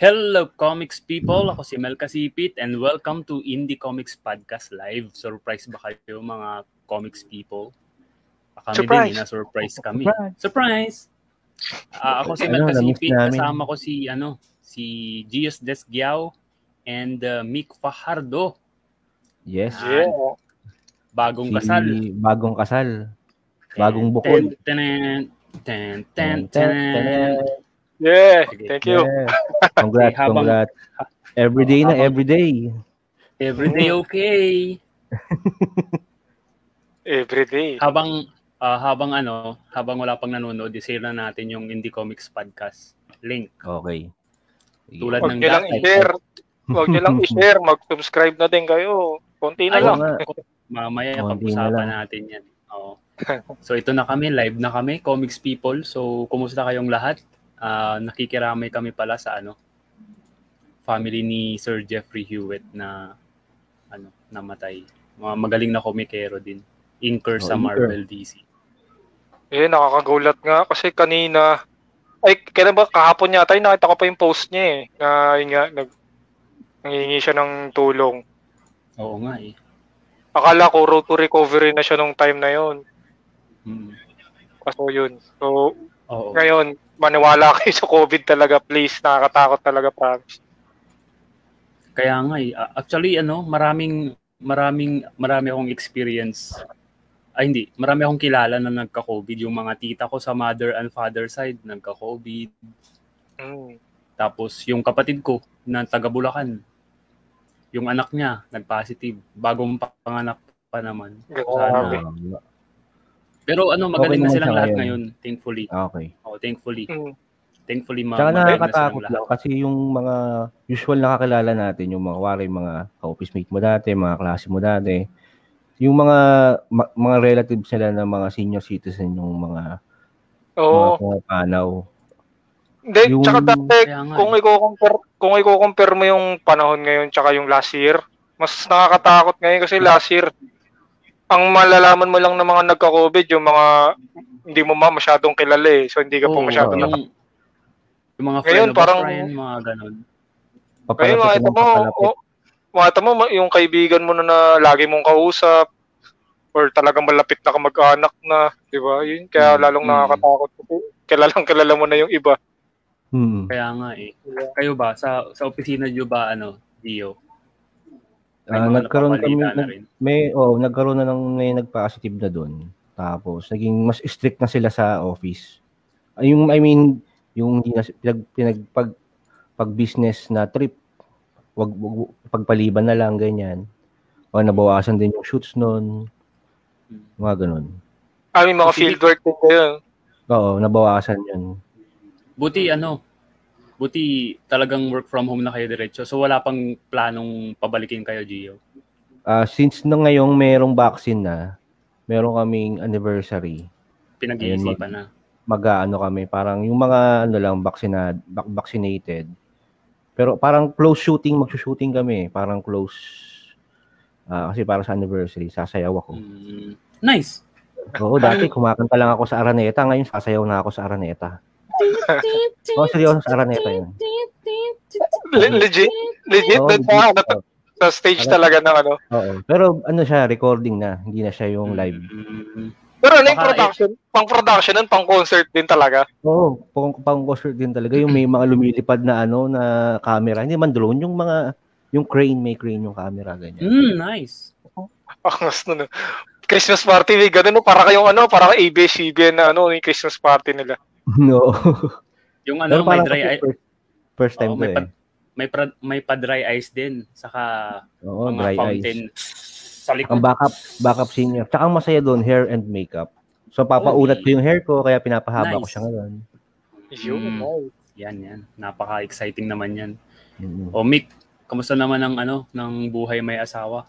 Hello comics people, ako si Mel Kasipit and welcome to Indie Comics Podcast Live. Surprise ba kayo mga comics people? Kami Surprise. din, na-surprise kami. Surprise. Surprise! Ah, ako si Mel Ano, Kasipit, namin. kasama ko si ano, si Gios Desgiao and uh, Mick Fajardo, Yes. Yeah. bagong Si kasal. Bagong kasal. Bagong bukod. Ten, ten, ten, ten, Ten, ten. ten, Yeah. Thank you. Yeah. Congrats, Okay, habang- congrats. Everyday na, habang- everyday. Everyday okay. Every day. Habang ah, habang ano, habang wala pang nanonood, i-share na natin yung Indie Comics Podcast link. Okay. Tulad Huwag ng nyo lang dati. i-share. Huwag nyo lang i-share. Mag-subscribe na din kayo. Konti na Ay, lang. Mamaya na pag-usapan natin yan. Oo. So ito na kami, live na kami, Comics People. So kumusta kayong lahat? Ah, nakikiramay kami pala sa ano family ni Sir Jeffrey Hewitt na ano namatay. Mga magaling na komikero din. Inker Oh, sa inker. Marvel DC. Eh, nakakagulat nga. Kasi kanina, ay, kailan ba? Kahapon yata, yung nakita ko pa yung post niya eh. Na, yun nga, nag, nangihingi siya ng tulong. Oo nga eh. Akala ko road to recovery na siya nung time na yon. Mm. Kaso yun. So, Oo. ngayon, maniwala kayo sa COVID talaga, please. Nakakatakot talaga, promise. Kaya nga eh. Ah, Actually, ano, maraming, maraming, marami akong experience. Ay, hindi. Marami akong kilala na nagka-COVID. Yung mga tita ko sa mother and father side, nagka-COVID. Mm. Tapos, yung kapatid ko na taga Bulacan, yung anak niya, nag-positive. Bagong panganak pa naman. Sana. Um, Pero ano, magaling na naman silang lahat ngayon. ngayon, thankfully. okay. Oh, thankfully. Mm. Thankfully, ma- Tsaka nakakatakot lang kasi yung mga usual nakakilala natin, yung mga wari, mga ka-office mate mo dati, mga klase mo dati, yung mga ma- mga relatives nila na mga senior citizen, yung mga Oo. mga pumapanaw. Hindi, Yung- tsaka dati, kung eh. i-compare, kung i-compare mo yung panahon ngayon tsaka yung last year, mas nakakatakot ngayon kasi last year, ang malalaman mo lang ng mga nagka-COVID, yung mga hindi mo ma masyadong kilala eh. So, hindi ka po Oo, masyadong yung, naka- yung mga Ngayon, friend a parang- friend, mga ganun. Ngayon, Papalapit makita ng mo, papalapit. oh, makita mo, yung kaibigan mo na, na lagi mong kausap, or talagang malapit na kamag-anak na, di ba? Yun, kaya Mm, lalong mm. nakakatakot. Kilalang kilala mo na yung iba. Hmm. Kaya nga eh. Kayo ba, sa sa opisina niyo ba, ano, Dio? May Ah, mga nagkaroon kami, na rin. may, oh, nagkaroon na ng may nagpa-positive na doon. Tapos, naging mas strict na sila sa office. Ay, Yung, I mean, yung hindi na, pinag, pinag, pag, pag business na trip, wag, wag pagpaliban na lang, ganyan. O nabawasan din yung shoots noon, mga ganun. I mean, mga Kasi- fieldwork din kayo. Oo, nabawasan yun. Buti ano, buti talagang work from home na kayo diretso. So wala pang planong pabalikin kayo, Gio. Ah, since na ngayong merong vaccine na, meron kaming anniversary, Pinag-iisipan na. mag-ano kami, parang yung mga ano lang vaccinad, vac- vaccinated. Pero parang close shooting, magsushooting kami, parang close ah, kasi para sa anniversary, sasayaw ako. Mm, nice. Oo, dati kumakanta lang ako sa Araneta, ngayon sasayaw na ako sa Araneta. Oo, seryoso sa Araneta yun. Le- legit, legit, ano, legit. Sa stage talaga ng ano. Oo. Pero ano siya, recording na, hindi na siya yung live. Mm, Pero ano yung Baka- production? Pang production nun, pang concert din talaga. Oo, pang, pang concert din talaga. Yung may mga lumilipad na ano, na camera. Hindi man drone, yung mga, yung crane, may crane yung camera, ganyan. mm, nice. Angas nun. no. Christmas party, may ganun, no? para kayong ano, para kang ABS-CBN na ano, yung Christmas party nila. no. Yung Pero ano, may dry ice, first, first time Oo, ko may eh. pa- may pra- may pa dry ice din saka Oo, mga dry fountain ice. sa likod. Ang backup, backup senior. Tsaka ang masaya doon, hair and makeup. So, papaunat ko yung hair ko, kaya pinapahaba ko Nice. siya ngayon. Yun, Mm. nice. Yan yan. Napaka-exciting naman yan. Mm. O Mick, kamusta naman ang ano ng buhay may asawa?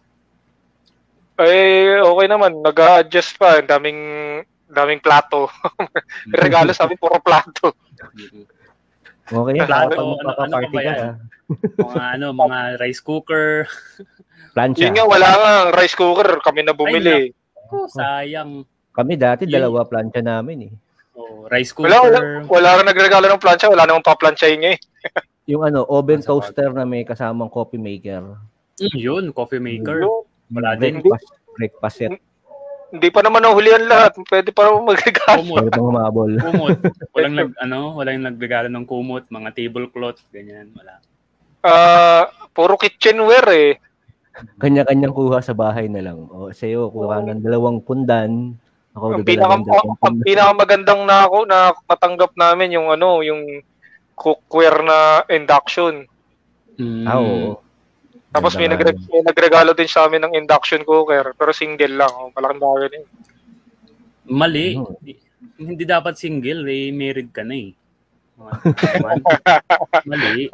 Eh, okay naman. Nag-a-adjust pa. Ang daming, daming plato. Regalo sa amin, puro plato. Okay. Plato, Plato, ano- ano magpaparty pa ba ka. ah. mga ano, mga rice cooker. Plancha. Yun nga, wala nga. Rice cooker, kami na bumili. Oh, sayang. Kami dati, Yun. dalawa plancha namin eh. Oh, rice Wala, wala, cooker. wala ka nagregalo ng plancha. Wala namang paplansyahin niya eh. Yung ano, oven Nasa toaster na may kasamang coffee maker. Mm, yun, coffee maker. Yung- Wala din. Breakfast, breakfast set. Hindi pa naman nahulihan lahat. Pwede pa naman magregalo. Kumot. Pwede pang humabol. Kumot. Walang nag, ano, walang nagregalo ng kumot, mga tablecloth, ganyan, wala. Ah, puro kitchenware eh. Kanya-kanyang kuha sa bahay na lang. O, sa'yo, kuha ng dalawang pundan. Ako, Ang pinaka ang, ang pinakamagandang na ako na matanggap namin yung ano, yung cookware na induction. Mm. Ah, oo. Tapos may, nagre- may nagregalo din sa amin ng induction cooker, pero single lang. Oh, malaking bagay din. Mali. Ano? Hindi, hindi dapat single, eh, married ka na eh. Mali.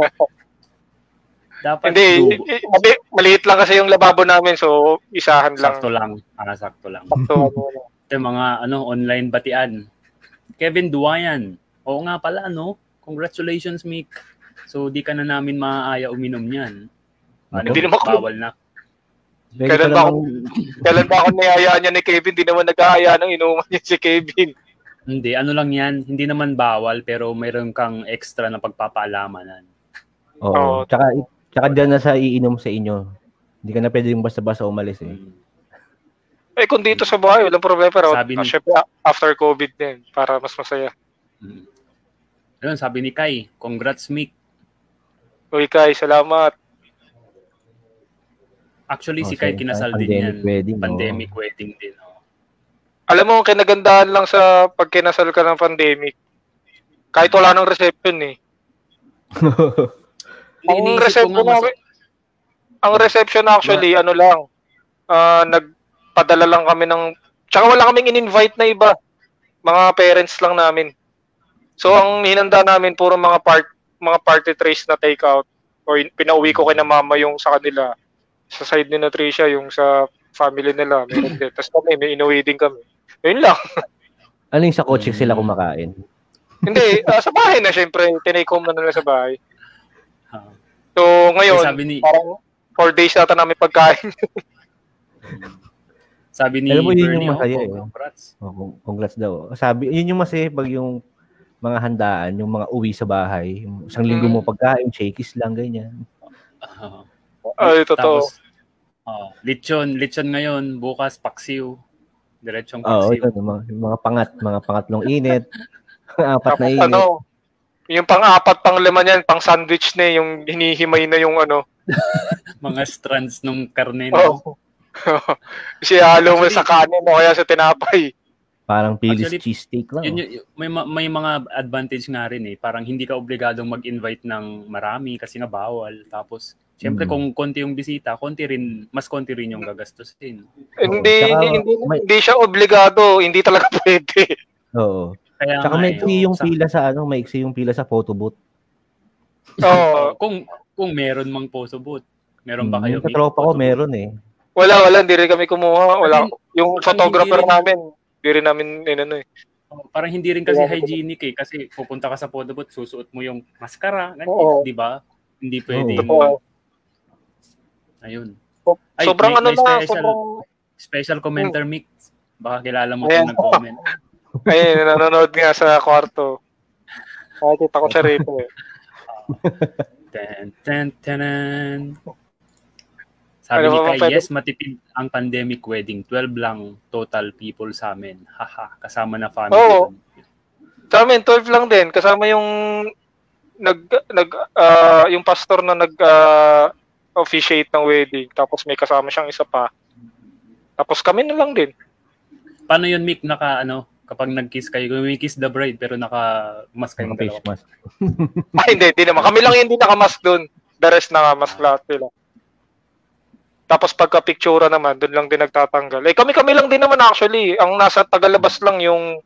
Dapat Hindi, mali- maliit lang kasi yung lababo namin, so isahan lang. Sakto lang. Ah, sakto lang. Sakto, ano, yung mga ano, online batian. Kevin Duayan. Oo nga pala, no? Congratulations, Mick. So, di ka na namin maaaya uminom niyan. Ano, Hindi naman bawal na. Kailan ka ba ako, kailan ba ako niyayaan niya ni Kevin? Di naman nag-aaya ng inuman niya si Kevin. Hindi, ano lang yan. Hindi naman bawal, pero mayroon kang extra na pagpapaalamanan. Oo. Oo. Tsaka, tsaka dyan na sa iinom sa inyo. Hindi ka na pwede yung basta-basta umalis eh. Eh kung dito sa bahay, walang problema. Pero Sabi ni- syempre, after COVID din, para mas masaya. Mm. Ayun, sabi ni Kai, congrats Mick. Uy, Kai, salamat. Actually, Oh, si Kai sa- kinasal sa din yan. wedding, Pandemic wedding din. Oh. Alam mo, ang kinagandahan lang sa pag kinasal ka ng pandemic, kahit wala nang reception eh. Ang reception nga mas- ang reception actually, ano lang, ah, nagpadala lang kami ng, tsaka wala kaming in-invite na iba. Mga parents lang namin. So, ang hinanda namin, puro mga part, mga party trays na take out. Or in- pinauwi ko kay na mama yung sa kanila. Sa side ni Natricia, yung sa family nila. Meron din. Tapos kami, may inuwi din kami. Yun lang. ano yung sa kotse Mm. sila kumakain? Hindi, ah, sa bahay na syempre. Tinake home na nila sa bahay. Ah. So, ngayon, sabi ni parang four days nata namin pagkain. sabi ni Alam mo, yun Bernie, yung masaya oh, eh. congrats. Oh, con- congrats daw. Sabi, yun yung masaya pag yung mga handaan, yung mga uwi sa bahay. Yung Isang linggo Mm. mo pagkain, shakies lang, ganyan. Ah. Ay, totoo. Tapos, oh, lechon, lechon ngayon, bukas paksiw. Diretsong Oo, paksiw. ito, yung mga, yung mga pangat, mga pangatlong init. apat na Tapos init. ano, yung pang-apat, pang-lima niyan, pang-sandwich na eh, yung hinihimay na yung ano. Mga strands ng karne. Oh. No? Kasi halo mo sa kanin o kaya sa tinapay. Parang pilis Actually, cheesesteak lang. Yun, yun- may, ma- may mga advantage nga rin eh. Parang hindi ka obligadong mag-invite ng marami kasi nga bawal. Tapos, syempre Mm. kung konti yung bisita, konti rin, mas konti rin yung gagastusin. Eh, Hindi, Tsaka, hindi, hindi, may- hindi siya obligado. Hindi talaga pwede. Oo. Kaya Tsaka may eh, iksi yung sa- pila sa ano, may iksi yung pila sa photo booth. Oo. kung kung meron mang poso booth. Meron ba Mm, kayo? Yung katropa ko Photo meron eh. Wala, wala. Hindi rin kami kumuha. Wala. Yung photographer hindi rin- namin, hindi rin namin, inano eh. Oh, Parang hindi rin kasi hygienic eh. Kasi pupunta ka sa photo booth, susuot mo yung maskara. ganyan. Di ba? Hindi pwede. Oo. Ayun. So- Ay, sobrang may- ano may na, special. sobrang, Special commenter mix. Baka kilala mo kung nag-comment. ayun, nanonood nga sa kwarto. Nakikita ko siya rito eh. Ten, ten, tenen. Sabi Ano ni Kai, pwede- yes, matipid ang pandemic wedding. 12 lang total people sa amin. Haha, kasama na family. Oo. Sa amin, 12 lang din. Kasama yung nag, nag, ah, yung pastor na nag, ah, officiate ng wedding. Tapos may kasama siyang isa pa. Tapos kami na lang din. Paano yun, Mick, naka, ano, kapag nag-kiss kayo, may kiss the bride, pero naka-mas kayong Mga face dalawa. mask. Ay, hindi, hindi naman. Kami lang hindi nakamask doon. The rest nakamask lahat sila. Tapos pagka-pictura naman, doon lang din nagtatanggal. Eh, kami-kami lang din naman actually. Ang nasa tagalabas lang yung...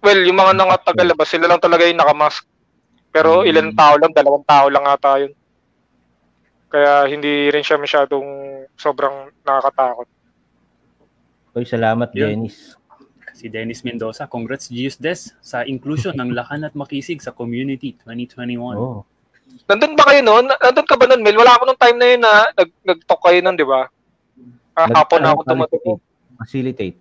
Well, yung mga nang tagalabas, sila lang talaga yung nakamask. Pero Hmm. ilan tao lang, dalawang tao lang ata yun. Kaya hindi rin siya masyadong sobrang nakakatakot. Oy, salamat Yun. Dennis. Si Dennis Mendoza, congrats Gius Des sa inclusion ng Lakan at Makisig sa Community 2021. Oh. Nandun ba kayo noon? Nandun ka ba noon, Mel? Wala ako nung time na yun na nag, nag-talk kayo noon, di ba? Ah, Nag- hapon na ako tumating. Facilitate.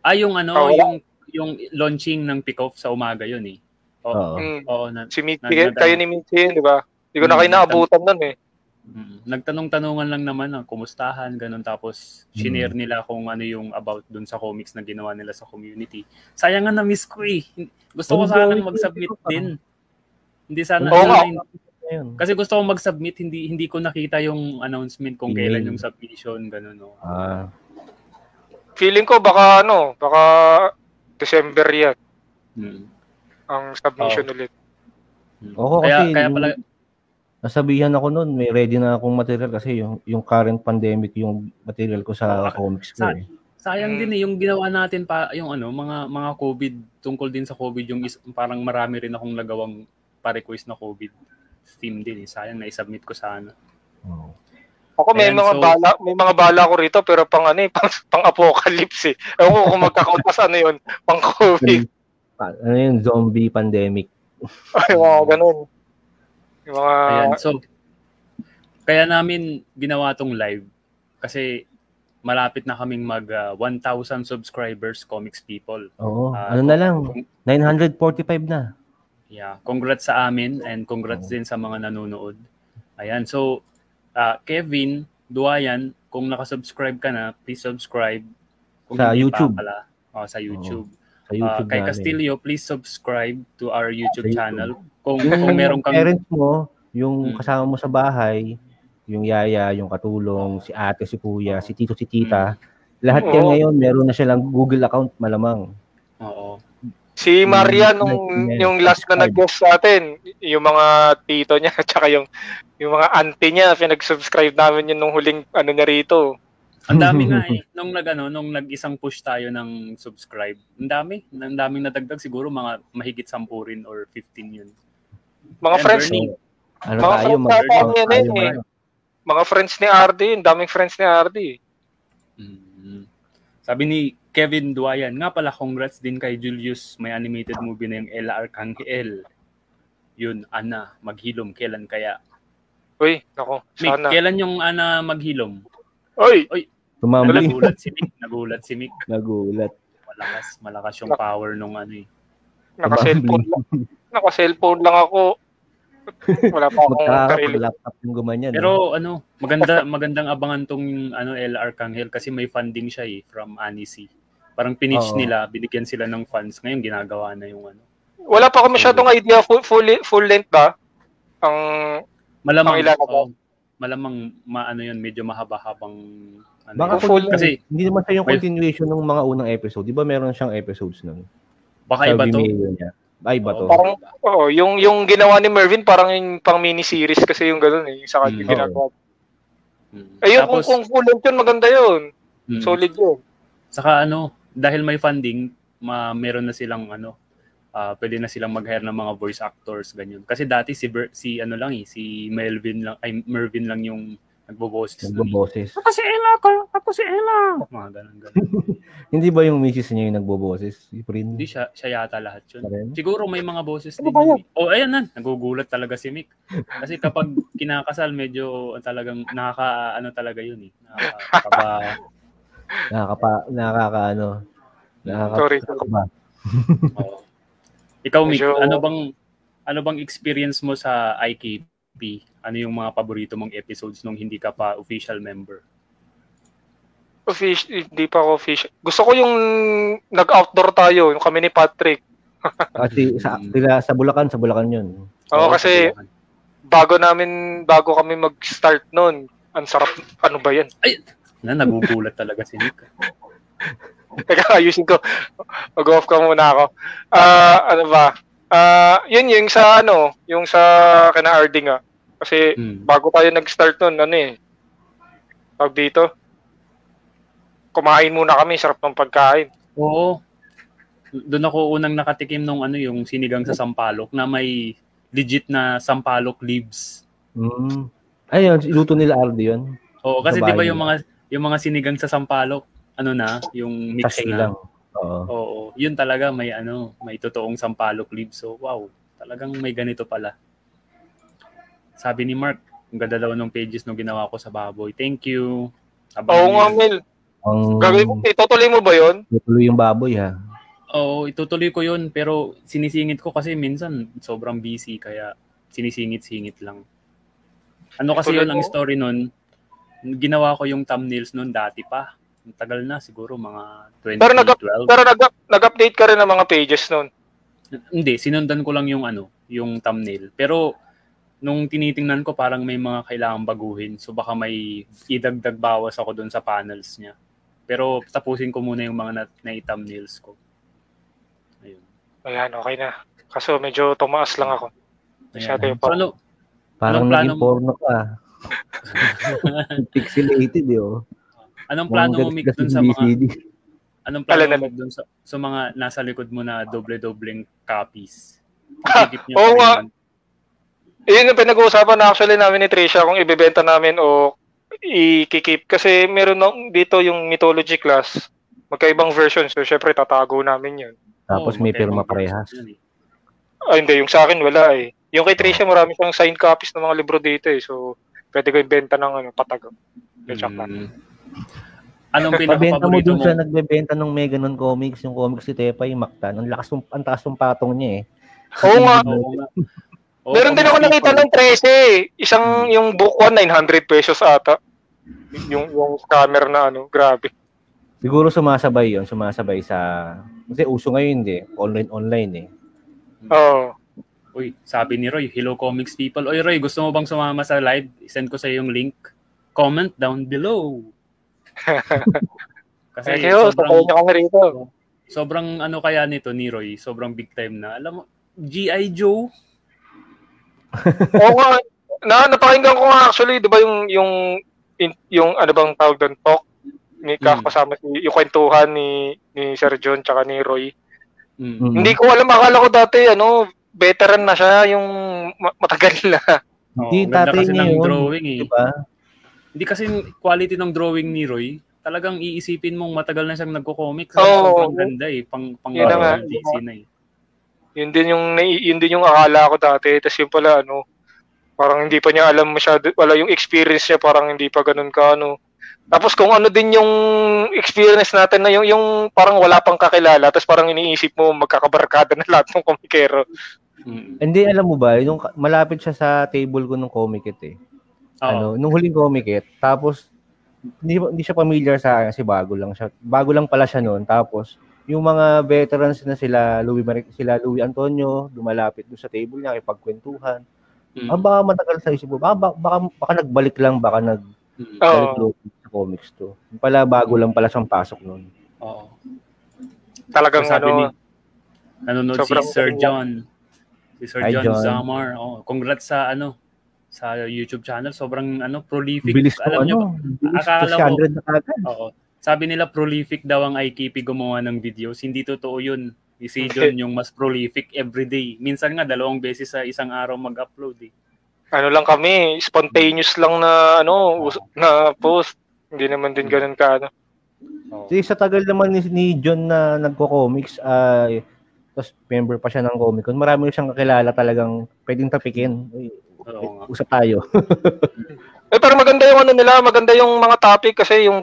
Ah, yung ano, Ah, wala. yung yung launching ng pick-off sa umaga yun eh. Oo, Oo. Mm. oo, na, Si Na- na- kayo ni Mitzi yun, di ba? Hindi ko na Mm, kayo naabutan nun eh. Mm, nagtanong-tanungan lang naman ng kumustahan, ganun. Tapos, Mm. shinare nila kung ano yung about dun sa comics na ginawa nila sa community. Sayang nga na-miss ko eh. Gusto ko Ang sanang dami mag-submit ko pa. din. Hindi sana, nga. sana- Ayun. kasi gusto ko mag-submit, hindi hindi ko nakita yung announcement kung Email. kailan yung submission, ganun. No. Ah, Feeling ko baka ano, baka December yan Mm. ang submission ulit. Mm. Oo, kaya, kasi kaya pala, nasabihan ako noon, may ready na akong material kasi yung yung current pandemic yung material ko sa Oo, comics ko sa- eh. sayang din eh, yung ginawa natin pa, yung ano, mga mga COVID, tungkol din sa COVID, yung is, parang marami rin akong nagawang pa-request na COVID theme din eh. Sayang na i-submit ko sana. Oo. Ako may Ayan, mga so- bala, may mga bala ko rito pero pang ano eh, pang, pang apocalypse eh. Ewan ko kung magkakautas ano yun, pang COVID. Ano yun, zombie pandemic. Ay, mga ganun. Yung mga, Ayan, so, kaya namin ginawa tong live kasi malapit na kaming mag ah, 1,000 subscribers, Comics People. Oo, Ah, ano na lang, kung- 945 na. Yeah, congrats sa amin and congrats Oo. din sa mga nanonood. Ayan, so ah, Kevin Duayan, kung nakasubscribe ka na, please subscribe. Kung Sa YouTube. Pa pala, oh, sa YouTube. Sa Ah, YouTube kay namin. Castillo, please subscribe to our YouTube Sa YouTube. channel. Kung Yung kung meron kang parents mo, yung Mm. kasama mo sa bahay, yung yaya, yung katulong, si ate, si kuya, si tito, si tita, lahat yan Oo. ngayon, meron na silang Google account malamang. Oo. si Maria nung yung last na nag-guest sa atin, yung mga tito niya tsaka yung yung mga auntie niya, pinag-subscribe namin yun nung huling ano niya rito. Ang dami nga eh. Nung nag ano, nung nag-isang push tayo ng subscribe. Ang dami. Ang daming nadagdag siguro mga mahigit 10 rin or 15 yun. Mga And friends, Bernie. Ano Mga tayo, friends natin mag- yan tayo, eh. mga friends ni Ardy, yun, daming friends ni Ardy. Mm. Sabi ni Kevin Duayan, nga pala congrats din kay Julius, may animated movie na yung Ella Arcangel. Yun, Ana, maghilom, kailan kaya? Uy, nako, Mick, sana. kailan yung Ana maghilom? Uy, Tumambling, Nagulat si Mick, nagulat si Mick. nagulat. Malakas, malakas yung power nung ano eh. naka-cellphone lang. Naka-cellphone lang ako. Wala pa akong sarili. Magkaka-laptop yung gumanyan. eh. Pero ano, maganda magandang abangan tong ano El Arcangel kasi may funding siya eh from Anisi. Parang pinitch Oo. nila, binigyan sila ng funds. Ngayon ginagawa na yung ano. Wala pa ako masyadong idea full, full, full length ba? Ang Malamang Ang ilalabas. oo, malamang maano yun, medyo mahaba-habang ano. Baka yun. full- kasi hindi naman siya yung Well- continuation ng mga unang episode. Di ba meron siyang episodes nun? baka iba to. Niya. Ay, iba to. Parang oh, yung yung ginawa ni Mervin parang yung pang mini series kasi yung ganoon eh, yung sa kanya Mm. ginagawa. Mm. Ayun, Tapos, kung, kung full length yun, maganda yun. mm, Solid yun. Saka ano, dahil may funding, ma meron na silang ano, ah pwede na silang mag-hire ng mga voice actors ganyan. Kasi dati si Ber- si ano lang eh, si Melvin lang ay Mervin lang yung nagboboses. Nagboboses. Ako si Ella, ako, ako si Ella. Mga ganun ganun. Hindi ba yung misis niya yung nagboboses? Si Prin? Hindi siya siya yata lahat 'yun. Pa rin? Siguro may mga boses Ano din. ba yun. Oh, ayan na, nagugulat talaga si Mick. Kasi kapag kinakasal medyo talagang nakaka ano talaga 'yun eh. Nakakaba Nakakapa, nakaka ano, nakaka, Sorry. nakakaba. Oo. Ikaw, Mick, Medyo- ano bang ano bang experience mo sa IKP? Ano yung mga paborito mong episodes nung hindi ka pa official member? Official, hindi pa ako official. Gusto ko yung nag-outdoor tayo, yung kami ni Patrick. Kasi sa, Mm. sila, sa Bulacan, sa Bulacan yun. Oo, Oo, kasi bago namin, bago kami mag-start noon, ang sarap, ano ba yan? na nagugulat talaga si Mick. Teka, ayusin ko. Mag-off ka muna ako. Ah, ano ba? Ah, yun yung sa ano, yung sa kina RD nga. Kasi Hmm. bago tayo nag-start nun, ano eh, tawag dito, kumain muna kami, sarap ng pagkain. Oo. Doon ako unang nakatikim nung ano yung sinigang sa sampalok na may legit na sampalok leaves. Mm. Ayun, iluto nila Ardi yun. Oo, kasi 'di ba yung mga yung mga sinigang sa sampalok, ano na, yung mix Kasi na. lang. Oo. Oo, yun talaga may ano, may totoong sampalok leaves. So, wow, talagang may ganito pala. Sabi ni Mark, ang ganda daw ng pages nung ginawa ko sa baboy. Thank you. Oo nga. Mel. Ang Gagawin mo, itutuloy mo ba yun? tuloy yung baboy ha. Oo, itutuloy ko yun. Pero sinisingit ko kasi minsan sobrang busy kaya sinisingit-singit lang. Ano kasi Ituloy yun, ang story nun, ginawa ko yung thumbnails nun dati pa. Ang Tagal na, siguro mga 2012. Pero nag- Pero nag, nag-update ka rin ng mga pages nun. Hindi, sinundan ko lang yung ano, yung thumbnail. Pero nung tinitingnan ko parang may mga kailangang baguhin. So baka may idagdag bawas ako doon sa panels niya. Pero tapusin ko muna yung mga na, na-thumbnails ko. Ayun. Ayan, okay na. Kaso medyo tumaas lang ako. Masyado yung So, ano, Parang Anong plano naging porno ka. Pixelated eh, oh. anong plano mo, Mick, dun sa mga, anong plano mo, dun sa, sa mga nasa likod mo na doble-dobleng copies? Oo pa rin nga. yun? Yun yung pinag-uusapan na actually namin ni Tricia kung ibebenta namin o i-keep. Kasi meron nung dito yung mythology class. Magkaibang version. So, syempre, tatago namin yun. Tapos Oo, may pirma parehas. eh. Ah, hindi. Yung sa akin, wala eh. Yung kay Tricia, marami siyang signed copies ng mga libro dito eh. So, pwede ko ibenta ng ano, patago. Yung chakla. Mm. Anong Pabenta mo pinaka-paborito dun sa nagbebenta ng Meganon Comics, yung comics si Tepa, yung Mactan. Ang lakas ng, ang taas ng patong niya eh. Oo nga. Oo, Meron din ako nakita ng 13 eh. Isang, yung book 1, 900 pesos ata. Yung, yung scammer na ano, grabe. Siguro sumasabay yon sumasabay sa... Kasi uso ngayon hindi. Online-online eh. Oo. Uy, sabi ni Roy, hello comics people. Oy Roy, gusto mo bang sumama sa live? Send ko sa yung link. Comment down below. Kasi Thank you. Sobrang... niyo kami rito. sobrang ano kaya nito ni Roy, sobrang big time na. Alam mo, G.I. Joe? Oo nga. Na, napakinggan ko nga actually, di ba yung, yung, in- yung ano bang tawag doon, talk? Ni Mm. kasama si, yung kwentuhan ni, ni Sir John tsaka ni Roy. Mm. Mm. Hindi ko alam, akala ko dati, ano, veteran na siya, yung ma- matagal na. Hindi, ganda tatay kasi niya ng yun. drawing eh. Diba? Hindi kasi quality ng drawing ni Roy, talagang iisipin mong matagal na siyang nagko-comics. Oo. sobrang ganda eh. Pang, pang Yun na. DC na eh. Yun din yung, yun din yung akala ko dati. Tapos yun pala, ano, parang hindi pa niya alam masyado, wala yung experience niya, parang hindi pa ganun ka, ano. Tapos kung ano din yung experience natin na yung, yung parang wala pang kakilala, tapos parang iniisip mo magkakabarkada na lahat ng komikero. Mm. Hindi, alam mo ba, yung malapit siya sa table ko nung Comic It eh. Oo. Ano, nung huling Comic It, tapos hindi, hindi siya familiar sa akin kasi bago lang siya. Bago lang pala siya noon. Tapos yung mga veterans na sila Louis Mar- sila Louis Antonio lumalapit doon sa table niya kipagkwentuhan. Mm. Ah, baka matagal sa isip mo. Baka, baka, baka, baka nagbalik lang, baka nag Mm. Loob sa comics to. Yung Pala bago lang pala siyang pasok noon. Oo. Talagang So, sabi ano, ni, nanonood sobrang si Sir John. Si Sir Hi, John, John. Zamar. Oh, congrats sa ano sa YouTube channel. Sobrang ano prolific. Bilis ko, Alam ano, niyo, bilis akala ko ko- 100 na agad. oo. Sabi nila prolific daw ang IKP gumawa ng videos. Hindi totoo yun. Si John yung mas prolific everyday. Minsan nga dalawang beses sa isang araw mag-upload eh. ano lang kami, spontaneous lang na, ano, na post. Hindi naman din ganun ka, ano. Oo. Kasi sa tagal naman ni, ni John na nagko-comics, ay tapos member pa siya ng Comic Con, marami siyang kakilala talagang pwedeng tapikin. Uy, usap tayo. Eh, pero maganda yung ano nila, maganda yung mga topic kasi yung,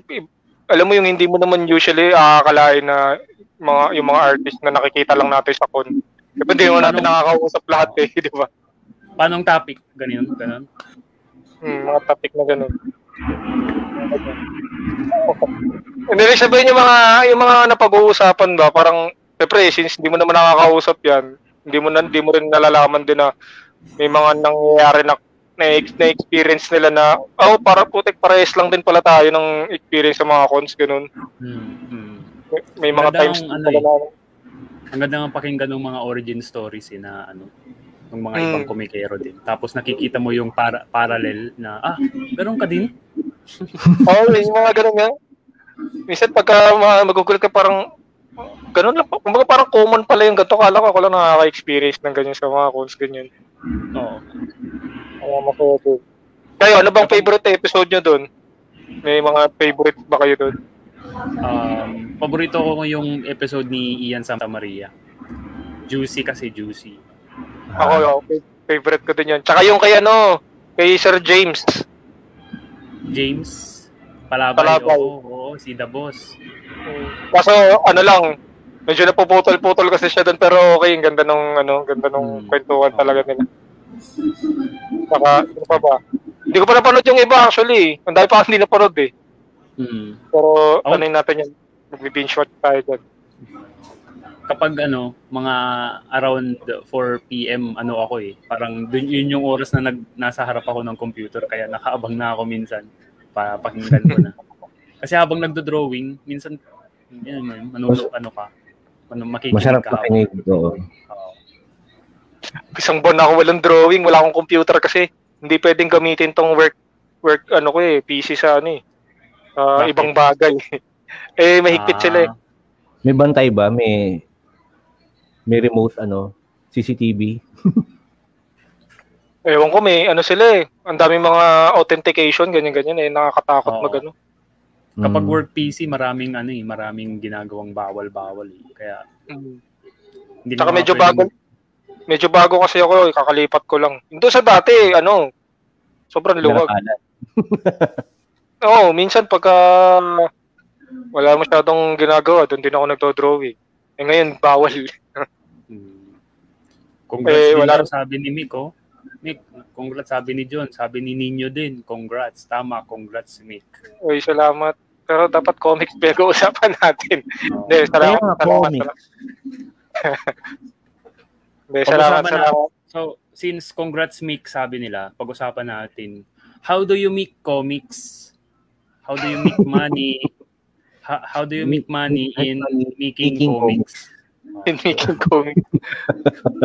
alam mo yung hindi mo naman usually akakalain na mga, yung mga artist na nakikita lang natin sa con. Diba, hindi mo natin nakakausap lahat eh, di ba? Paanong topic? Ganyan, ganun. Hmm, mga topic na ganun. Hindi rin sabihin yung mga, yung mga napag-uusapan ba, parang, syempre, since hindi mo naman nakakausap yan, hindi mo, na, hindi mo rin nalalaman din na may mga nangyayari na na, na experience nila na oh para putik parehas lang din pala tayo ng experience sa mga cons ganun Hmm. hmm. may, may mga Maganda times ang ano pala eh. na Ang ganda nga pakinggan ng mga origin stories eh, na ano, ng mga Mm. ibang komikero din. Tapos nakikita mo yung para, parallel na, ah, meron ka din? oh yung mga ganun nga minsan pagka ma- magugulat ka parang ganun lang kumbaga parang common pala yung ganito kala ko ako lang nakaka-experience ng ganyan sa mga cons ganyan Oo. Kaya masaya din. Kayo, ano bang favorite episode nyo doon? May mga favorite ba kayo doon? Um, paborito ko yung episode ni Ian Santa Maria. Juicy kasi juicy. Ako, yung favorite ko din yun. Tsaka yung kay ano, kay Sir James. James Palabay, Palabay. oo, oo, si The Boss. Kaso, ano lang, Medyo napuputol-putol kasi siya doon pero okay, ang ganda nung ano, ganda nung Hmm. kwentuhan talaga nila. Saka, ano pa ba? Hindi ko pa napanood yung iba actually. Ang dami pa ako hindi napanood eh. Mm. Pero Ako- ano natin yan, mag-binge watch tayo dyan. Kapag ano, mga around 4 p.m. ano ako eh. Parang dun, yun yung oras na nag, nasa harap ako ng computer kaya nakaabang na ako minsan para pakinggan ko na. Kasi habang nagdo-drawing, minsan yun, yun, ano, ano ka, ano, makikinig Masarap ka. pakinig. Oo. Isang buwan na ako walang drawing, wala akong computer kasi hindi pwedeng gamitin tong work work ano ko eh, PC sa ano eh. Ah, Bakit? ibang bagay. eh mahigpit Ah, sila eh. May bantay ba? May may remote ano, CCTV. Ewan ko may ano sila eh. Ang daming mga authentication ganyan-ganyan eh nakakatakot Oo. mag ano. Kapag Mm. work PC, maraming ano eh, maraming ginagawang bawal-bawal eh. Kaya hindi Tsaka naman medyo bago. Medyo bago kasi ako, kakalipat ko lang. Doon sa dati, ano, sobrang luwag. Oo, minsan pagka wala masyadong ginagawa, doon din ako nagdo-drawing. Eh ngayon, bawal. Congrats Eh, din wala- daw, sabi ni Mick, oh. Mick, congrats sabi ni John, sabi ni Nino din, congrats. Tama, congrats Mick. Uy, salamat. Pero dapat comics pag-uusapan natin. Oh. Hindi, salamat. Nga, salamat, comics. salamat. Hindi, salamat, salamat. So, since congrats Mick, sabi nila, pag-usapan natin, how do you make comics? How do you make money? how, how do you make money in making, Making comics? In making comics.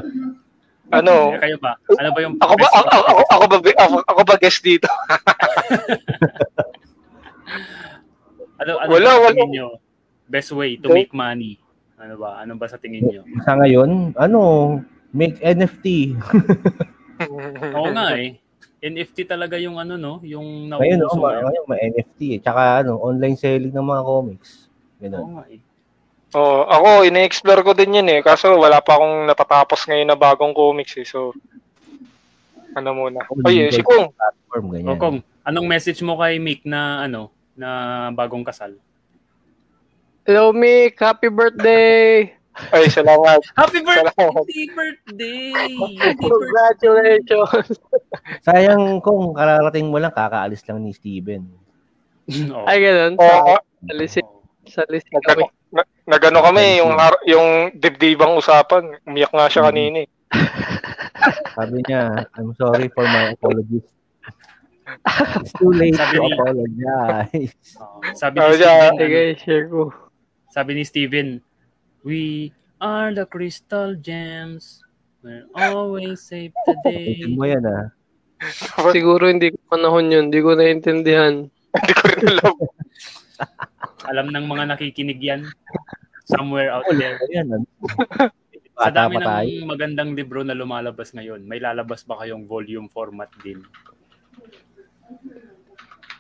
ano? Kayo ba? Ano ba yung Ako ba, ako, ako, ako ba, ako, ako ba guest dito? Ano, ano Wala, ba wala. nyo? Best way to make money. Ano ba? Ano ba sa tingin nyo? Sa ngayon, ano, make NFT. Oo nga eh. NFT talaga yung ano no, yung Ngayon, nauuso oh, ma- ngayon. may NFT eh. Tsaka ano, online selling ng mga comics. Oo Ganun. nga eh. Oh, ako, ine-explore ko din yun eh. Kaso wala pa akong natatapos ngayon na bagong comics eh. So, ano muna. Ay, eh, si Kung. Platform, ganyan. O Kong, anong message mo kay Mick na ano, na bagong kasal? Hello, Mick. Happy birthday! Ay, salamat. Happy Salamat. birthday! birthday! Happy birthday! Congratulations! Sayang kung kararating mo lang, kakaalis lang ni Steven. Oo. Ay, ganun. Oo, lisip. Oo. Sa nagano, kami. na, nagano kami, yung, yung dibdibang usapan. Umiyak nga siya kanina eh. Sabi niya, I'm sorry for my apologies. It's too late Sabi to apologize. Sabi Oh, ni. Steven, Sige, ano, share ko. sabi ni Steven, we are the crystal gems. We're always safe today. Tingin mo yan ah. Siguro hindi ko panahon yun. Hindi ko naintindihan. Hindi ko rin alam. Alam ng mga nakikinig yan. Somewhere out there. Ayan, ano. Sa dami ng magandang libro na lumalabas ngayon, may lalabas ba kayong volume format din?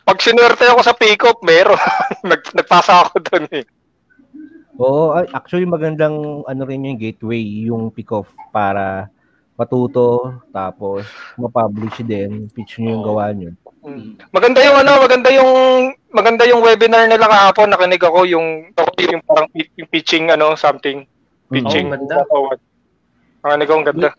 Pag sinwerte ako sa pick-up, meron. Nag, nagpasa ako doon eh. Oo, ay, actually magandang ano rin yung gateway, yung pick-off para matuto, tapos mapublish din, pitch nyo yung gawa nyo. Mm. Maganda yung ano, maganda yung maganda yung webinar nila kahapon, nakinig ako yung yung parang yung pitching ano something, pitching. Oo, ganda. Oh, Nakinig ako, ang ganda.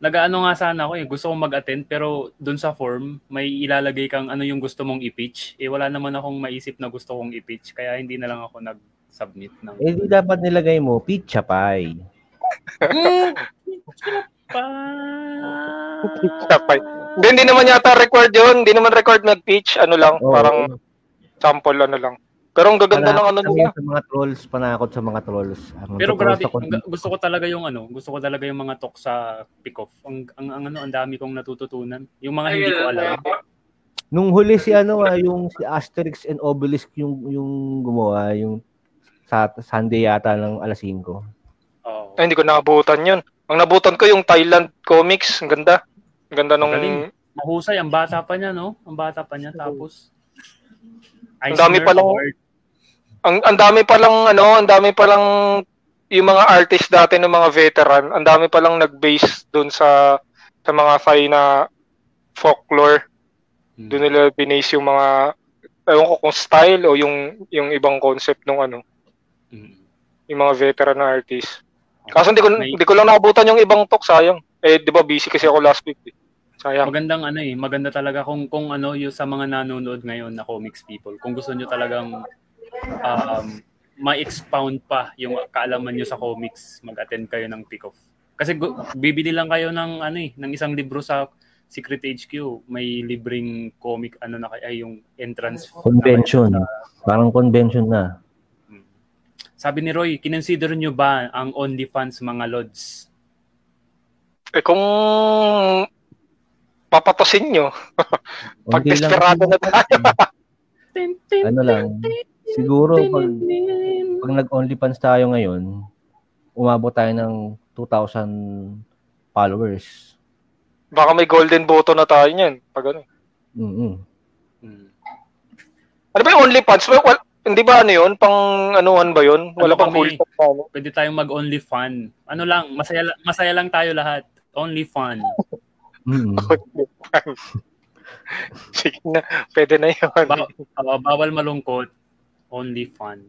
Nagaano nga sana ako eh, gusto kong mag-attend pero dun sa form, may ilalagay kang ano yung gusto mong i-pitch. Eh wala naman akong maisip na gusto kong i-pitch, kaya hindi na lang ako nag-submit ng... Eh, di dapat nilagay mo, pizza pie. Mm, pa. Sapay. Hindi, hindi naman yata required yun. Hindi naman required mag-pitch. Ano lang, Oo. parang sample ano lang. Pero ang gaganda ng ano nila. sa mga trolls, panakot sa mga trolls. Ang Pero grabe, gusto ko talaga yung ano, gusto ko talaga yung mga talk sa pick-off. Ang, ang, ang ano, ang dami kong natututunan. Yung mga hindi ko alam. Nung huli si ano ah, yung si Asterix and Obelix yung yung gumawa, yung sa Sunday yata ng alas 5. Oo. Ay, hindi ko naabutan yun. Ang nabutan ko yung Thailand comics. Ang ganda. Ang ganda nung... Magaling. Mahusay, ang bata pa niya, no? Ang bata pa niya, tapos... Ang dami palang- Award. Ang, ang dami pa lang, ano, ang dami pa lang yung mga artist dati ng mga veteran. Ang dami pa lang nag-base dun sa sa mga Thai na folklore. Hmm. Doon nila binase yung mga ewan ko kung style o yung yung ibang concept nung ano. Yung mga veteran na artist. Kaso hindi ko, May- hindi ko lang naabutan yung ibang talk, sayang. Eh, di ba busy kasi ako last week. Eh. Sayang. Magandang ano eh, maganda talaga kung kung ano yung sa mga nanonood ngayon na comics people. Kung gusto nyo talagang um, ma-expound pa yung kaalaman nyo sa comics, mag-attend kayo ng pick-off. Kasi gu- bibili lang kayo ng ano eh, ng isang libro sa Secret HQ, may libreng comic ano na kaya ay yung entrance Convention. Parang convention na. Sabi ni Roy, kinonsider nyo ba ang OnlyFans mga lods? Eh, kung papatosin nyo, pag desperado na tayo. Ano lang. Siguro pag, pag nag-OnlyFans tayo ngayon, umabot tayo ng 2,000 followers. Baka may golden button na tayo niyan. Pag ano. mm Hmm. Ano ba yung OnlyFans? Well, hindi ba ano yun? Pang anuhan ba yun? Wala Ano pang full ano? Pwede tayong mag-only fun. Ano lang, masaya, masaya lang tayo lahat. Only fun. mm Sige na, pwede na yun. Ba- uh, bawal malungkot. Only fun.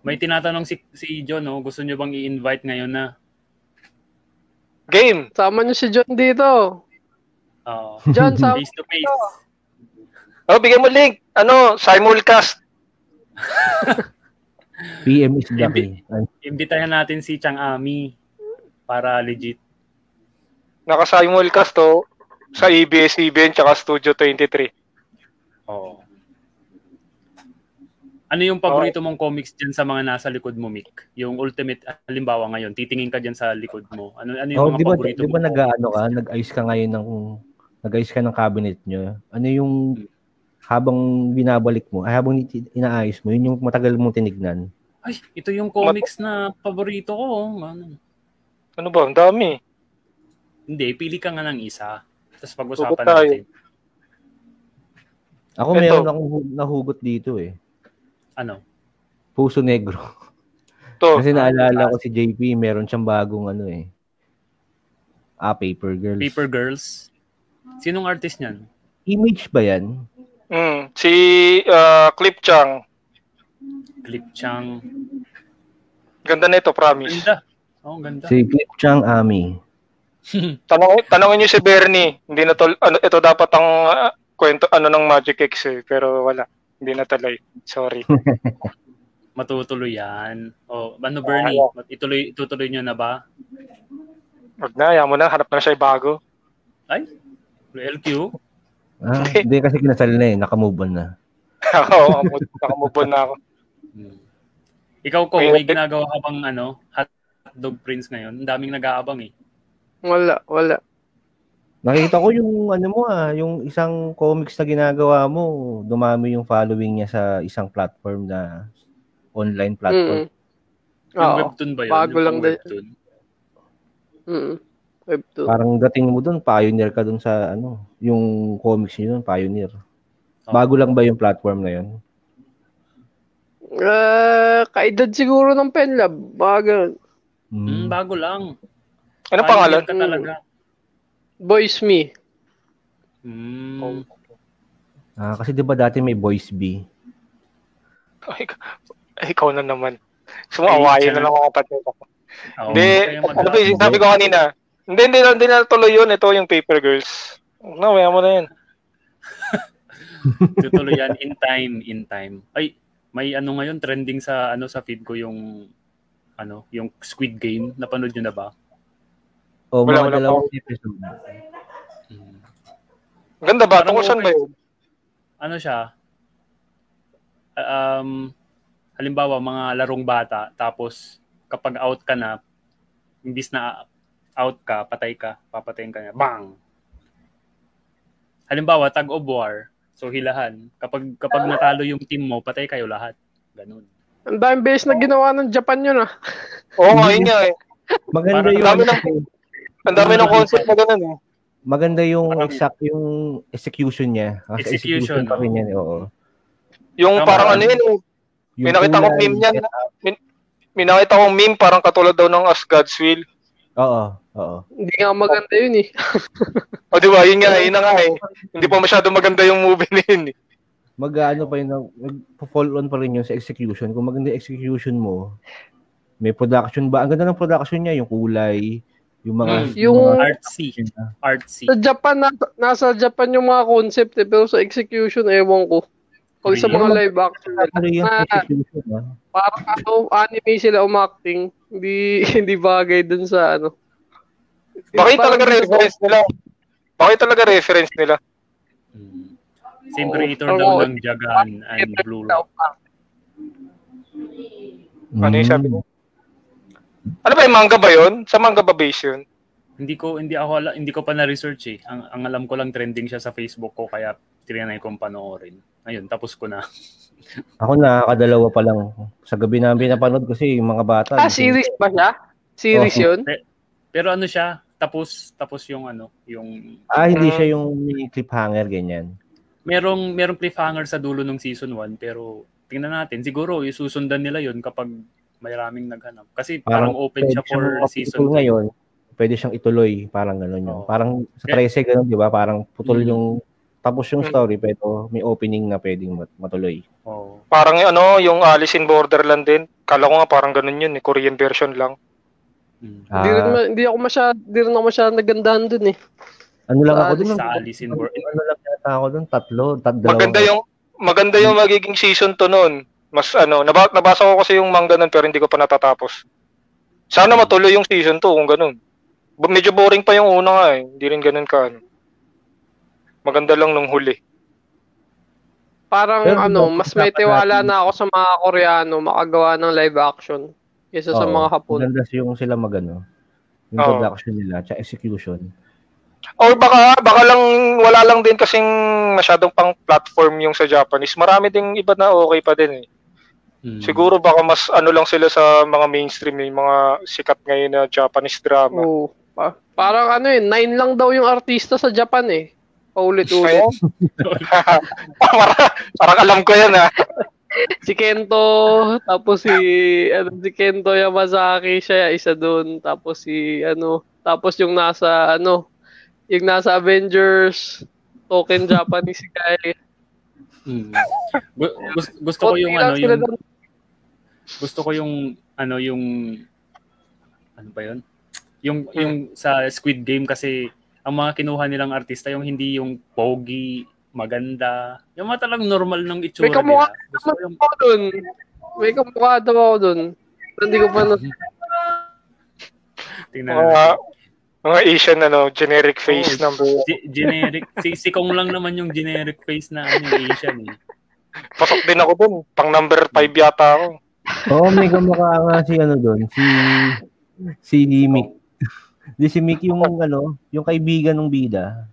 May tinatanong si, si John, no? gusto nyo bang i-invite ngayon na? Game. Sama niyo si John dito. Uh, John, sama face to face. Oh, bigyan mo link. Ano, simulcast. PM is. Ay, Imbitahan natin si Chang Ami para legit. Naka-simulcast to sa E ABS-CBN tsaka Studio 23. Oo. Ano yung paborito mong comics dyan sa mga nasa likod mo, Mick? Yung ultimate, halimbawa ngayon, titingin ka dyan sa likod mo. Ano, ano yung Oh, mga di ba, paborito di ba mo? nag-ano ka, nag-ayos ka ngayon ng nag-ayos ka ng cabinet nyo. Ano yung habang binabalik mo, ay habang inaayos mo, yun yung matagal mong tinignan. Ay, ito yung comics na paborito ko. oh. Ano? Ano ba? Ang dami. Hindi, pili ka nga ng isa. Tapos pag-usapan tayo. natin. Ako Ito. meron akong hu- nahugot dito eh. Ano? Puso Negro. To. Kasi naalala ko si JP, meron siyang bagong ano eh. Ah, Paper Girls. Paper Girls. Sinong artist niyan? Image ba yan? Mm, si uh, Clip Chang. Clip Chang. Ganda na ito, promise. Ganda. Oh, ganda. Si Clip Chang Ami. Tanong, tanongin niyo si Bernie. Hindi na to, ano, ito dapat ang ah, kwento ano ng Magic X eh, pero wala. Hindi na tuloy. Sorry. Matutuloy yan. Oh, ano Bernie? Ituloy, itutuloy niyo na ba? Wag na, ayaw mo na. Hanap na siya bago. Ay? LQ? Ah, hindi kasi kinasal na eh, nakamove on na. Oo, nakamove on na ako. Hmm. Ikaw ko, May- may ginagawa ka bang ano, hotdog prince ngayon? Ang daming nag-aabang eh. Wala, wala. Nakita ko yung ano mo ah, yung isang comics na ginagawa mo, dumami yung following niya sa isang platform na online platform. Mm. Yung Oo. webtoon ba yun? Bago Yung lang din. webtoon? Mm. Webtoon. Parang dating mo doon, pioneer ka doon sa ano, yung comics niyo doon, pioneer. Oo. Bago lang ba yung platform na yun? Eh, kaedad siguro ng Penlab. Hmm, Hmm. bago lang. Ano pangalan? ka talaga. Boys Me. Hmm. Ah, kasi 'di ba dati may Boys B? Ay, ikaw na naman. Sumawayin na lang ako kapatid ako. Oo, Hindi, ano ba yung sabi ko kanina? Hindi, hindi, hindi na tuloy yun. Ito yung Paper Girls. No, maya mo na yan. Tutuloy yan in time, in time. Ay, may ano ngayon trending sa ano sa feed ko yung ano, yung Squid Game. Napanood niyo na ba? O Wala, mga wala dalawang episode. Hmm. Ganda ba? Tungkol saan ba yun? Ano siya? Ah, Um, halimbawa mga larong bata tapos kapag out ka na imbis na out ka, patay ka, papatayin ka niya. Bang! Halimbawa, tag of war. So hilahan. Kapag kapag natalo yung team mo, patay kayo lahat. Ganun. Ang daming beses na ginawa ng Japan yun ah. Oo, nga, yun nga eh. Maganda Parang yung dami ng- Ang dami ng concept na ganun eh. maganda yung Parang- exact yung execution niya. Kasi Execution, pa rin yan, eh, oo. Yung Tama. parang ano yun eh. May Yung nakita kong meme niyan. setup, May nakita kong meme parang katulad daw ng As God's Will. Oo, oo. Hindi nga maganda yun eh. O di ba? Yun nga, yun na nga eh. Hindi pa masyado maganda yung movie na yun eh. mag ano pa yun, mag-fall on pa rin yun sa execution. Kung maganda yung execution mo, may production ba? Ang ganda ng production niya, yung kulay, yung mga... Mm, yung mga artsy. Artsy. Sa Japan, nasa, nasa Japan yung mga concept eh, pero sa execution, ewan ko. Pag sa mga live action, ano na, execution, ah. parang ano, anime sila umacting. Hindi, hindi bagay dun sa ano. Bakit talaga reference nila? Bakit talaga reference nila? Mm. Same creator Oo. daw ng Jagan and Blue Lock. Ano yung sabi Mm. mo? Ano ba yung manga ba yun? Sa manga ba base yun? Hindi ko hindi ako ala, hindi ko pa na-research eh. Ang, ang alam ko lang trending siya sa Facebook ko kaya tinanay kong panoorin. Ayun, tapos ko na. Ako nakakadalawa pa lang. Sa gabi namin napanood kasi yung mga bata. Ah, series ba siya? Series Oh. yun? Pero ano siya, tapos tapos yung ano, yung Ah, hindi siya yung cliffhanger, ganyan. merong merong cliffhanger sa dulo ng season 1 pero tingnan natin siguro isusundan nila yun kapag maraming naghanap. Kasi parang, open siya for season maputol 2. ngayon. Pwede siyang ituloy, parang gano'n yun. Oo. Parang sa Kaya- 13 gano'n, di ba? Parang putol Mm. yung tapos yung Mm. story pero may opening na pwedeng mat- matuloy. Oh. Parang yung ano, yung Alice in Borderland din. Kala ko nga parang ganun yun, eh, Korean version lang. Mm. Ah, Hindi, rin, ma- hindi ako masyado, hindi rin ako masyado nagandahan dun eh. ano lang sa ako dun? Sa Alice in Borderland. Ano lang yata ako dun? Tatlo? Tat, dalawa. Maganda yung maganda yung magiging season 2 noon. Mas ano, naba, nabasa ko kasi yung manga nun pero hindi ko pa natatapos. Sana matuloy yung season 2 kung ganun. Medyo boring pa yung una nga eh. Hindi rin ganun ka ano. Maganda lang nung huli. Parang Pero ano, mas may tiwala natin- na ako sa mga Koreano makagawa ng live action kaysa sa mga Hapon. Maganda yung sila magano. Yung Oo. production nila, tsaka execution. Or baka baka lang wala lang din kasing masyadong pang platform yung sa Japanese. Marami ding iba na okay pa din eh. Mm. Siguro baka mas ano lang sila sa mga mainstream yung mga sikat ngayon na Japanese drama. Oo. Pa- parang ano eh, nine lang daw yung artista sa Japan eh. Paulit-ulit. Ayun. parang, parang alam ko yan ah. si Kento, tapos si ano si Kento Yamazaki siya isa doon, tapos si ano, tapos yung nasa ano, yung nasa Avengers token Japanese guy. Mm. Gu- gus- gusto ko yung ano yung gusto ko yung ano yung ano ba yun? Yung yung sa Squid Game kasi ang mga kinuha nilang artista yung hindi yung pogi, maganda, yung mga talagang normal ng itsura May kamukha nila. Gusto yung ako doon. May kamukha daw ako doon. Hindi ko pa na tingnan Mga, mga Asian ano, generic face Oo, number. Ge- generic si, si Kong lang naman yung generic face na ano Asian eh. Pasok din ako dun. Pang number 5 yata ako. Oo, may kamukha nga si ano doon, si si Mick. Di si Mick yung ano, yung kaibigan ng bida.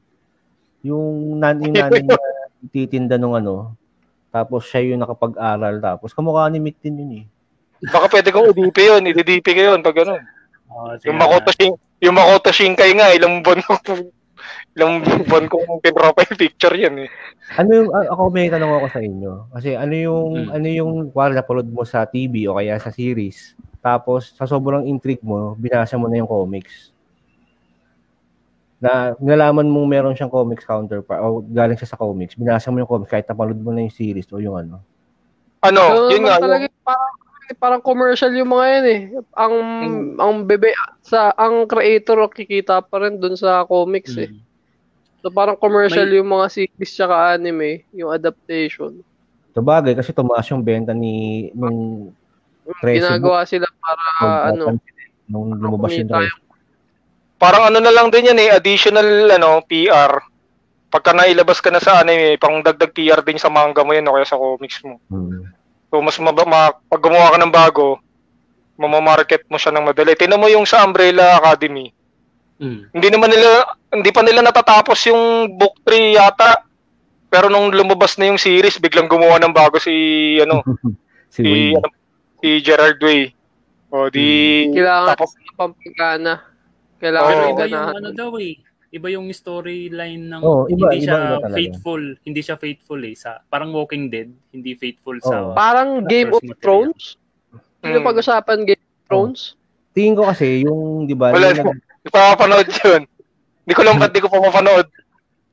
Yung nan yung nanay niya titinda nung ano. Tapos siya yung nakapag-aral tapos kamukha ni Mick din yun eh. Baka pwede kong UDP yun. I-DP ko yun pag ano. Oh, Yung Makoto, Shin, yung Makoto Shinkai nga, ilang buwan ko ilang buwan kong pinrofile picture yan eh. Ano yung ako may tanong ako sa inyo. Kasi ano yung Mm. ano yung kuwari napanood mo sa TV o kaya sa series. Tapos sa sobrang intrigue mo, binasa mo na yung comics. Na nalaman mong meron siyang comics counterpart o galing siya sa comics, binasa mo yung comics kahit napanood mo na yung series o yung ano. Ano, Ano yun nga. talaga, Yung, parang, parang commercial yung mga yan eh. Ang Hmm. ang bebe sa ang creator kikita pa rin dun sa comics eh. Mm. So parang commercial May- yung mga series tsaka anime, yung adaptation. Sabagay kasi tumaas yung benta ni nung Ginagawa sila para ano, nung lumabas yung. Parang ano na lang din yan eh, additional ano, PR. Pagka nailabas ka na sa anime, pang dagdag PR din sa manga mo yan o kaya sa comics mo. Hmm. So mas maba, ma, pag gumawa ka ng bago, mamamarket mo siya ng madali. Tingnan mo yung sa Umbrella Academy. Mm. Hindi naman nila hindi pa nila natatapos yung book 3 yata. Pero nung lumabas na yung series, biglang gumawa ng bago si ano, Si si, Wayne. ano, si Gerard Way. O di kailangan tapos pampagana. Kailangan may iba yung ano daw eh. Iba yung storyline ng Oo, iba, hindi iba, siya iba talaga. faithful, hindi siya faithful eh sa parang Walking Dead, hindi faithful sa Oo. Parang Game of material. Thrones? Yung Mm. pag-usapan Game of Thrones? Tingin ko kasi yung 'di ba, Wala yung Hindi pa mapanood yun. Hindi ko lang ba't di ko pa mapanood.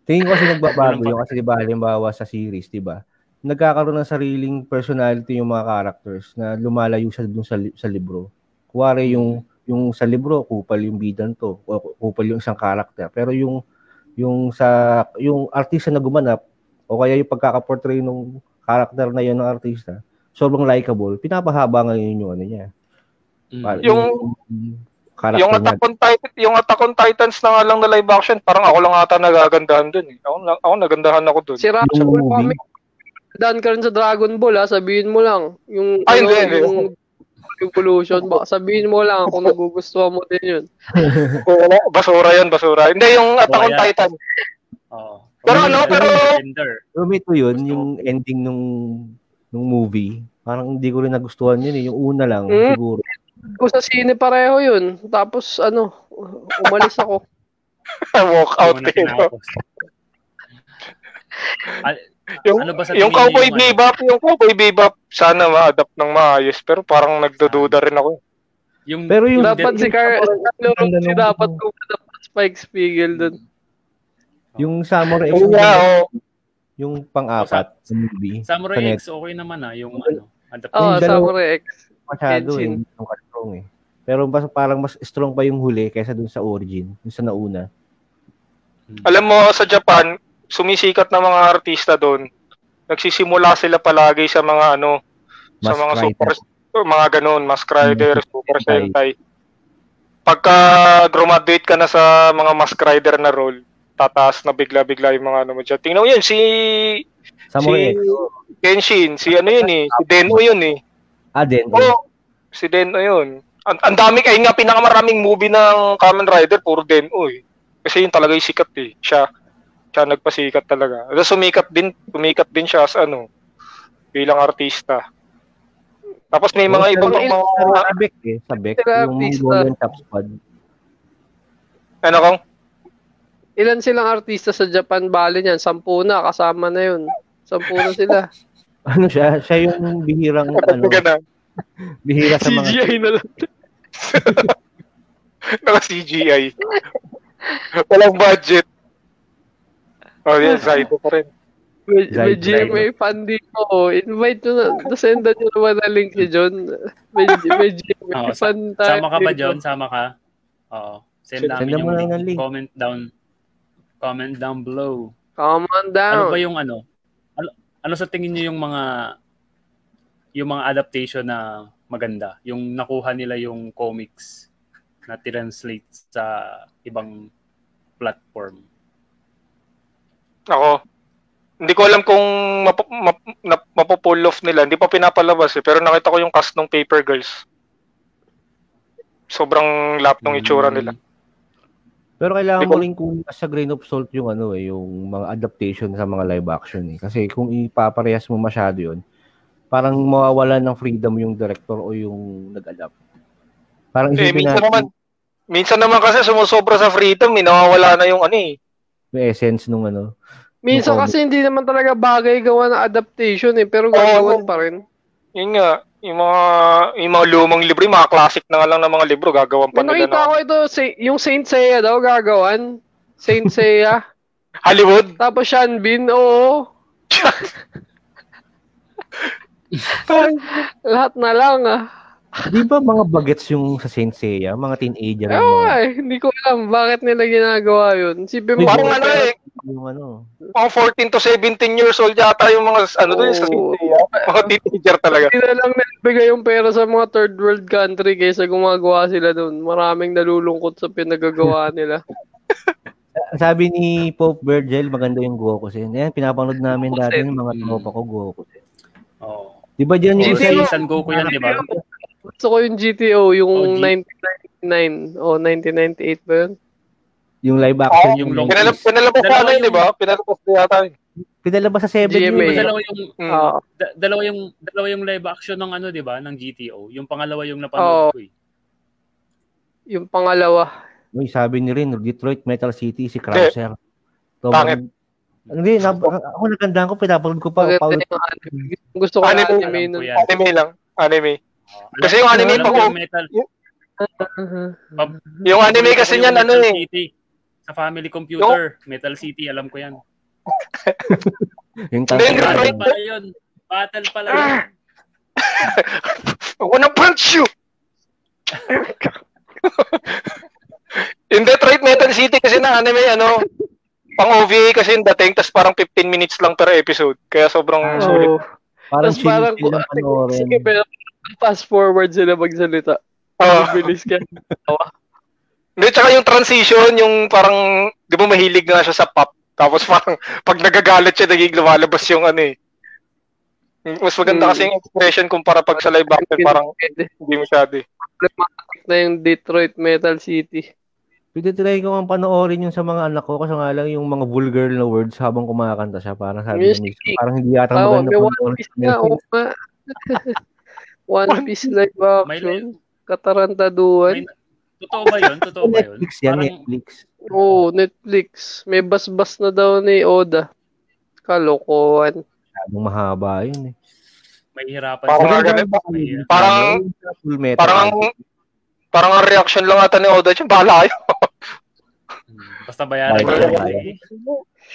Tingin ko kasi nagbabago yung kasi 'di ba halimbawa sa series, 'di ba? nagkakaroon ng sariling personality yung mga characters na lumalayo sa dun sa, li- sa libro. Kuwari yung yung sa libro kupal yung bidan to, o kupal yung isang character. Pero yung yung sa yung artista na gumanap o kaya yung pagkaka-portray ng character na yun ng artista, sobrang likable, pinapahaba ngayon yung ano niya. Mm. Para- Yung- character Yung niya. Attack on Titan, yung Attack on Titans na nga lang na live action, parang ako lang ata nagagandahan dun eh. Ako, ako nagandahan ako dun. Si Yung? Comic. Daan ka rin sa Dragon Ball ha, sabihin mo lang. Yung, Ay, ano, hindi, hindi. yung Evolution, baka sabihin mo lang kung nagugustuhan mo din yun. Wala, basura yun, basura. Hindi, yung Attack on. Titan. Oo. Pero ano, pero- Gender. Pero ito yun, Gusto yung ending nung nung movie, parang hindi ko rin nagustuhan yun eh. Yung una lang, Mm. siguro. Ko sa sine pareho yun. Tapos ano, umalis ako. Walk out Yung eh. Yung, ano ba sa yung Cowboy yung ano? Bebop, yung Cowboy Bebop, sana ma-adapt ng maayos. Pero parang nagdududa rin ako. Yung, Pero yung- dapat si Car Ganda si dapat ko dapat Spike Spiegel dun. Yung Samurai X, oh. yung pang-apat sa movie, Samurai sa X, okay naman ah. Yung ano, Oh, Samurai X. masyado eh, yung strong eh. Pero mas, parang mas strong pa yung huli kaysa dun sa origin, dun sa nauna. Alam mo, sa Japan, sumisikat na mga artista doon. Nagsisimula sila palagi sa mga ano, sa Mask mga super, mga ganun, Mask Rider, Mm, Super Sentai. Pagka graduate ka na sa mga Mask Rider na role, tataas na bigla-bigla yung mga ano mo dyan. Tingnan mo yun, si, Samurai si. Kenshin, si ano yun eh, si Deno yun eh. Ah, din. Oo, si Deno yun. Ang, ang dami, ayun nga, pinakamaraming movie ng Kamen Rider, puro Deno eh. Kasi yun talaga yung sikat eh. Siya, siya nagpasikat talaga. Tapos sumikat din, sumikat din siya as ano, bilang artista. Tapos may mga ibang pero mga, Sa Beck eh, sa Beck, yung artista. Mongolian Top Squad. ano kong, Ilan silang artista sa Japan Bali niyan? Sampu na, kasama na yun. Sampu na sila. Ano siya? Siya yung bihirang, ano, Naka, bihira sa mga CGI na lang. naka CGI. Walang budget. Oh, yan, Zaido pa rin. May, may GMA fan dito. Invite nyo na. Nasendan nyo naman na link si John. May, may GMA sa- fan tayo. Sama ka ba. John? Sama ka? Oo. Send Send namin yung link. ng link. Comment down. Comment down below. Come on down. Ano ba yung ano? Ano, ano sa tingin niyo yung mga yung mga adaptation na maganda? Yung nakuha nila yung comics na translate sa ibang platform. Ako, hindi ko alam kung map- map- nap- mapopull off nila. Hindi pa pinapalabas eh. Pero nakita ko yung cast ng Paper Girls. Sobrang lap ng itsura nila. Pero kailangan mo rin kung sa grain of salt yung ano eh, yung mga adaptation sa mga live action eh. Kasi kung ipaparehas mo masyado yun, parang mawawala ng freedom yung director o yung nag-adapt. Parang Eh, minsan natin naman, minsan naman kasi sumusobra sa freedom, eh, nawawala na yung ano eh. yung essence nung ano. Minsan kasi hindi naman talaga bagay gawa ng adaptation eh. Pero gagawan Oo. pa rin. Yun nga, yung mga, yung mga lumang libro, yung mga classic na nga lang ng mga libro, gagawan pa nila nakita na. ko ito, yung Saint Seiya daw gagawan. Saint Seiya. Hollywood? Tapos Sean Bean, oo. Lahat na lang ah. Di ba mga bagets yung sa Saint Seiya? Mga teenager Ewan, mga, eh, hindi ko alam bakit nila ginagawa yun. Sipin mo, Parang ano eh, yung ano. mga 14 to 17 years old yata yung mga, ano doon, sa. Cynthia. Mga teenager talaga. Hindi na lang nabigay yung pera sa mga third world country kaysa gumagawa sila doon. Maraming nalulungkot sa pinagagawa nila. Sabi ni Pope Virgil, maganda yung Gokusen. Yan, pinapanood namin dati yung mga Mm. tropa ko Gokusen. Oo. Di ba dyan yung si San Goku yan, di ba? Gusto ko yung GTO, yung Oh, G- 1999 o 1998 ba yun? yung live action Oo, yung yung long- Pinalabas, pinalabas sa Dalawa ano yun, yung- di ba? Pinalabas na yata yun. pinalabas sa 7 GMA. yun. Dalawa yung Mm. Da- dalawa yung dalawa yung live action ng ano, 'di ba, ng GTO. Yung pangalawa yung Oo. napanood ko eh. yung pangalawa. Uy, sabi ni rin, Detroit Metal City, si Krauser. So, Pangit. Hindi, na, ako nagandaan ko, pinapanood ko pa. Paulit. yung. Gusto ko Anime. yung anime ko. Anime lang. Anime. Kasi yung anime alam pa ko ko- yung metal. Yung anime Paborito kasi niyan, ano eh. City. Sa family computer, Metal City, alam ko yan. Yung Battle pala yun. Battle pala yun. Ah! Ako na punch you! In Detroit Metal City kasi na anime, ano, pang OVA kasi yung dating, tas parang 15 minutes lang per episode. Kaya sobrang Ah. sulit. Oh. Parang Tapos parang, sige, pero fast forward sila magsalita. Oo. Bilis ka. Hindi, tsaka yung transition, yung parang, di ba mahilig nga siya sa pop. Tapos parang, pag nagagalit siya, naging lumalabas yung ano eh. Mas maganda Hmm. kasi yung expression kumpara pag sa live action, parang hindi masyado eh. na yung Detroit Metal City. Pwede try ko ang panoorin yung sa mga anak ko kasi nga lang yung mga vulgar na words habang kumakanta siya. Parang sabi Music. niya parang hindi yata maganda may One panoorin Piece na. Nga. One Piece live action. Katarantaduan. May, totoo ba yun? Totoo ba yun? Netflix yan, Parang, Netflix. Oo, Netflix. May basbas na daw ni Oda. Kalokohan. Masyadong mahaba yun eh. may hirapan. Parang Parang- full metal. Parang ang, parang ang reaction lang ata ni Oda dyan, bahala kayo. Hmm, Basta bayaran ko lang.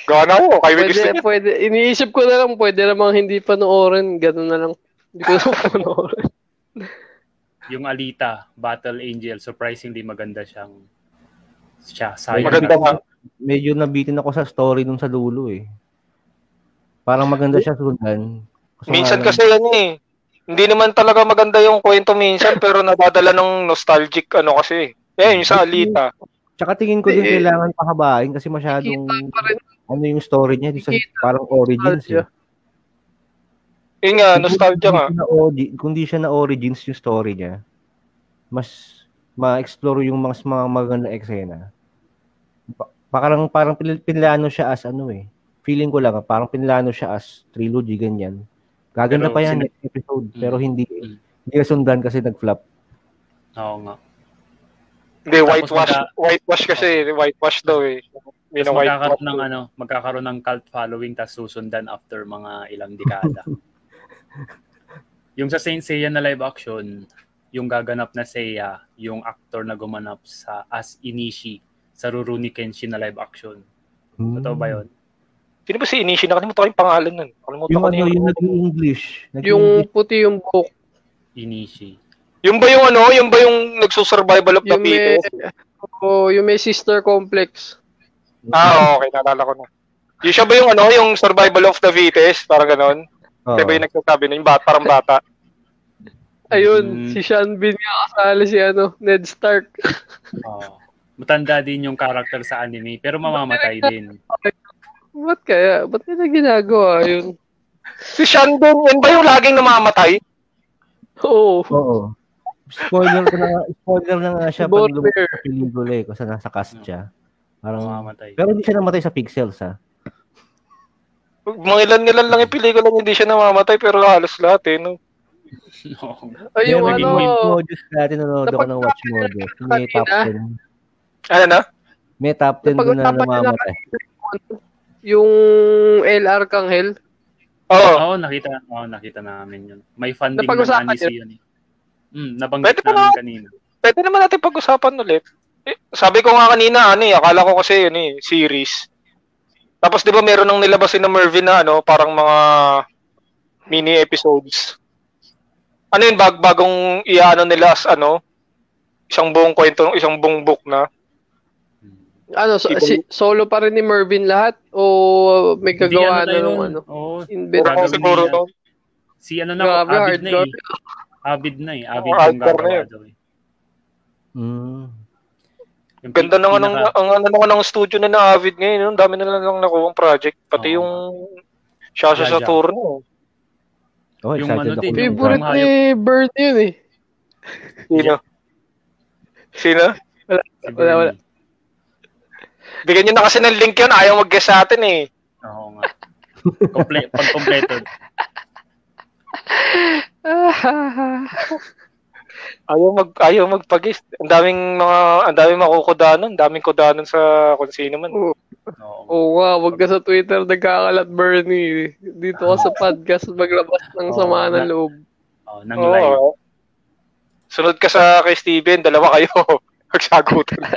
Gana ko, kayo may gusto Pwede, niya. pwede. Iniisip ko na lang, pwede namang hindi panoorin. Ganun na lang. Hindi ko na panoorin. Yung Alita, Battle Angel, surprisingly maganda siyang siya. Sayang Maganda lang. nga. Medyo nabitin ako sa story nung sa dulo eh. Parang maganda siya sundan. Kaso Minsan kasi yan eh. Hindi naman talaga maganda yung kwento minsan, pero nadadala ng nostalgic ano kasi. Eh, yung sa Alita. Tsaka tingin ko din Eh, kailangan pahabain kasi masyadong ano yung story niya, di sa, parang origins nostalgia. eh. Yun nga, nostalgia nga. Kung di siya na ori- Kung di siya na origins yung story niya, mas ma-explore yung mga, mga magandang eksena. Pa- parang parang pin- pinlano siya as ano eh. Feeling ko lang, parang pinlano siya as trilogy ganyan. Gaganda Pero pa yan sin- next episode, Mm. pero hindi Mm. hindi kasundan kasi nag-flop. Oo nga. Hindi, whitewash. magka- Whitewash kasi, whitewash daw eh. Tapos ang whitewash. magkakaroon ng ano, magkakaroon ng cult following tapos susundan after mga ilang dekada. yung sa Saint Seiya na live action, yung gaganap na Seiya, yung actor na gumanap sa as Inishi sa Rurouni Kenshin na live action. Totoo ba yun? Sino ba si Inishi? Nakalimutan ko yung pangalan nun. Nakalimutan Yung ko ano, na yung naging English. Naging Yung puti yung buhok. Inishi. Yung ba yung ano? Yung ba yung nagsusurvival of the Yung may, fittest? oh, yung may sister complex. Ah, okay. Naalala ko na. Yung siya ba yung ano? Yung survival of the fittest? Parang ganon. Oo. Di ba yung nagsasabi na yung bata, parang bata? Ayun, Mm. si Sean Bean nga kasali si ano, Ned Stark. Oo. Matanda din yung character sa anime, pero mamamatay din. Ba't kaya? Ba't nila ginagawa yun? Si Shandon, yun ba yung laging namamatay? Oo. Oo. Spoiler na nga, spoiler na nga siya pag lumabas sa pelikula eh, kasi nasa cast siya. Parang, Mamamatay. pero hindi siya namatay sa pixels ha. Mga ilan-ilan lang yung pelikula hindi siya namamatay, pero halos lahat eh, no? Oo. Ay, yung ano, modus dati nanonood ako ng watch modus. May top kanina. 10. Ano na? May top 10 doon na namamatay. yung LR Kanghel. Oo. Oo, nakita, oo, nakita namin yun. May funding ng Napag-usapan Anisi yun eh. Hmm, nabanggit namin na- kanina. Pwede naman natin pag-usapan ulit. Eh, sabi ko nga kanina, ano eh, akala ko kasi yun eh, series. Tapos di ba meron nang nilabasin na Mervin na ano, parang mga mini episodes. Ano yun, bag bagong iano nila as ano, isang buong kwento, isang buong book na. Ano, so, Ibang- si, solo pa rin ni Mervin lahat? O may gagawa na nung ano? Oo, Invent. Siguro no. si ano na, Grabe, avid na eh. Avid na eh. Avid yung hardcore na yun. eh. Mm. Yung Ganda ng anong, ang ano naman ng studio na na Avid ngayon? Ang dami na lang nakuha project. Pati Oo. yung Shasha sa Jaja. tour no. Oh, Yung ano din. Favorite Yung ni Bird yun eh. Sino? Sino? si wala, wala. Bernie. Bigyan nyo na kasi ng link yun, ayaw mag-guess sa atin eh. Oo nga. Komple- pag kompleto. Ayaw mag ayaw magpagis. Ang daming mga ang daming makukudanan, daming kudanan sa kung sino man. Oo. Oo nga, wag ka sa Twitter nagkakalat Bernie. Dito ka sa podcast maglabas ng Oo, sama ng loob. Oo, nang live. Oo. Sunod ka sa kay Steven, dalawa kayo. Magsagutan.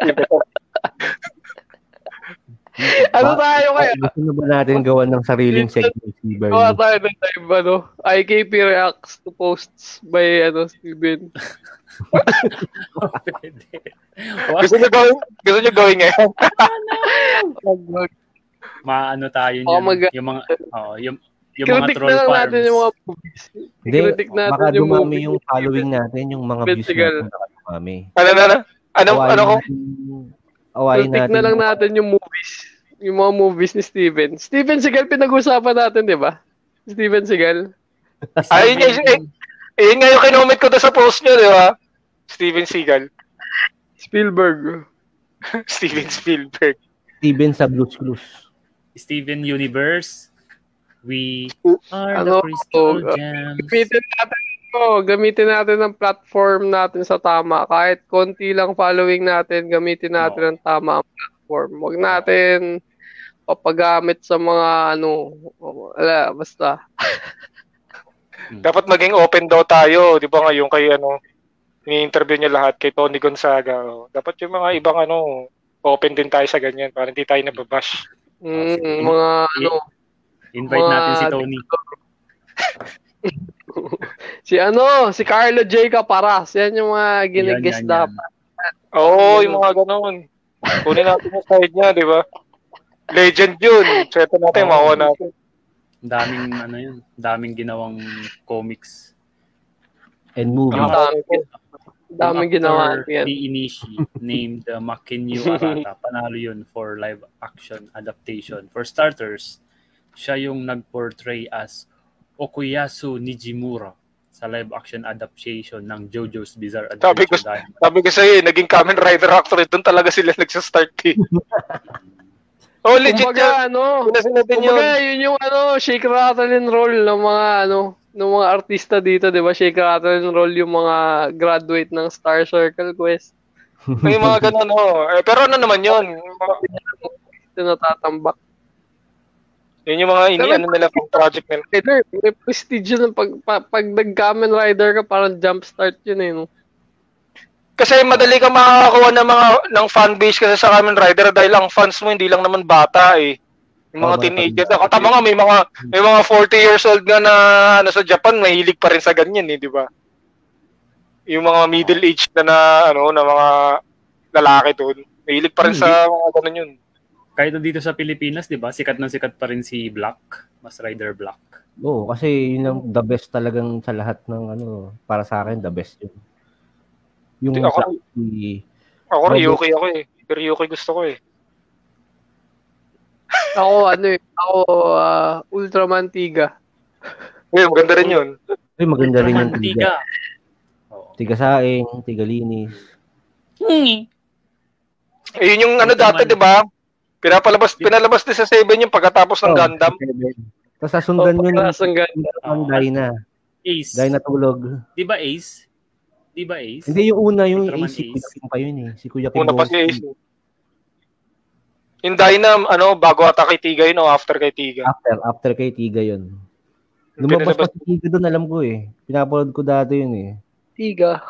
Ano tayo kaya? Gusto na ba natin gawa ng sariling segment si Gawa Bernie? tayo ng live, ano? IKP reacts to posts by, ano, Steven. Pwede. Gusto niyo gawin, gusto niyo gawin ngayon? Maano tayo Oo, niyan. mag- yung mga, oh, yung, yung mga Critic troll na farms. natin yung mga movies. Hindi, Critic natin baka yung dumami yung following natin, yung mga views natin dumami. Ano, ano, ano? Ano, Awayin ano ko? Awayin natin. na lang natin yung movies. Yung mga movies ni Steven. Steven Seagal pinag-usapan natin, di ba? Steven Seagal. Ayun nga, eh, ayun nga yung kinomment ko doon sa post niyo, di ba? Steven Seagal. Spielberg. Steven Spielberg. Steven sa Blues Clues. Steven Universe. We are Ano, the Crystal oh, Gems. Gamitin natin ito. Gamitin natin ang platform natin sa tama. Kahit konti lang following natin, gamitin natin ang tama ang platform. Huwag natin papagamit sa mga ano, wala, basta. Dapat maging open daw tayo, di ba ngayon kay ano, ni-interview niya lahat kay Tony Gonzaga. oh. Dapat yung mga ibang ano, open din tayo sa ganyan para hindi tayo nababash. Mm, mga ano, Invite Mga- natin si Tony. si ano, si Carlo J. Caparas. Yan yung mga ginigis dapat. Oo, yung mga ganun. Kunin natin yung side niya, di ba? Legend yun. Swerte natin, makuha natin. Ang daming ano yun, daming ginawang comics. And movie. Ang dami. Daming Yung ginawa actor yan. Ni Inishi named uh, Makinyu Arata. Panalo yun for live action adaptation. For starters, siya yung nag-portray as Okuyasu Nijimura sa live action adaptation ng JoJo's Bizarre Sabi ko- Adventure Diamond. Sabi ko sa'yo, eh, naging Kamen Rider actor, doon talaga sila nagsastart eh. oh, legit yan. Kumbaga, ano, Pinasin natin yun. kumbaga, yun yung ano, shake, rattle, and roll ng mga, ano, ng mga artista dito, di ba? Shake, rattle, roll yung mga graduate ng Star Circle Quest. May mga ganun, oh. Eh, pero ano naman yun? Ito natatambak. Yun yung mga ini, ano nila, pang project nila. Rider, may prestige yun. Pag, pag, pag nag-Kamen Rider ka, parang jumpstart yun eh, no? Kasi madali kang makakakuha ng mga ng fan base kasi sa Kamen Rider dahil ang fans mo hindi lang naman bata eh. Yung mga Tama, teenager. Ako tama nga may mga may mga 40 years old nga na ano sa Japan mahilig pa rin sa ganyan eh, di ba? Yung mga middle age na, na ano na mga lalaki doon. Mahilig pa rin sa mga ganun yun. Kahit dito sa Pilipinas, di ba, sikat na sikat pa rin si Black, Mas Rider Black. Oo, kasi yun ang the best talagang sa lahat ng ano, para sa akin, the best yun. Yung Hindi, ako- sa- si- Ako Ryuki ako eh. Pero Ryuki gusto ko eh. Ako, ano eh, ako, ah, Ultraman Tiga. Eh, maganda rin yun. Ay, maganda rin yung Ultraman tiga. Tiga saing, tiga linis. Eh, yun yung ano dati, di ba? Pinapalabas, pinalabas din sa 7 yung pagkatapos ng Oh, Gundam. Tapos sasundan Oh, yun ng pagkasang gan- ng Oo. Dyna. Ace. Dyna tulog. Di ba Ace? Di ba Ace? Hindi yung una, yung Ace. Kuya Kim pa yun eh. Si Kuya Kim Una pa si. Ace. Yung Dynam, ano, bago ata kay Tiga yun o after kay Tiga. After, after kay Tiga yun. Lumabas pa Pinalabas- si Tiga doon, alam ko eh. Pinapanood ko dati yun eh. Tiga.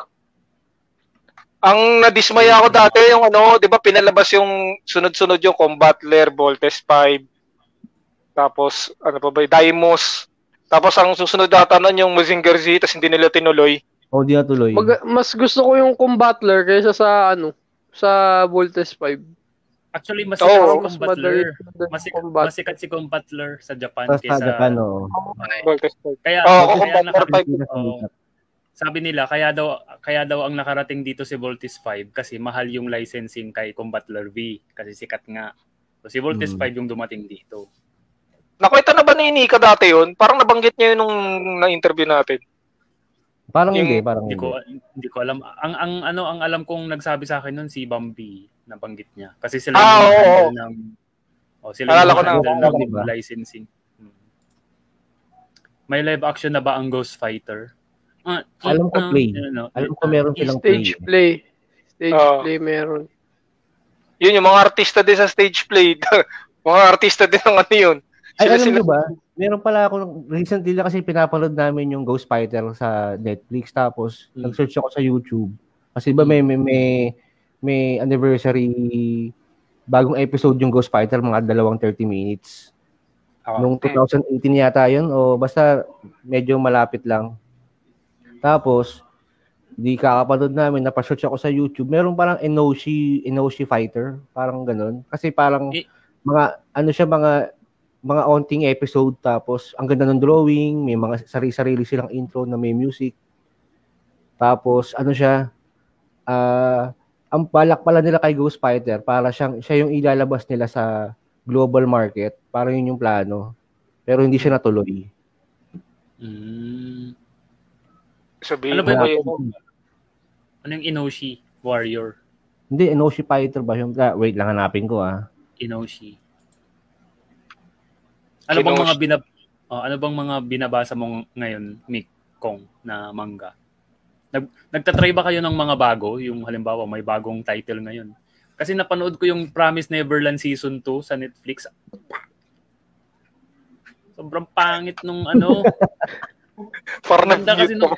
Ang nadismaya ako dati yung ano, 'di ba pinalabas yung sunod-sunod yung Combatler, Voltes 5. Tapos ano pa ba, Daimos. Tapos ang susunod data nun yung Mazinger Z, tapos hindi nila tinuloy. O, di natuloy. Mag- mas gusto ko yung Combatler kaysa sa, ano, sa Voltes 5. Actually, mas si mas Combatler. madali. Mas, mas sikat si Combatler sa Japan Tapos kaysa... sa Japan, oo. Voltes 5. Kaya, Oo, kaya ako Combatler naka- 5. Pilipinas Oo. umikat. sabi nila, kaya daw kaya daw ang nakarating dito si Voltis 5 kasi mahal yung licensing kay Combatler V kasi sikat nga. So si Voltis Hmm. 5 yung dumating dito. Nakwenta na ba ni Nika dati yun? Parang nabanggit niya yun nung na-interview natin. Parang Yung- hindi, parang Hindi hindi. ko hindi ko alam. Ang ang ano ang alam kong nagsabi sa akin noon si Bambi nabanggit niya. Kasi sila Ah, yung oo, handle ng Oh, sila Alala yung ko na, ng ko ba? licensing. Hmm. May live action na ba ang Ghost Fighter? Ah, Alam ko ah, play. ano, Alam ko meron silang Stage play. play. Stage Oo. play meron. Yun yung mga artista din sa stage play. mga artista din ng ano yun. Ay, Sila- alam sila- ba? Meron pala ako, recently lang kasi pinapanood namin yung Ghost Fighter sa Netflix. Tapos, Hmm. nag-search ako sa YouTube. Kasi ba may, may, may, may anniversary bagong episode yung Ghost Fighter, mga dalawang 30 minutes. Ako. Nung 2018 yata yun, o basta medyo malapit lang. Tapos, di kakapanood namin, napasearch ako sa YouTube, meron parang Enoshi, Enoshi Fighter, parang ganun. Kasi parang Eh. mga, ano siya, mga mga onting episode tapos ang ganda ng drawing, may mga sarili-sarili silang intro na may music. Tapos ano siya, ah ang balak pala nila kay Ghost Fighter para siyang siya yung ilalabas nila sa global market, para yun yung plano. Pero hindi siya natuloy. Mm. Sabihin Ano ba mo yung- yun. Ano yung Inoshi Warrior? Hindi, Enoshi Fighter ba yung, ah, wait lang hanapin ko ah. Inoshi. Ano bang Inoshi. mga binab oh, ano bang mga binabasa mo ngayon, Mick Kong na manga? Nag nagtatry ba kayo ng mga bago? Yung halimbawa may bagong title ngayon. Kasi napanood ko yung Promise Neverland season 2 sa Netflix. Sobrang pangit nung ano. Parang Ganda kasi nung-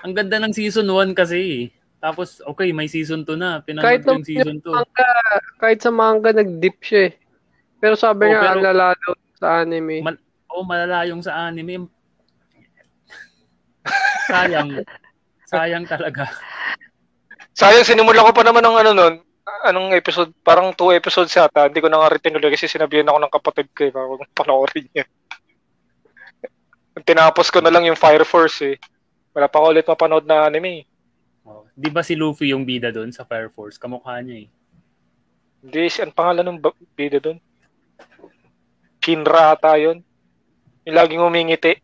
ang ganda ng season 1 kasi. Tapos okay, may season 2 na. Pinanood Kahit ko yung season 2. manga, kahit sa manga, nag-dip siya eh. Pero sabi Oh, niya, pero- ang lala daw sa anime. Ma- Oo, malala yung sa anime. Sayang. Sayang talaga. Sayang, sinimula ko pa naman ng ano nun. Anong episode? Parang two episodes yata. Hindi ko na nga rin tinuloy kasi sinabihan ako ng kapatid ko eh. Parang panoorin niya. Tinapos ko na lang yung Fire Force eh. Wala pa ako ulit mapanood na anime eh. Oh, 'Di ba si Luffy yung bida doon sa Fire Force? Kamukha niya eh. Hindi, si- ang pangalan ng bida doon? Shinra ata yun. Yung laging umingiti.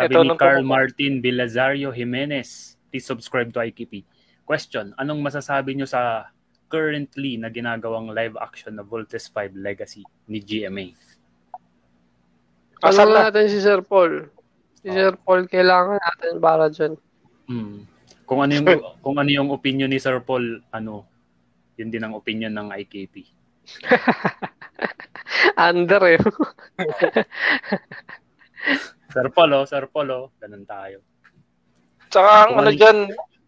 Sabi Ito, ni Carl Martin Bilazario Jimenez, please subscribe to IKP. Question, anong masasabi nyo sa currently na ginagawang live action na Voltes 5 Legacy ni GMA? Asan Ano na? natin si Sir Paul? Si Oh. Sir Paul, kailangan natin para dyan. Hmm. Kung ano yung kung ano yung opinion ni Sir Paul, ano, yun din ang opinion ng IKP. Under eh. Sir Paul, oh, Sir Paul, oh, ganun tayo. Tsaka ang ano dyan,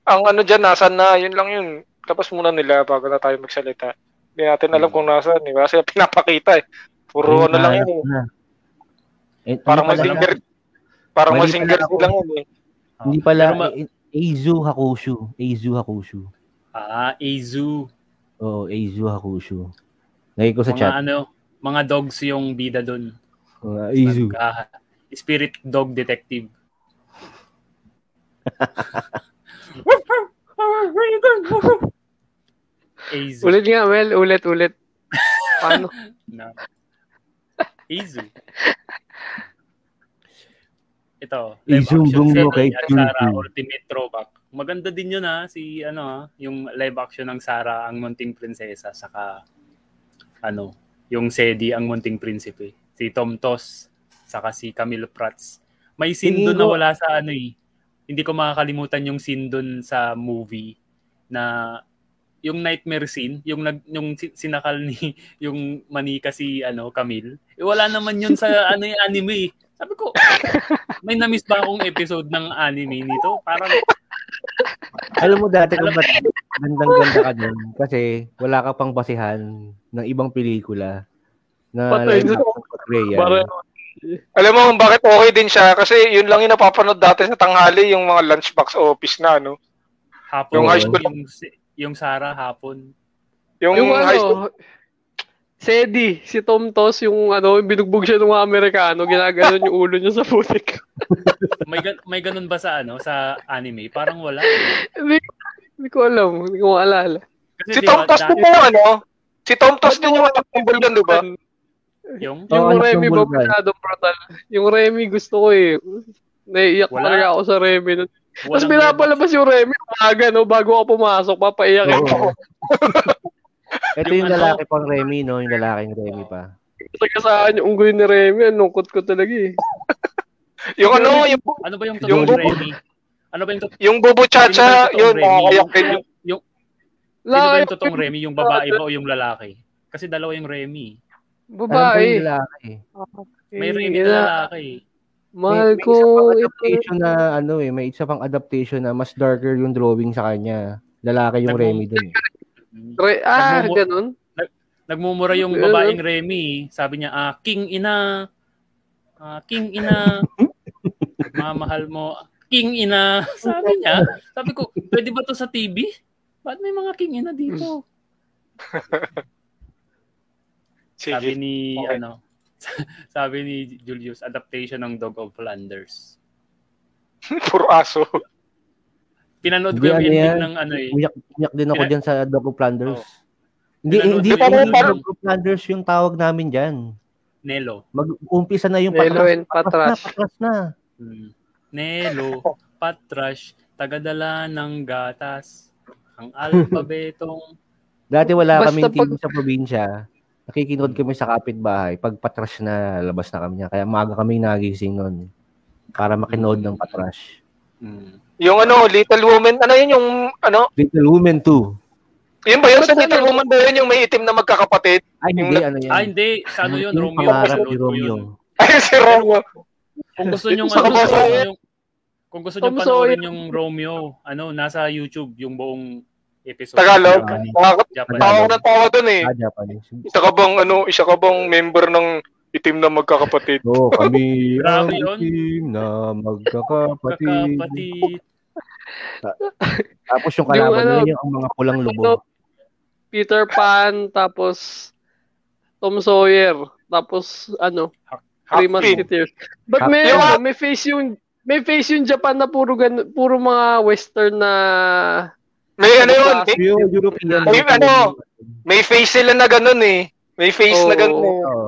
ang ano dyan, nasan na, yun lang yun. Tapos muna nila bago na tayo magsalita. Hindi natin alam Hmm. kung nasan, di ba? Kasi pinapakita eh. Puro ano lang yun eh. Na. Eh, Parang masinger, parang masinger lang yun eh. Oh, Hindi pala, eh, Eizu Hakushu. Eizu Hakushu. ah, Eizu. Oo, Eizu Hakushu. Lagay ko sa mga chat. ano, mga dogs yung bida doon. Uh, Eizu. Nag- ah, spirit dog detective. Eizu. Ulit nga, Mel. Ulit, ulit. Paano? Na. Eizu. Ito, action bungo kay Sarah. Ultimate Throwback. Maganda din yun ha, si ano ha, yung live action ng Sarah ang Munting Prinsesa saka ano, yung Sedi ang Munting Prinsipe. Si Tom Tos saka si Camille Prats. May scene doon na wala sa ano eh. Hindi ko makakalimutan yung scene doon sa movie na yung nightmare scene, yung nag yung si- sinakal ni yung manika si ano Camille. Eh, wala naman yun sa ano yung anime. eh. Sabi ko, may na-miss ba akong episode ng anime nito? Parang Alam mo dati kung ba't gandang-ganda ka dun? Kasi wala ka pang basihan ng ibang pelikula na Patay portrayal. Para, Alam mo kung bakit okay din siya? Kasi yun lang yung napapanood dati sa tanghali, yung mga lunchbox office na, no? hapon Yung high school- yung, yung Sarah hapon. Yung, yung high school, ano, Sedi, si Tom Tos, yung ano, binugbog siya ng mga Amerikano, ginaganon yung ulo niya sa putik. May gan- may ganun ba sa ano sa anime? Parang wala. Hindi, hindi ko alam, hindi ko maalala. Kasi si Tom Tos din yung ano? Si Tom Tos din yung anak ng bulgan, di ba? Yung Yung Remy ba masyadong brutal? Yung Remy gusto ko eh. Naiiyak Wala. talaga ako sa Remy. nun. Tapos pinapalabas yung Remy, umaga, no, bago ako pumasok, papaiyak ako. Ito Yung yung, ano- lalaki pang Remy, no? Yung lalaking Remy pa. Sagasaan yung unggoy ni Remy, ang lungkot ko talaga eh. Yung ano, yung, Ano ba yung Yung totoong bubo- Remy? Ano ba yung to- yung ba Chacha, yung totoong yun, Remy? nakakayak din yun. Yung, sino ba yung totoong Remy? Yung babae ba o yung lalaki? Kasi dalawa yung Remy. Alam babae. lalaki. May Eh, Remy yun na lalaki. Mahal may, may ko. isa pang ito. adaptation na ano eh, may isa pang adaptation na mas darker yung drawing sa kanya. Lalaki yung Nag- Remy dun. eh. Re- ah, Nagmumu- ganun. Nagmumura yung babaeng Remy. Sabi niya, ah, king ina. Ah, king ina. Mamahal mo. King ina. Sabi niya. Sabi ko, pwede ba to sa TV? Ba't may mga king ina dito? Sabi ni, Okay. ano, sabi ni Julius, adaptation ng Dog of Flanders. Puro aso. Pinanood ko Hindi, yung ano ending ng ano eh. Uyak, uyak din ako Pina- dyan sa Dog of Flanders. Oh. Hindi, Pinanood hindi pa ano- Dog of Flanders yung tawag namin dyan. Nelo. Mag-umpisa na yung Nelo patras. and Patras na, Patras. patras na. Hmm. Nelo, Patrash, tagadala ng gatas, ang alpabetong Dati wala Basta kaming TV pag- sa probinsya. Nakikinood kami sa kapitbahay. Pag patras na, labas na kami niya. Kaya maaga kami nagising nun. Para makinood ng patras. hmm. Yung ano, Little Woman, ano yun yung, ano, Little Women 2. yun ba yun sa Little ano? Woman ba yun yung may itim na magkakapatid? Ay, hindi. Ano yan? Ah, hindi. Sa ano yun? Yung Romeo. pangarap ni Romeo. yun. Ay, si Romeo. Kung gusto nyo ano, kung, yung, kung gusto nyo panoorin yung Romeo, ano, nasa YouTube yung buong episode. Tagalog. Tawa ng tawa dun eh. Ah, Japanese. Isa ka bang, ano, isa ka bang member ng itim na magkakapatid? Oo, kami ang team na magkakapatid. Kakapatid. Tapos yung Yung kalaban ano, nila yung ang mga pulang lubog. Peter Pan, tapos Tom Sawyer, tapos ano, Three Happy. Musketeers. But may, Yung- ano, may face yung may face yung Japan na puro gan, puro mga western na May ano yun, may, Yung European. Ay, ano, may face sila na ganun eh. May face na Oo. ganun eh. Oo.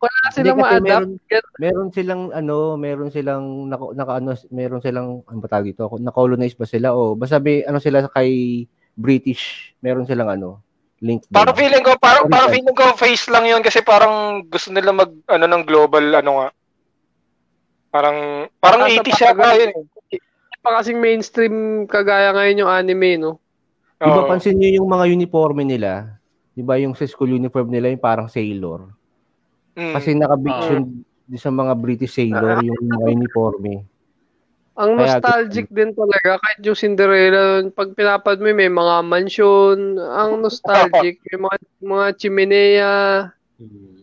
wala silang ma-adapt. meron- Meron silang ano, meron silang naka, naka ano, meron silang ano ba tawag dito? Na-colonize ba sila o basta may ano sila kay British, meron silang ano, link doon. Parang feeling ko, parang sir. feeling ko face lang yun kasi parang gusto nila mag, ano ng global, ano nga. Parang, parang Nasa 80 siya patagal- yun eh. pa kasing mainstream kagaya ngayon yung anime, no? Di ba pansin niyo yung mga uniforme nila? Di ba yung sa school uniform nila yung parang sailor? Mm. Kasi nakabig Ah. yun di sa mga British sailor yung mga uniforme. Ang Kaya nostalgic din talaga kahit yung Cinderella, pag pinapad mo may mga mansion, ang nostalgic, may mga mga chimenea.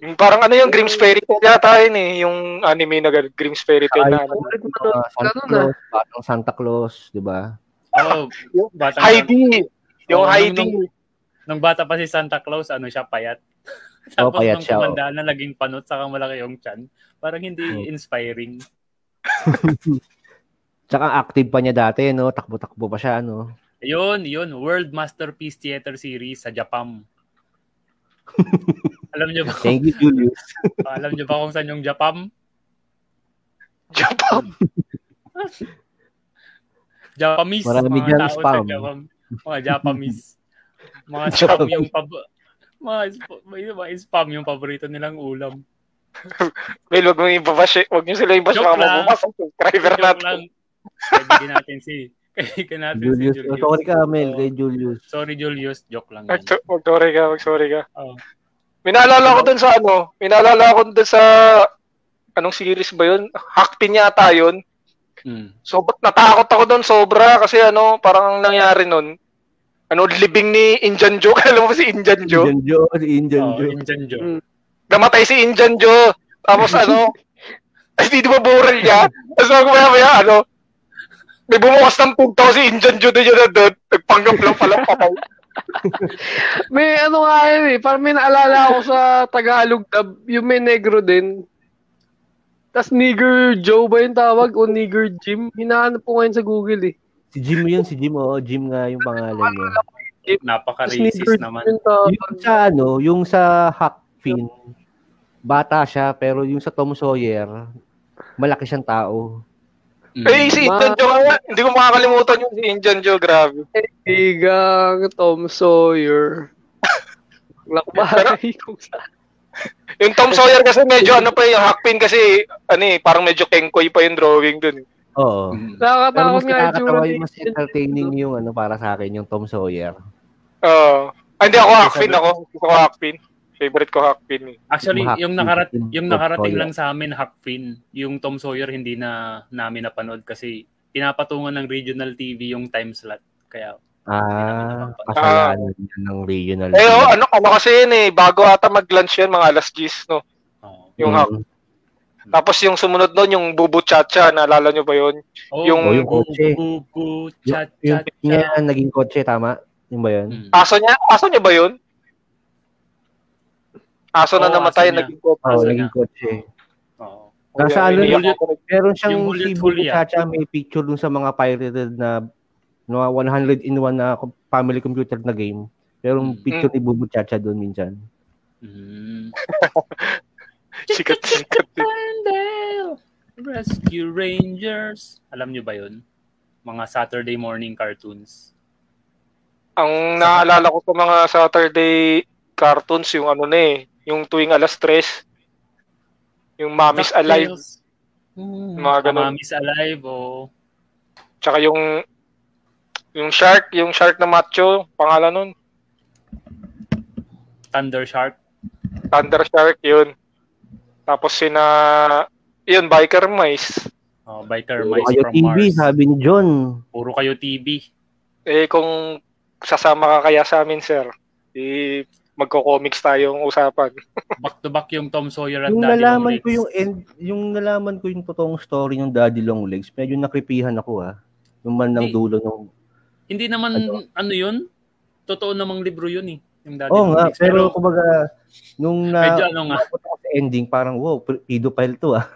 Yung parang ano yung Grimm's Fairy Tale yata yun eh. Yung anime na Grimm's Fairy Tale na ano. Santa ganun ah. Claus, Santa Claus, di ba? Oh, Heidi! Yung Oo, Heidi. Nung, nung, bata pa si Santa Claus, ano siya, payat. Oo, Tapos payat nung siya, oh. tumanda na, naging panot, saka malaki yung chan. Parang hindi Oo. inspiring. Tsaka active pa niya dati, no? Takbo-takbo pa siya, no? Yun, yun. World Masterpiece Theater Series sa Japan. alam niyo ba? Thank you, Julius. alam niyo ba kung saan yung Japan? Japan. Japanese. Marami mga tao sa spam. Japan. Mga Japanese. Mga spam yung pab mga, sp- mga spam yung paborito nilang ulam. Well, wag mo ibabash. Wag nyo sila Baka lang. mabumas ang subscriber Joke natin. lang. Kaibigan natin si kaibigan natin Julius. si Oh, Julius. sorry ka, Mel, Oo. kay Julius. Sorry Julius, joke lang yan. mag sorry ka, mag sorry ka. Oo. May naalala ko dun sa ano, may naalala ko dun sa anong series ba yun? Hackpin yata yun. Mm. So, ba't natakot ako doon sobra kasi ano, parang ang nangyari nun, ano, libing ni Injan Joe. Alam mo ba si Injan Joe? Indian Joe, si Indian Oh, Joe. Injan Joe. Mm. Namatay si Injan Joe. Tapos ano, ay di ba bural niya? Tapos ako maya maya, ano, may bumukas ng pinto si Injan Joe doon yun na doon. Nagpanggap lang palang patay. May ano nga yun eh, parang may naalala ako sa Tagalog dub, yung may negro din. Tas nigger Joe ba yung tawag o nigger Jim? Hinahanap ko ngayon sa Google eh. Si Jim yun, si Jim, oh. Jim nga yung pangalan niya. Napaka-racist naman. Yung tawag. Yung sa ano, yung sa Huck Finn, bata siya, pero yung sa Tom Sawyer, malaki siyang tao. Mm. Eh, si Injan Joe, nga, hindi ko makakalimutan yung si Injan Joe, grabe. Bigang Tom Sawyer. Lakbay kung saan. Yung Tom Sawyer kasi medyo ano pa yung Hackpin kasi ano eh, parang medyo kengkoy pa yung drawing dun. eh. Oo. Mm. Pero Nakakatakot nga yung tsura yung mas ni- entertaining yung ano para sa akin, yung Tom Sawyer. Oo. ah, hindi ako Hackpin ako. Gusto ko Hackpin. Favorite ko Hackpin eh. Actually, Yung yung nakarat yung nakarating lang sa amin Hack Fin, yung Tom Sawyer hindi na namin napanood kasi pinapatungan ng regional TV yung time slot. Kaya Ah, kasalanan yan ng regional. Eh, oh, ano, ano kasi yun eh, bago ata mag-lunch yun, mga alas 10, no? Oo. Yung Mm. hack. Tapos yung sumunod doon, yung Bubu Chacha, naalala nyo ba yun? Oh, Yung- Oh, yung kotse. Yung, chat, yung niya chat. naging kotse, tama? Yung ba yun? Mm. Aso niya, aso niya ba yun? Aso na Oo, namatay, aso niya. naging kotse. Oo, Aso naging kotse. Oo. Nasa ano yun? Meron siyang Yung si Juliet Bubu. Chacha, may picture dun sa mga pirated na no, 100 in 1 na family computer na game. Pero yung Mm. picture ni Bubu Chacha doon minsan. Mm. Sikat, sikat. Findale, Rescue Rangers. Alam niyo ba yun? Mga Saturday morning cartoons. Ang naalala ko sa mga Saturday cartoons, yung ano na eh, yung tuwing alas 3, yung Mommy's Alive, DuckTales. Mm, Mga ganun. Mommy's Alive o tsaka yung yung Shark, yung Shark na macho, pangalan nun, Thunder Shark. Thunder Shark, yun. Tapos sina, yun, Biker Mice. Oh, Biker Puro Mice kayo from TV, Mars. sabi ni John. Puro kayo TV. Eh, kung sasama ka kaya sa amin, sir, eh, magko-comics tayong usapan. Back to back yung Tom Sawyer at Yung Daddy nalaman Long ko yung end, yung nalaman ko yung totoong story ng Daddy Long Legs, medyo nakripihan ako ah. Yung man ng Hindi. dulo nung Hindi naman ano, yun? Totoo namang libro yun eh. Yung Oo Long nga, Legs. pero kumbaga nung na medyo ano nga, sa ending, parang wow, pedophile to ah.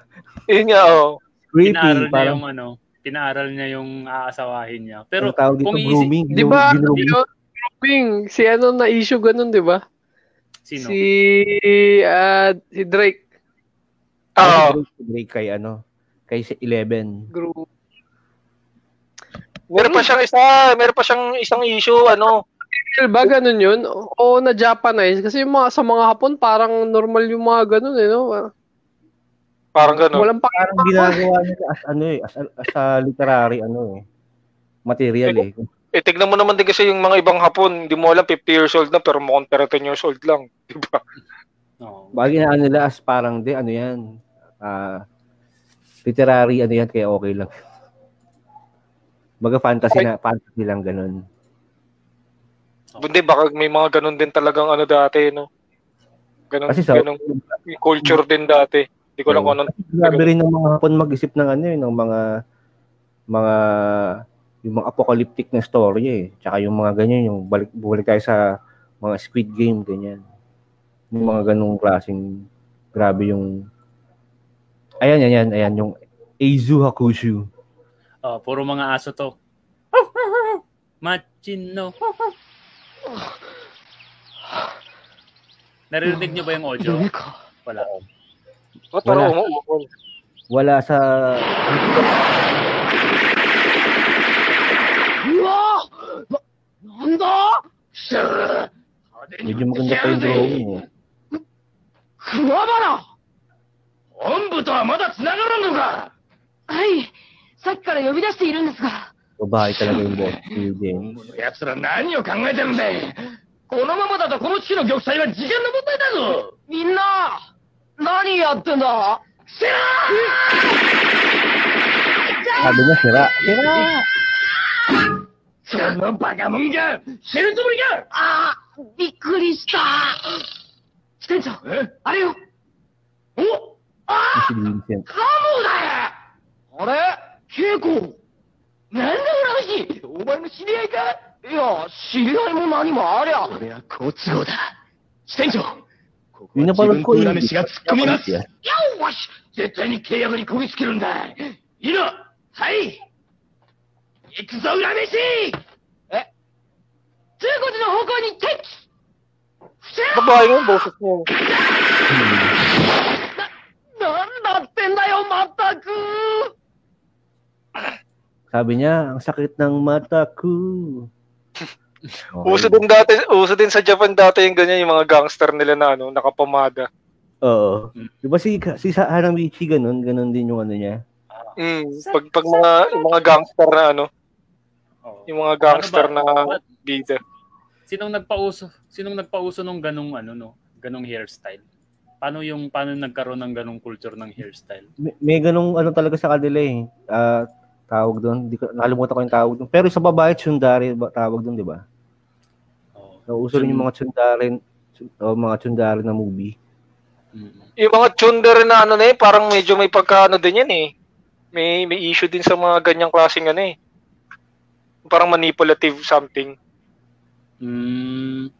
Yun nga, oh. Creepy, pinaaral niya parang yung ano, pinaaral niya yung aasawahin niya. Pero tawag dito kung iisi- grooming. Di ba? ba? Grouping. Si ano na issue ganun, di ba? sino? Si ah, si Drake. Ah, si Drake kay ano, kay si 11. Group. Meron pa siyang isa, meron pa siyang isang issue, ano, ba ganun yun? Oo, na Japanize. Kasi yung mga, sa mga Hapon, parang normal yung mga ganun eh, no? parang gano'n. Walang pa Parang ginagawa nila as ano eh, as, as a literary ano eh, material eh. Eh, tignan mo naman din kasi yung mga ibang hapon, hindi mo alam 50 years old na, pero mukhang 13 years old lang. Di ba? Oo. Bagay na ano nila as parang di ano yan, ah literary ano yan kaya okay lang. Baga fantasy na fantasy lang ganun. Hindi, baka may mga ganun din talagang ano dati, no? Ganun, Kasi sa ganun culture din dati. Hindi ko lang kung anong Grabe rin ng mga hapon mag-isip ng ano eh, ng mga mga yung mga apocalyptic na story eh. Tsaka yung mga ganyan, yung balik, balik tayo sa mga Squid Game, ganyan. Yung mga ganung klaseng grabe yung Ayan, ayan, ayan, ayan, yung Eizu Hakushu. Oh, puro mga aso to. Machino. Naririnig niyo ba yung audio? Wala. Ba't parang? Wala sa... Nanda! Medyo maganda pa yung drawing eh. mo. Kuwabara! Ombu to wa mada tsunagaru no ka? Ay! さっきから呼び出しているんですが。Babae talaga yung boss ni James. この奴ら何を考えてるんだい。このままだとこの地区の玉砕は時間の問題だぞ。みんな何やってんだ？せら。Sabi niya, sira. Sira! そのバカもんが死ぬつもりか！あびっくりした。支店長あれよ。お？あ Vincent. カモだよ。あれ？稽古なんだ裏飯お前の知り合いか？いや、知り合いも何もありゃ。俺は好都合だ。支店長ここは Yung 自分と裏飯が突っ込みます。よ.し絶対に契約にこぎつけるんだ。いいなはい行くぞ、裏飯え？通行寺の方向に敵伏せろ Babae mo, boses mo. な、なんだってんだよ、まったく Sabi niya, ang sakit ng mata ko. Okay. Uso din dati, uso din sa Japan dati yung ganyan, yung mga gangster nila na ano, nakapamada. Oo. Di ba si, si Sa- Haramichi ganun? Ganun din yung ano niya. Mm, pag, pag mga, yung mga gangster na ano, yung mga gangster Ano ba? na bida. Sinong nagpauso? Sinong nagpauso nung ganung ano no? Ganung hairstyle? Paano yung paano nagkaroon ng ganung culture ng hairstyle? May, may ganung ano talaga sa kanila eh. Ah, tawag doon. Di ko, nakalimutan ko yung tawag doon. Pero sa babae, tsundari ba, tawag doon, di ba? Oo. Nauso rin yung mga tsundari, o mga tsundari na movie. Mm. Yung mga chunder na ano na eh, parang medyo may pagkaano din yan eh. May may issue din sa mga ganyang klaseng ano eh. Parang manipulative something. Mm.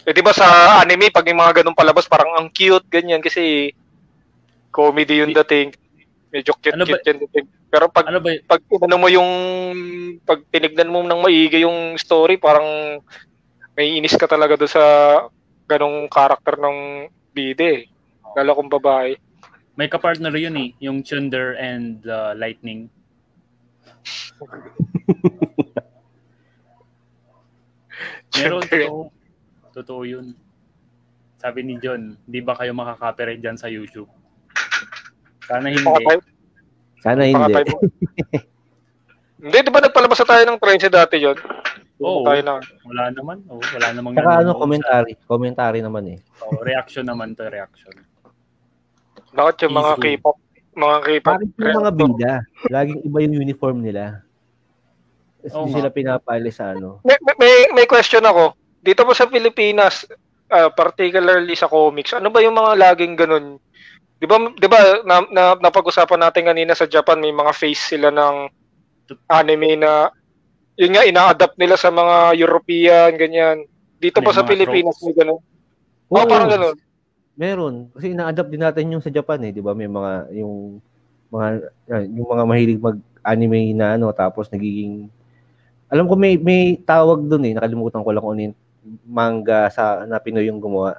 Eh di ba sa anime pag yung mga ganun palabas parang ang cute ganyan kasi comedy yung dating. Medyo cute Ano ba- cute dating. Pero pag Ano ba pag ano mo yung pag tinignan mo ng maigi yung story parang may inis ka talaga do sa ganong karakter ng bide eh. Lalo kung babae. may kapartner yun eh, yung Chunder and uh, Lightning. Chunder. totoo. Totoo yun. Sabi ni John, di ba kayo makaka-copyright dyan sa YouTube? Sana hindi. Pakatay- Sana hindi. Hindi, di ba nagpalabas na tayo ng 13 dati yun? Oo. Tayo na. Wala naman. Oh, wala namang Saka ano, commentary. Commentary naman eh. sa- oh, reaction naman to, reaction. Bakit yung mga Easy. K-pop, mga K-pop, Parang yung mga bida, laging iba yung uniform nila. Hindi nga. sila pinapali sa ano. may, may- may, question ako. Dito po sa Pilipinas, ah, particularly sa comics, ano ba yung mga laging ganun? 'Di ba 'di ba na, na, napag-usapan natin kanina sa Japan may mga face sila ng anime na yun nga ina-adapt nila sa mga European ganyan. Dito May pa sa Pilipinas tropes. may ganun. Oo, parang ganun. Meron. Kasi ina-adapt din natin yung sa Japan eh, di ba? May mga, yung mga, ah, yung mga mahilig mag-anime na ano, tapos nagiging, alam ko may, may tawag dun eh, nakalimutan ko lang kung ano yung manga sa, na Pinoy yung gumawa.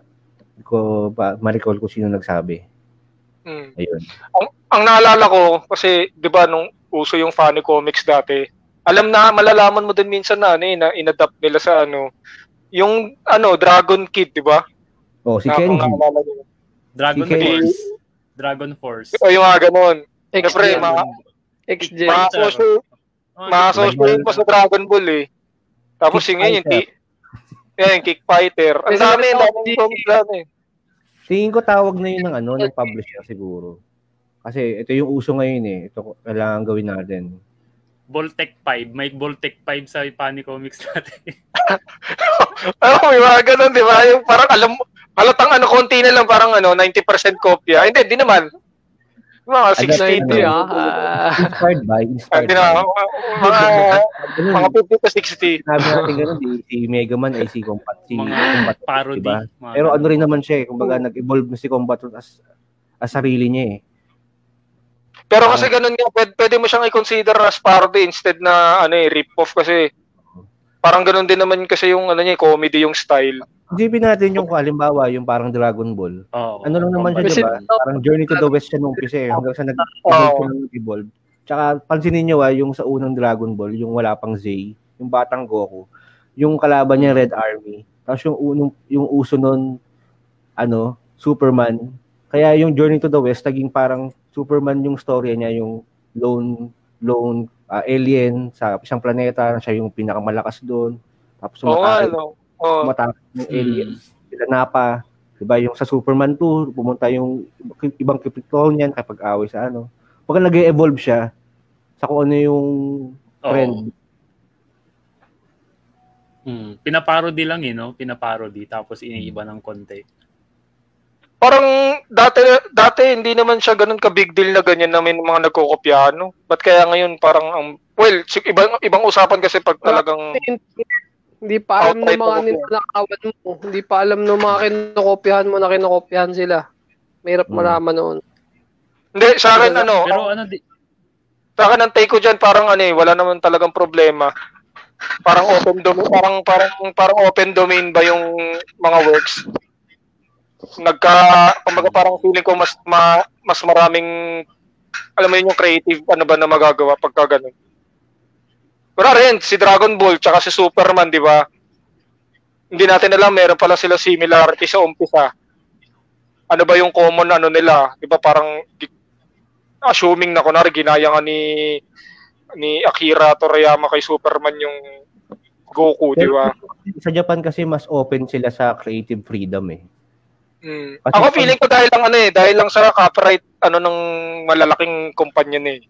Hindi ko ba, ma-recall ko sino nagsabi. Mm. Ayun. ang naalala ko, kasi, di ba, nung uso yung funny comics dati, alam na, malalaman mo din minsan na, ano, eh, na inadapt nila sa, ano, yung, ano, Dragon Kid, di ba? Oh, si Na Kenji. Dragon Si Force. Dragon Force. O yung mga ganun. Siyempre, XJ. mga, XJ. mga social yun pa sa Dragon Ball, eh. Tapos yung yun, yung, yung Kick Fighter. Ang dami, ang dami ko, comics lang, eh. Tingin ko tawag na yun ng ano, ng publisher siguro. Kasi ito yung uso ngayon eh. Ito kailangan gawin natin. Voltec 5. May Voltec 5 sa Funny Comics natin. Oo, may mga ganun, di ba? Yung parang alam mo, halatang ano, konti na lang, parang ano, 90% kopya. Hindi, di naman. Mga Agad 60 90 ano, ah. ah. Inspired by, inspired Hindi na, by. mga, mga 50 to 60. Sinabi natin ganun, di, si Mega Man ay si Combat. Si Mga Combat, parody. diba? Pero ano rin naman siya eh. Kumbaga, nag-evolve na si Combat as, as sarili niya eh. Pero kasi ganun nga, pwede, pwede mo siyang i-consider as parody instead na ano eh, rip-off kasi parang ganun din naman kasi yung ano niya, eh, comedy yung style. Isipin natin yung halimbawa, yung parang Dragon Ball. Oo. Ano lang naman siya, Kasi- di ba? Parang Journey to the West siya nung umpisa eh. Hanggang sa nag-evolve siya evolve. Tsaka pansinin nyo ah, yung sa unang Dragon Ball, yung wala pang Z, yung batang Goku, yung kalaban niya Red Army. Tapos yung unong yung uso nun, ano, Superman. Kaya yung Journey to the West, naging parang Superman yung story niya, yung lone lone ah, alien sa isang planeta, siya yung pinakamalakas doon. Tapos sumatake, ano. Oo. sumatake yung alien Mm. sila Napa, 'di ba? Yung sa Superman 2, pumunta yung ibang Kryptonian kapag away sa ano. Pag nag-evolve siya sa kung ano yung trend. Mm. Pinaparody lang eh, no? Pinaparody. Tapos iniiba ng konti. Parang dati dati hindi naman siya ganun ka big deal na ganyan na may mga nagkokopya no. Ba't kaya ngayon parang ang well, ibang ibang usapan kasi pag talagang Hindi pa alam ng mga na ninanakawan mo. Hindi pa alam ng mga kinokopyahan mo na kinokopyahan sila. Mahirap Hmm. malaman noon. hindi sa akin ano, Pero ano, di, sa akin ang take ko diyan parang ano eh, wala naman talagang problema. Parang open domain, parang parang parang open domain ba yung mga works? Nagka kumbaga parang feeling ko mas ma, mas maraming alam mo yun yung creative ano ba na magagawa pagka ganun. Pero rin, si Dragon Ball tsaka si Superman, di ba? Hindi natin alam, meron pala sila similarity sa umpisa. Ano ba yung common ano nila? Di ba parang assuming na kunwari ginaya nga ni ni Akira Toriyama kay Superman yung Goku, di ba? Sa Japan kasi mas open sila sa creative freedom eh. Mm. Kasi Ako feeling ko dahil lang ano eh, dahil lang sa copyright ano ng malalaking kumpanya na eh.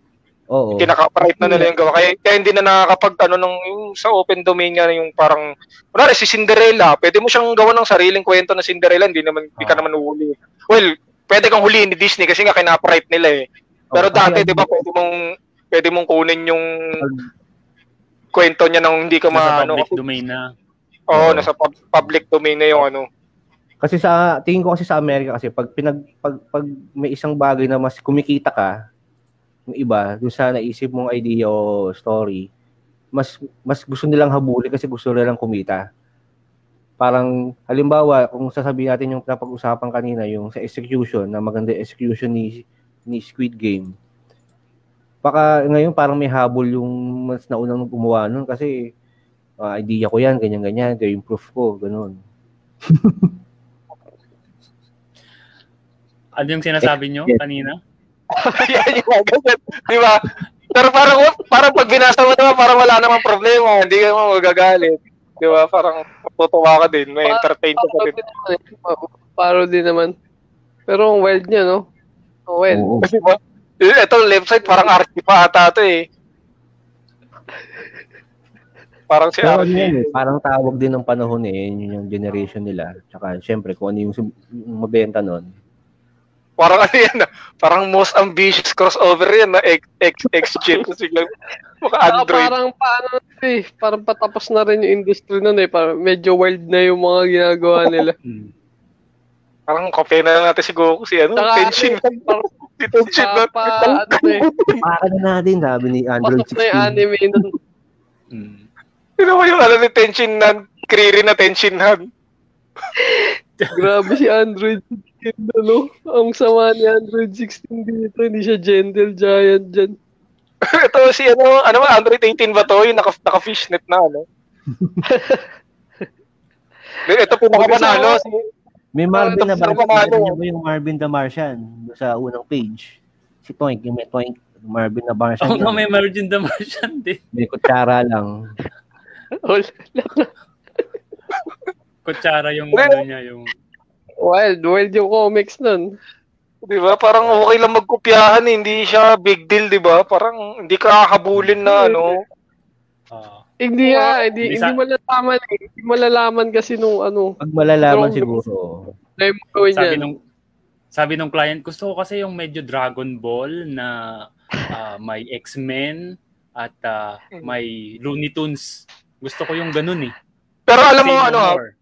Oo. Kinaka-copyright na nila yung gawa. Kaya, kaya hindi na nakakapag ano nung yung sa open domain nga yung parang kunwari si Cinderella, pwede mo siyang gawa ng sariling kwento ng Cinderella, hindi naman hindi ka Ah. naman uhuli. Well, pwede kang huliin ni Disney kasi nga kina-copyright nila eh. Pero Oo, kasi dati, ano, 'di ba, pwede mong pwede mong kunin yung kwento niya nang hindi ka maano. public domain na. Oo, Oo. nasa pub- public domain na yung ano. Kasi sa tingin ko kasi sa Amerika kasi pag pinag pag, pag may isang bagay na mas kumikita ka yung iba doon sa naisip mong idea o story mas mas gusto nilang habulin kasi gusto nilang kumita. Parang halimbawa kung sasabihin natin yung napag-usapan kanina yung sa execution na maganda execution ni ni Squid Game. Baka ngayon parang may habol yung mas naunang gumawa nun kasi ah, idea ko yan, ganyan-ganyan, ito yung proof ko, ganun. Ano yung sinasabi nyo kanina? Yan yung ganyan. Di ba? Pero parang, parang pag binasa mo naman, parang wala namang problema. Hindi ka mo magagalit. Di ba? Parang matutuwa ka din. May entertain ka pa din. naman eh. Pa- Parody naman. Pero ang wild niya, no? Ang wild. Oo. Di ba? Ito, left side, parang Archie pa ata ito eh. Parang si Pero ano yan eh, parang tawag din ng panahon eh, yun yung generation nila. Tsaka syempre kung ano yung, sum- yung mabenta nun. Parang ano yan, parang most ambitious crossover yan na X, X, X, Jet. Kasi lang, mga Saka Android. parang paano eh, parang patapos na rin yung industry nun eh. Parang medyo wild na yung mga ginagawa nila. Hmm. Parang kopya na lang natin si Goku, si ano, Saka Tenshin. parang Si Tenshin pa, na. pa, ano na eh, natin, sabi ni Android pasok na yung 16. anime nun. Hmm. Sino mo yung alam ni Tenshin Han? Kriri na Tenshin Han. Grabe si Android 16 ano? Ang sama ni Android 16 dito. Hindi siya gentle giant dyan. Ito si ano, ano ba, Android 18 ba to? Yung naka, naka-fishnet na ano. Ito pinakamanalo. Si, May Marvin na ba? niyo ba yung Marvin the Martian sa unang page? Si Toink, yung may Toink, Marvin the Martian. Oo nga, may Margin the Martian din. May kutsara lang. All, Kutsara yung ano niya, yung... wild, wild yung comics nun. di ba? Parang okay lang magkopyahan, eh. hindi siya big deal, di ba? Parang hindi ka kakabulin na ano. ah, Hindi nga, hindi, Hindi hindi sa- malalaman eh. Hindi malalaman kasi nung ano, Pag malalaman siguro, na yung gawin sabi yan. nung sabi nung client, gusto ko kasi yung medyo Dragon Ball na ah, may X-Men at ah, may Looney Tunes. Gusto ko yung ganun eh. Pero alam mo ano, more.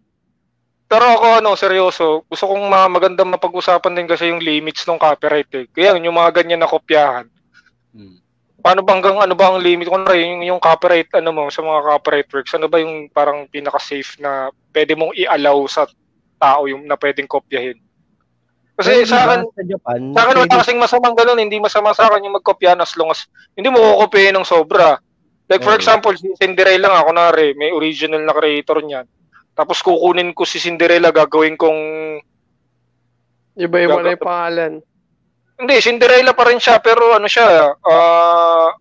Pero ako ano, seryoso, gusto kong ma- magandang mapag-usapan din kasi yung limits ng copyright eh. Kaya yung mga ganyan na kopyahan. Hmm. Paano ba hanggang ano ba ang limit? Kung yung, yung copyright, ano mo, sa mga copyright works, ano ba yung parang pinaka-safe na pwede mong i-allow sa tao yung na pwedeng kopyahin? Kasi Pero sa diba, akin, sa Japan, sa akin wala pwede- kasing masamang ganun, hindi masama sa akin yung magkopyahan as long as hindi mo kukopyahin ng sobra. Like for example, si Cinderella nga, kunwari, may original na creator niyan. Tapos kukunin ko si Cinderella, gagawin kong... Iba-iba na yung pangalan. Hindi, Cinderella pa rin siya, pero ano siya, ah...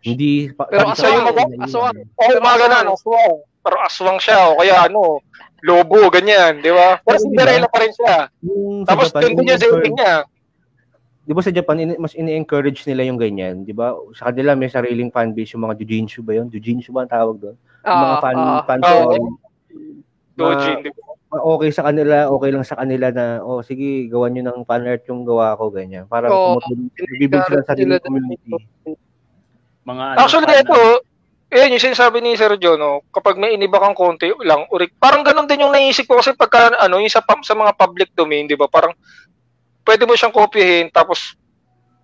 hindi pa, Pero aswang, sa- aswang. oh, Pero umaga na, aswang. aswang. Pero aswang siya, o kaya ano, lobo, ganyan, di ba? Pero Cinderella pa rin siya. Yung Tapos Japan, doon ini-encourage- setting niya. Di ba sa Japan, ini- mas ini-encourage nila yung ganyan, di ba? Sa kanila may sariling fanbase yung mga Jujinsu ba yun? Jujinsu ba ang tawag doon? Yung mga Ah, fan, ah, fan Oo. Dojin, di ba? Ma- okay sa kanila, okay lang sa kanila na, oh sige, gawan nyo ng fan art yung gawa ko, ganyan. Para Oo. tumutulong, sila sa sariling Sila- community. Mga ano, Actually, fan- ito, eh, yung sinasabi ni Sir John, no, kapag may iniba kang konti lang, urik, parang ganun din yung naisip ko kasi pagka, ano, yung sa, sa mga public domain, di ba, parang, pwede mo siyang kopyahin, tapos,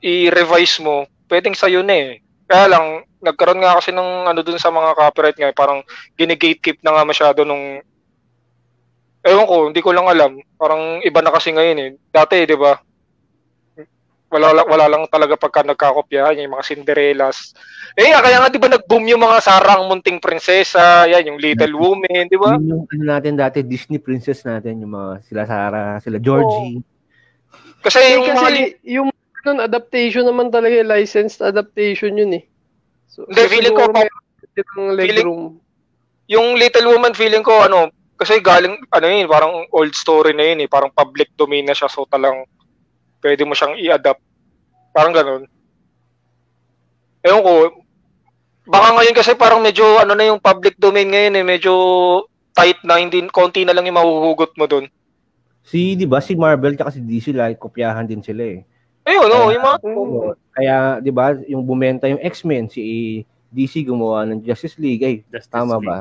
i-revise mo, pwedeng sa'yo na eh. Kaya lang, nagkaroon nga kasi ng, ano, dun sa mga copyright nga, parang, ginigatekeep na nga masyado nung, ewan ko, hindi ko lang alam, parang, iba na kasi ngayon eh. Dati, di ba, wala wala lang talaga pagka nagkakopyahan, yung mga Cinderellas, eh, kaya nga 'di ba nag-boom yung mga Sarang Munting Prinsesa, yan yung Little Women, 'di ba? Yun yung ano natin dati, Disney princess natin, yung mga sila Sarah, sila Georgie. Kasi Eh, yung mga kasi yung nun, adaptation naman talaga, eh, licensed adaptation yun eh. So, Hindi, feeling ko, siguro may ng legroom. yung Little Woman feeling ko ano, kasi galing ano yun, parang old story na yun eh, parang public domain na siya so talang pwede mo siyang i-adapt. Parang ganun. Ewan ko, baka ngayon kasi parang medyo ano na yung public domain ngayon eh, medyo tight na, hindi, konti na lang yung mahuhugot mo doon. Si, di ba, si Marvel at si DC, like, kopyahan din sila eh. Ayun, no, Kaya- yung mga... Kaya, di ba, yung bumenta yung X-Men, si DC gumawa ng Justice League. Ay, Justice Tama League, ba?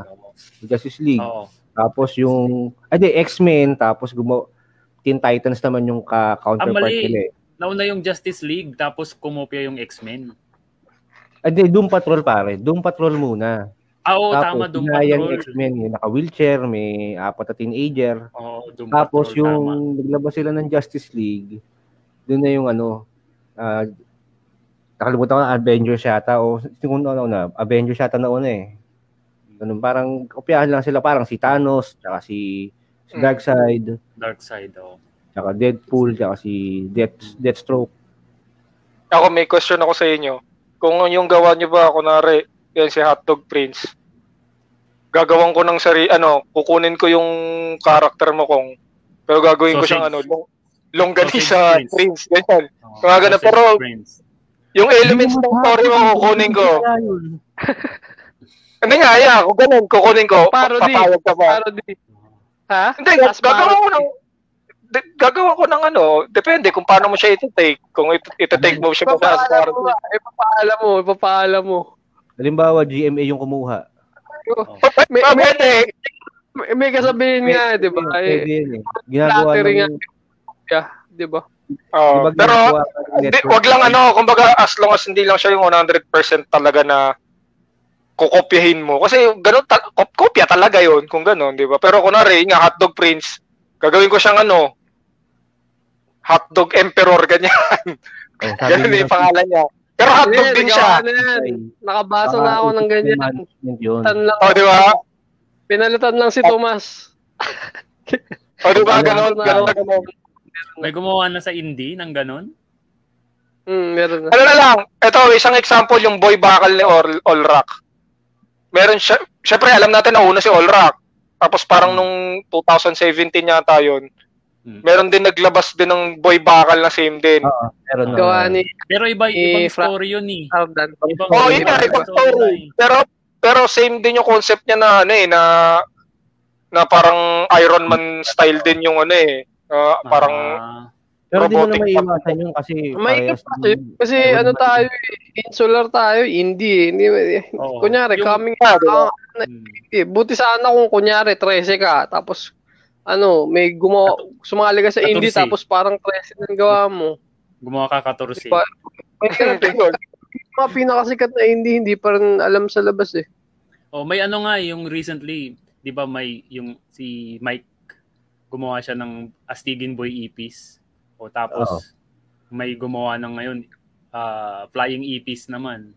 Justice League. Oo. Tapos yung, ay di, X-Men, tapos gumawa, Teen Titans naman yung ka-counterpart Ah, nila eh. Nauna yung Justice League, tapos kumopya yung X-Men. Ay di, Doom Patrol pare. Doom Patrol muna. Ah, oo, tapos, tama, Doom ginaya yung Patrol. X-Men, yung naka-wheelchair, may apat na teenager. Oo, Doom Tapos Patrol, yung tama. naglabas sila ng Justice League, doon na yung ano, ah nakalimutan ko na Avengers yata o kung ano na, Avengers yata na una eh. Ganun, parang kopyahan lang sila parang si Thanos, tsaka si, si Mm. Darkseid, Dark Side, oo. tsaka Deadpool, tsaka si Death, Deathstroke. Ako may question ako sa inyo. Kung yung gawa nyo ba, kunwari, yan si Hotdog Prince, gagawan ko ng sari, ano, kukunin ko yung character mo kung, pero gagawin ko Sausage. siyang ano, long, longganisa Sausage Prince, ganyan. Oo, Mga ganun, pero- Prince. Yung elements ng story mo kukunin ko. Hindi nga, yeah, kung ganun, kukunin ko, Parody. papayag ka ba? Parody. Ha? Hindi, As gagawa ko ng, de- gagawa ko ng ano, depende kung paano mo siya iti-take. Kung it- iti-take mo siya Ipapaalam mo, parody. ipapaalam mo, ipapaalam mo. Halimbawa, GMA yung kumuha. May, Ah, may, pwede. may, may kasabihin nga, di ba? Pwede Eh, yun eh. Ginagawa ng, yeah, di ba? Oo. di ba pero, network? wag lang ano, kumbaga as long as hindi lang siya yung 100% talaga na kukopyahin mo. Kasi ganun, ta- kop- kopya talaga yon kung ganun, di ba? Pero kunwari, nga Hotdog Prince, gagawin ko siyang ano, Hotdog Emperor, ganyan. Oh, Ganun yung pangalan niya. Pero hotdog Hindi, din siya. Nakabasa na ako ng ganyan. Pinalitan lang, O, di ba? pinalitan lang si Tomas. O, di ba? Ganun, ganun na ganun. May gumawa na sa indie ng ganun? Hmm, meron na. Ano na lang, ito, isang example, yung boy bakal ni All, All Rock. Meron siya, syempre alam natin na una si All Rock. Tapos parang nung 2017 yata yun, Hmm. meron din naglabas din ng boy bakal na same din. Oo, meron na. Gawa ni Pero iba, Eh, ibang Fra- story yun eh. Ibang, oh, Iba- yun iba- ibang story. Pero, pero same din yung concept niya na ano eh, na na parang Iron Man style din yung ano eh. Ah, parang Ah, Pero di mo na robotic may pa- iwasan yun kasi May parehas kasi, kasi ano tayo, eh, insular tayo, hindi eh. Hindi. Oo. Kunyari, Yung- coming Ah, diba? eh, buti sana kung kunyari 13 ka, tapos ano, may gumawa, sumali ka sa indie, 14. tapos parang 13 ang gawa mo. Gumawa ka 14. Diba? May mga pinakasikat na indie, hindi pa rin alam sa labas eh. Oh, may ano nga yung recently, 'di ba may yung si Mike gumawa siya ng Astigin Boy EPs. O tapos Oo. may gumawa ng ngayon ah, Flying EPs naman.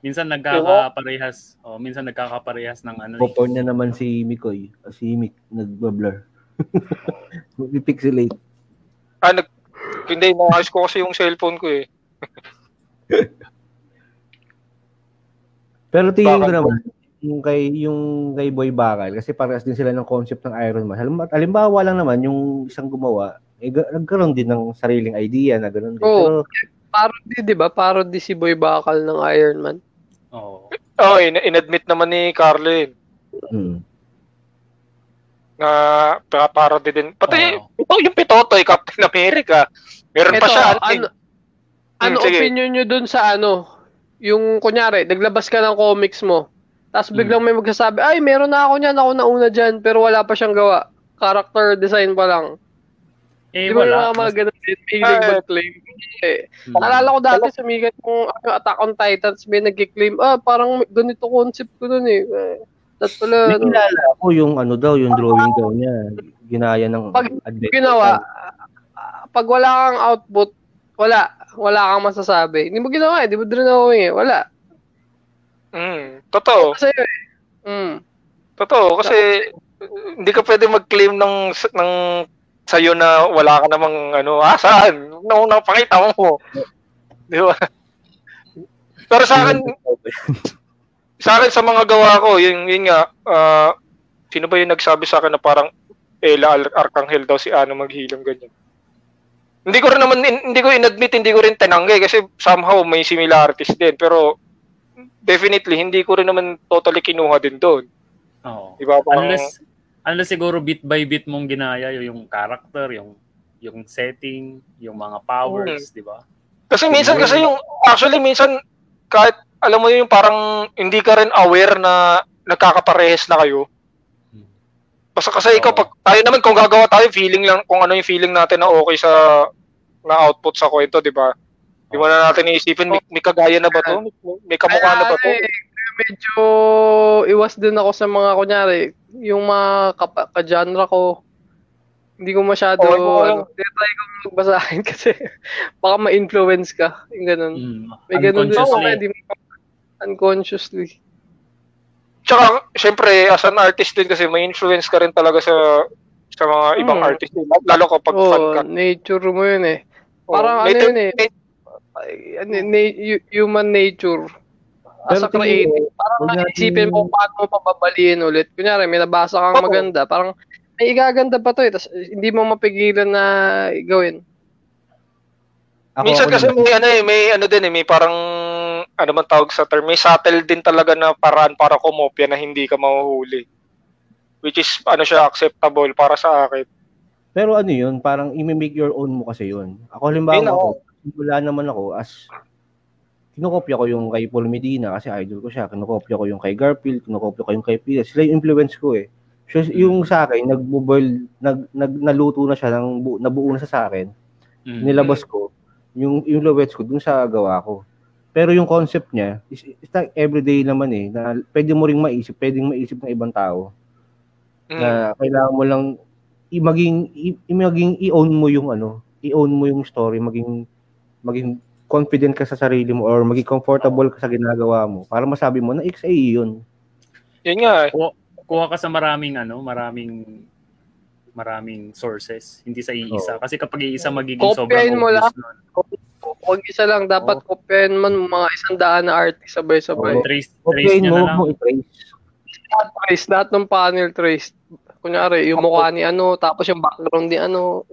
Minsan nagkakaparehas, oh, minsan nagkakaparehas ng ano. eh. Popcorn na naman si Mikoy. Si Mik, nag-blur. Pixelate. Ah, nag, hindi, naayos ko kasi yung cellphone ko eh. Pero tingin ko naman, yung kay, yung kay Boy Bakal, kasi parehas din sila ng concept ng Iron Man. Halimbawa, halimbawa lang naman, yung isang gumawa, eh, nagkaroon din ng sariling idea na gano'n din. Oo. Pero, Parody, di ba? Parody si Boy Bakal ng Iron Man. Oo. Oh, in- inadmit naman ni Carlin hmm. na pa- parody din. Pati Oo. ito yung Pitotoy, Captain America. Meron pa Ito, siya. ano, ano, ano Hmm, sige. opinion nyo dun sa ano? Yung, kunyari, naglabas ka ng comics mo, tapos biglang may magsasabi, ay, meron na ako niyan, ako nauna dyan, pero wala pa siyang gawa. Character design pa lang. Eh Di ba yung wala. mga mga Mas- ganun din, may Ah, nag-claim. Eh, Hmm. Naalala ko dati sumigat yung ano, Attack on Titans, may nag-claim, ah, parang may- ganito concept ko dun eh. Eh, That's pala, ano, Nakilala ko yung ano daw, yung drawing daw niya. Ginaya ng Pag adventure. ginawa, ah, pag wala kang output, wala. Wala kang masasabi. Hindi mo ginawa eh, di mo drawing eh. Wala. Mm, totoo. Kasi eh. Mm. Totoo. Kasi uh, hindi ka pwede mag-claim ng, ng sa'yo na wala ka namang ano, ah, saan? Nung napakita mo. Di ba? Pero sa akin, sa akin sa mga gawa ko, yun, yun nga, ah, sino ba yung nagsabi sa akin na parang Ella Ar- Arcangel daw si Ano maghilom ganyan? Hindi ko rin naman, in- hindi ko inadmit, hindi ko rin tinanggi kasi somehow may similarities din. Pero definitely, hindi ko rin naman totally kinuha din doon. Oo. Diba? Parang, Unless, unless siguro bit by bit mong ginaya yung character, yung yung setting, yung mga powers, di ba? kasi minsan kasi yung, actually minsan, kahit, alam mo yun, yung parang hindi ka rin aware na nagkakaparehas na kayo. Hmm. Basta kasi ikaw, pag, tayo naman, kung gagawa tayo, feeling lang, kung ano yung feeling natin na okay sa, na output sa kwento, di ba? Di mo na natin iisipin, may, may kagaya na ba to? May, may kamukha na ba to? Eh, medyo iwas din ako sa mga, kunyari, yung mga ka-genre ko, hindi ko masyado, Oo, oo. ano, try ko magbasahin kasi baka ma-influence ka, yung ganun. Mm. May ganun din ako, Unconsciously. kaya di mo unconsciously. Tsaka, syempre, as an artist din kasi, may influence ka rin talaga sa sa mga ibang Hmm. artist. din. Lalo kapag fan ka. Oh, nature mo yun eh. Parang May ano ter- yun eh. ano, na- hu- human nature. As Pero a tingin creative, mo, parang huwag natin- isipin mo paano mo papabaliin ulit. Kunyari, may nabasa kang Oo. maganda, parang ay igaganda pa to eh, tas hindi mo mapigilan na gawin. Ako, Minsan ako kasi din. may ano eh, may ano din eh, may parang ano man tawag sa term, may subtle din talaga na paraan para kumopya na hindi ka mahuhuli. Which is ano siya acceptable para sa akin. Pero ano yun, parang i-make your own mo kasi yun. Ako halimbawa Ayun, ako, wala naman ako as kinokopya ko yung kay Paul Medina kasi idol ko siya. Kinokopya ko yung kay Garfield, kinokopya ko yung kay Pia. Sila yung influence ko eh. So, yung sa akin, nag-boil, nag, nag, naluto na siya, ng, bu- nabuo na siya sa akin. Mm. Nilabas ko, yung influence ko dun sa gawa ko. Pero yung concept niya, is, is like everyday naman eh, na pwede mo ring maisip, pwedeng maisip ng ibang tao Mm. na kailangan mo lang i maging i- maging i-own mo yung ano, i-own mo yung story, maging maging confident ka sa sarili mo or maging comfortable ka sa ginagawa mo para masabi mo na XA yun. Yun nga eh. Kuha, kuha ka sa maraming ano, maraming maraming sources, hindi sa iisa. Kasi kapag iisa magiging Kopyahin sobrang mo lang. nun. Huwag isa lang, dapat kopyahin man mga isang daan na artist sabay-sabay. Oo. Trace, trace Okay niya mo, na lang. mo i-trace. Trace, lahat ng panel trace. Kunyari, yung mukha ni ano, tapos yung background ni ano,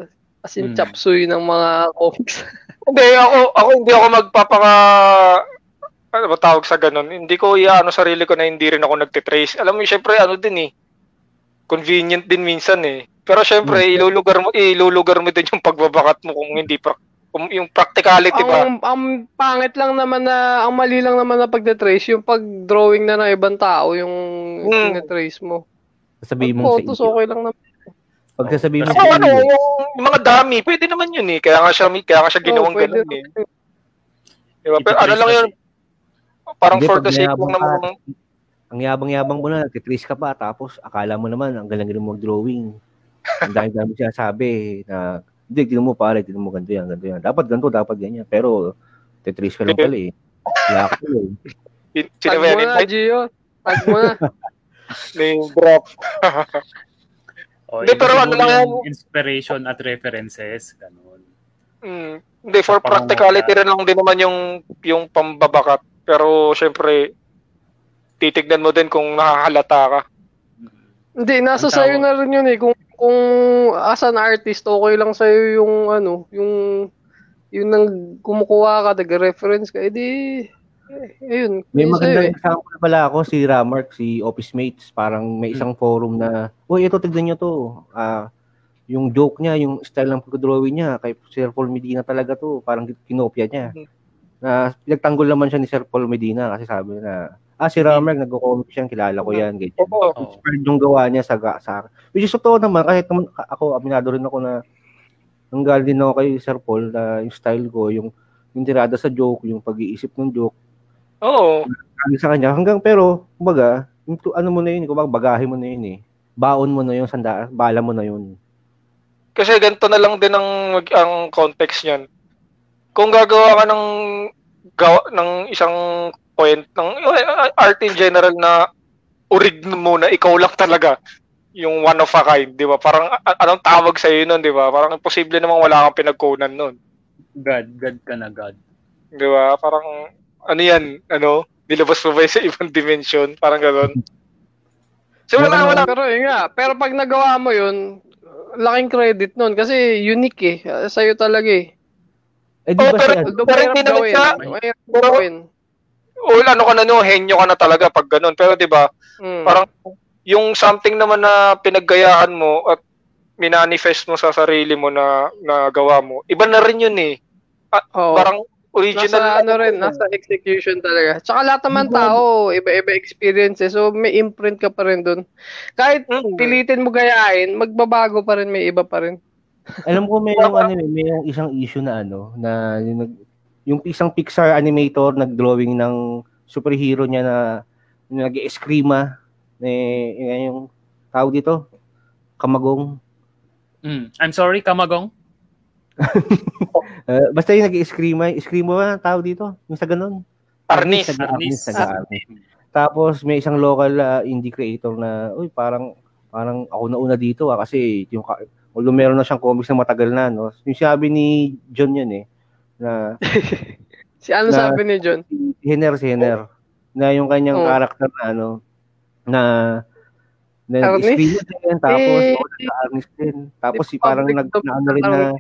as in Hmm. chapsuy ng mga comics. Hindi, ako, ako hindi ako magpapaka ano ba tawag sa ganun? Hindi ko iaano sarili ko na hindi rin ako nagtitrace. Alam mo, syempre ano din eh. Convenient din minsan eh. Pero syempre, Hmm. ilulugar mo ilulugar mo din yung pagbabakat mo kung hindi pra- kung yung practicality ba. ang, ang pangit lang naman na, ang mali lang naman na pagte-trace, yung pag-drawing na ng ibang tao, yung Hmm. trace mo. Sasabihin Pag mo sa photos, okay lang naman. Pag sasabihin mo Kasi ano, yung, mga dami, pwede naman yun eh. Kaya nga siya, kaya nga siya ginawang pwede ganun eh. Diba? Pero ano lang yun, parang Hindi, for the sake lang naman. Ang yabang-yabang mo na, nagtitrace ka pa, tapos akala mo naman, ang galing-galing mo mag-drawing. Ang dami-dami siya sabi na, hindi, tignan mo pare, tignan mo ganito yan, ganito yan. Dapat ganito, dapat ganyan. Pero, titrace ka lang pala eh. Wala ka eh. Tag mo na, Gio. Tag mo na. Name drop. O, Hindi, pero ano lang yung Inspiration at references, ganun. Mm. Hindi, for Sa practicality rin lang din naman yung, yung pambabakat. Pero, syempre, titignan mo din kung nakahalata ka. Hindi, nasa sa'yo na rin yun eh. Kung, kung as an artist, okay lang sa'yo yung ano, yung yung nang kumukuha ka, nag-reference ka, edi, eh, ayun. May yun sa'yo magandang example pala ako, si Ramark, si Office Mates. Parang may isang forum na, uy, ito, tignan nyo to. Ah, yung joke niya, yung style ng pagdrawing niya, kay Sir Paul Medina talaga to. Parang kinopya niya. Mhm. Na pinagtanggol naman siya ni Sir Paul Medina kasi sabi na, ah, si Ramark, nagko-comic siya, kilala ko yan. Ganyan. Oo. Oo. Inspired yung gawa niya sa, sa Which is totoo naman, kahit naman ako, aminado rin ako na nanggal din ako kay Sir Paul na yung style ko, yung, yung tirada sa joke, yung pag-iisip ng joke, Oo. galing sa kanya. Hanggang pero, kumbaga, yung tu- ano mo na yun, kumbaga bagahe mo na yun eh. Baon mo na yun, sanda, bala mo na yun. Kasi ganito na lang din ang, ang context niyan. Kung gagawa ka ng, gawa, ng isang point, ng art in general na urig muna, ikaw lang talaga yung one of a kind, di ba? Parang a- anong tawag sa iyo nun, di ba? Parang imposible namang wala kang pinagkunan nun. God, God ka na God. Di ba? Parang, ano yan, ano, nilabas mo ba sa ibang dimension? Parang gano'n. So, wala, wala. Pero yun nga, pero pag nagawa mo yun, laking credit nun kasi unique eh. Ah, Sa'yo talaga eh. Eh, di Oh, ba pero- siya, Pero mahirap hindi naman siya- Mahirap pero- gawin. O ano ka na no, henyo ka na talaga pag ganun. Pero 'di ba, Mm. parang yung something naman na pinaggayahan mo at minanifest mo sa sarili mo na nagawa mo, iba na rin yun eh. Oo. Parang original nasa ano rin, nasa execution talaga. Tsaka lahat naman tao, iba-iba experiences. So may imprint ka pa rin dun. Kahit Mm. pilitin mo gayahin, magbabago pa rin, may iba pa rin. alam ko may yung ano, eh, may yung isang issue na ano, na yung, yung isang Pixar animator nag-drawing ng superhero niya na nag-eskrima, eh, eh, yung tawag dito, kamagong. Mm. I'm sorry, Kamagong. Eh, basta yung nag-eskrima, eskrima ba ang tawag dito? Yung sa ganun. Arnis. Arnis. Arnis. Arnis. Tapos may isang local uh, indie creator na, uy, parang parang ako na una dito ah, kasi yung although meron na siyang comics na matagal na, no? Yung sabi ni John yun eh, na Si ano Na- sabi ni John? si Henner, si Henner, na yung kanyang Oh. character na ano, na na Arnis? screen din, tapos Eh, oh, nag-arnis din. Tapos si parang nag, na ano rin na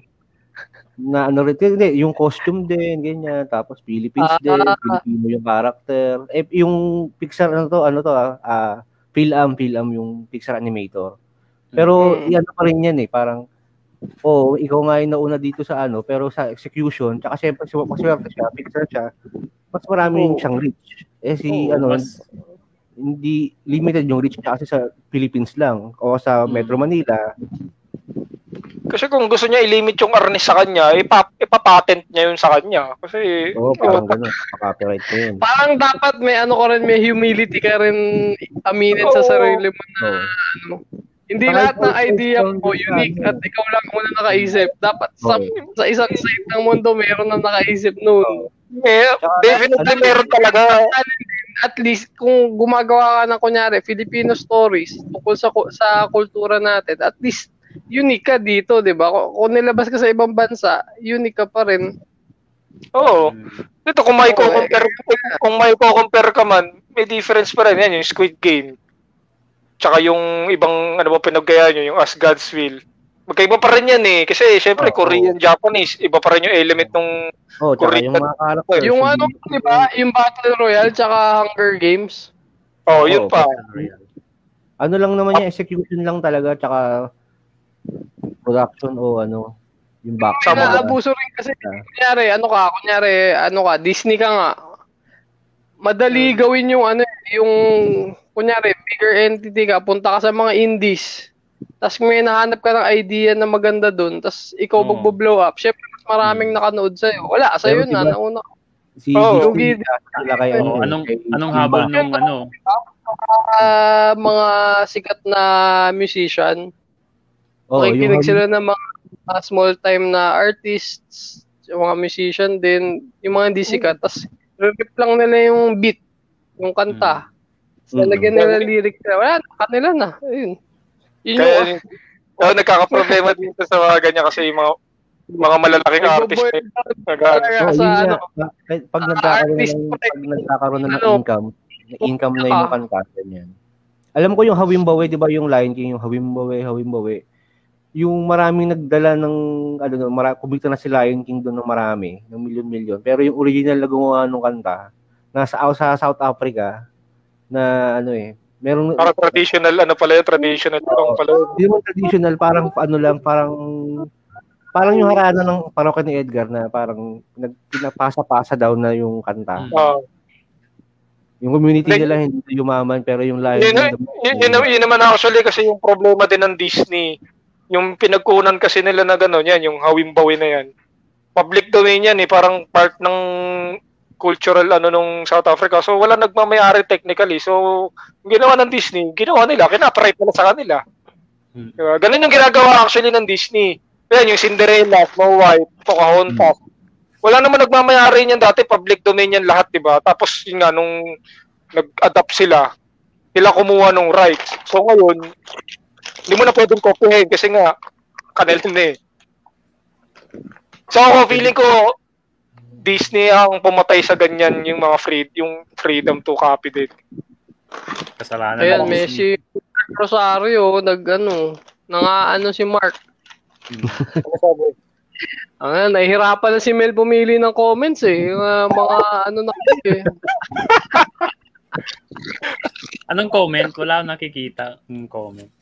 na ano rin, hindi, yung costume din, ganyan. Tapos Philippines Ah. din, Filipino yung character. Eh, yung Pixar, ano to, ano to ah, ah Phil-Am, Phil-Am yung Pixar animator. Pero, Mm. yan pa rin yan eh, parang, oh, ikaw nga yung nauna dito sa ano, pero sa execution, tsaka syempre, so, maswerte siya, Pixar siya, mas marami Oo. siyang reach. Eh si, Oo, ano, mas- hindi limited yung reach niya kasi sa Philippines lang o sa Mm. Metro Manila. Kasi kung gusto niya i-limit yung arnis sa kanya, ipa, ipapatent niya yun sa kanya. Kasi, Oo, parang gano'n. Copyright ko yun. Parang dapat may ano ka rin, may humility ka rin aminin sa Oo. sarili mo na ano. Hindi Saka lahat ng idea mo unique ano. at ikaw lang muna nakaisip. Dapat sa, Oo. sa isang side ng mundo meron na nakaisip noon. eh, definitely ano- meron talaga. At least kung gumagawa ka ng kunyari Filipino stories tungkol sa sa kultura natin, at least unique ka dito, 'di ba? Kung, kung nilabas ka sa ibang bansa, unique ka pa rin. Oo. Mm. Dito, kung may Oo, compare kung may compare ka man, may difference pa rin. Yan, yung Squid Game. Tsaka yung ibang, ano ba pinaggaya nyo, yung As God's Will. Magkaiba pa rin yan eh. Kasi, syempre, Oo. Korean, Japanese, iba pa rin yung element ng... Oh, tsaka yung Korean. mga characters. Yung hindi- ano, 'di ba? Yung Battle Royale tsaka Hunger Games. Oh, yun Oo. pa. Ano lang naman yung execution lang talaga, tsaka production o ano, yung back. Kaya abuso rin kasi Ah. kunyari ano ka, kunyari ano ka, Disney ka nga. Madali Hmm. gawin yung ano, yung kunyari bigger entity ka, punta ka sa mga indies. Tapos may nahanap ka ng idea na maganda doon, tapos ikaw Oo. magbo-blow up. Syempre mas maraming nakanood sa'yo. Wala, sa'yo Pero na, diba- nauna. Si Oo. Disney, sila kay ano, Oh, eh, anong anong habol nung ano? Ah, mga sikat na musician, Oo, makikinig yung, sila ng mga uh, small time na artists, yung mga musician din, yung mga hindi sikat. Tapos, rip lang nila yung beat, yung kanta. Mm. Lalagyan nila lyrics nila. Wala, kanila na. Ayun. Yun Kaya, yung oh, nagkakaproblema dito sa mga ganyan kasi yung mga mga malalaking artist eh. down Nag- Oh, sa ano. Pag, Ah, nagkakaroon artist ng, pag nagkakaroon na ng Ano? income, income na Ah. yung kanta, ganyan. Alam ko yung Hawimbawe, di ba yung Lion King, yung Hawimbawe, Hawimbawe, yung maraming nagdala ng, ano, no, mara, kumita na si Lion King doon ng marami, ng milyon-milyon. Pero yung original na gumawa ng kanta, nasa sa South Africa, na ano eh, meron, Para traditional, ano pala yun, traditional song pala hindi naman traditional, parang ano lang, parang parang yung harana ng parokya ni Edgar na parang nag pinapasa-pasa daw na yung kanta. Ah, Yung community Like- nila hindi yumaman pero yung live yun, yun, yun, yun, yun naman actually kasi yung problema din ng Disney, yung pinagkunan kasi nila na gano'n, yan, yung hawimbawi na yan. Public domain yan eh, parang part ng cultural ano nung South Africa. So wala nagmamayari technically. So ginawa ng Disney, ginawa nila, kinapright nila sa kanila. Hmm. Diba? Ganun yung ginagawa actually ng Disney. Yan, yung Cinderella, Snow White, Pocahontas. Wala naman nagmamayari niyan dati, public domain yan lahat, di ba? Tapos yun nga, nung nag-adapt sila, sila kumuha ng rights. So ngayon, hindi mo na pwedeng copyhin kasi nga, kanila na eh. So ako, feeling ko, Disney ang pumatay sa ganyan yung mga free, yung freedom to copy din. Kasalanan Ayan, ng may si Rosario, nag ano, Nangaano si Mark. Ano sabi? Ah, nahihirapan na si Mel pumili ng comments eh. Yung, ah, mga ano na eh. Anong comment? Wala akong nakikita yung comment.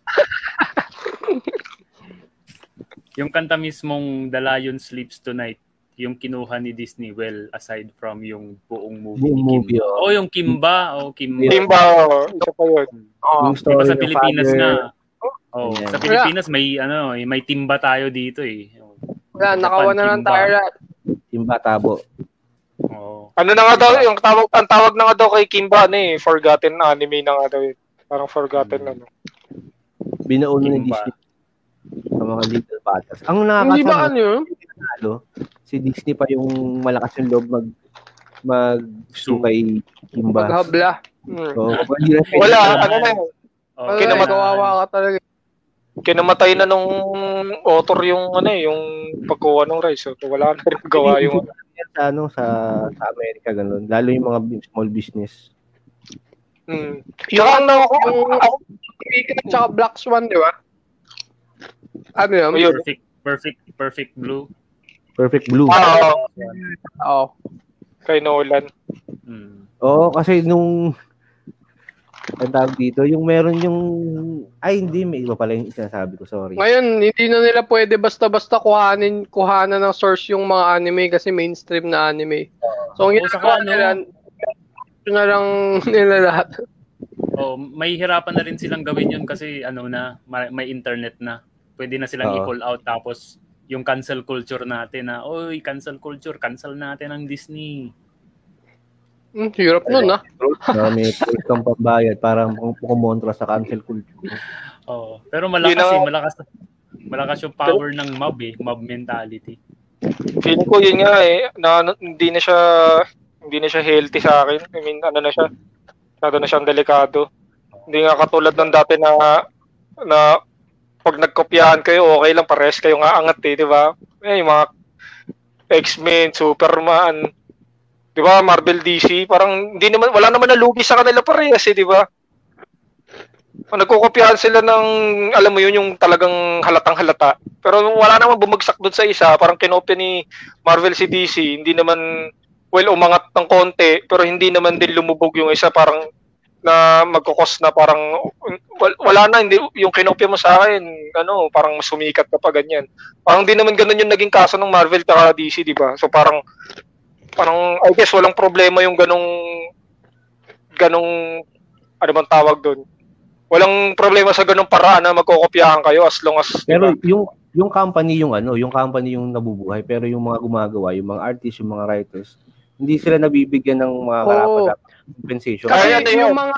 Yung kanta mismong The Lion Sleeps Tonight, yung kinuha ni Disney, well, aside from yung buong movie Buong ni movie, Kimba. oh. Oh, yung Kimba. Oh, Kimba. Timba, oh, isa pa yun. Oh, yung story sa Pilipinas father, nga? Oh, Ayan. sa Pilipinas may ano, eh, may timba tayo dito eh. wala, nakawan na lang Kimba. tayo lahat. Timba Tabo. Oh. Ano na nga daw, yung tawag, ang tawag na nga daw kay Kimba, ano eh, forgotten anime na nga daw yun. Parang forgotten Hmm. ano. Binuo ni. Disney sa mga little batas. Ang Hindi ba nakakasama, ano yun? ano, si Disney pa yung malakas yung loob mag mag kay Kimba. Maghabla. Hmm. So, pwede Wala, ano na yun. Oh, Wala, kinamat- kawawa ka talaga. Kinamatay na nung author yung ano eh, yung pagkuha ng rights. So, wala na rin gawa yung ano. sa ano sa sa Amerika ganun lalo yung mga small business Hmm. Yung ano, Yung Pika tsaka Black Swan, di ba? Ano yun? Perfect perfect perfect blue. perfect blue ah, Oo. kay Nolan. Mm. oo kasi nung ang tawag dito yung meron yung ay hindi may iba pala yung sinasabi ko sorry Ngayon, hindi na nila pwede basta-basta kuhanin, kuhanan ng source yung mga anime kasi mainstream na anime. So, ang ginagawa saka ano, nila, na lang nila lahat. Oh, may hirapan na rin silang gawin yun kasi ano na, may, may internet na. Pwede na silang Oo. i-call out tapos yung cancel culture natin na, oy, cancel culture, cancel natin ang Disney. Hmm, hirap nun, ah. na may choice kang pambayad parang kumontra sa cancel culture Oh, pero malakas Yun na- eh, malakas malakas yung power ng mob eh, mob mentality. Feeling ko yun nga eh, na, na- hindi na siya hindi na siya healthy sa akin. I mean, ano na siya, masyado na siyang delikado. Hindi nga katulad ng dati na na pag nagkopyahan kayo, okay lang, pares kayo nga angat eh, di ba? Eh, yung mga X-Men, Superman, di ba, Marvel DC, parang hindi naman, wala naman nalugi sa kanila parehas eh, di ba? Nagkukopyahan sila ng, alam mo yun, yung talagang halatang halata. Pero wala naman bumagsak doon sa isa, parang kinopya ni Marvel si DC, hindi naman, well, umangat ng konti, pero hindi naman din lumubog yung isa, parang na magkukos na parang wal- wala na hindi yung kinopya mo sa akin ano parang sumikat ka pa ganyan. Parang di naman ganun yung naging kaso ng Marvel at DC di ba? So parang parang I guess walang problema yung ganong ganong ano bang tawag doon walang problema sa ganong paraan na magkokopyahan kayo as long as pero ba? yung yung company yung ano yung company yung nabubuhay pero yung mga gumagawa yung mga artists yung mga writers hindi sila nabibigyan ng mga Oo. karapat compensation Kasi Kaya ano yun? yung mga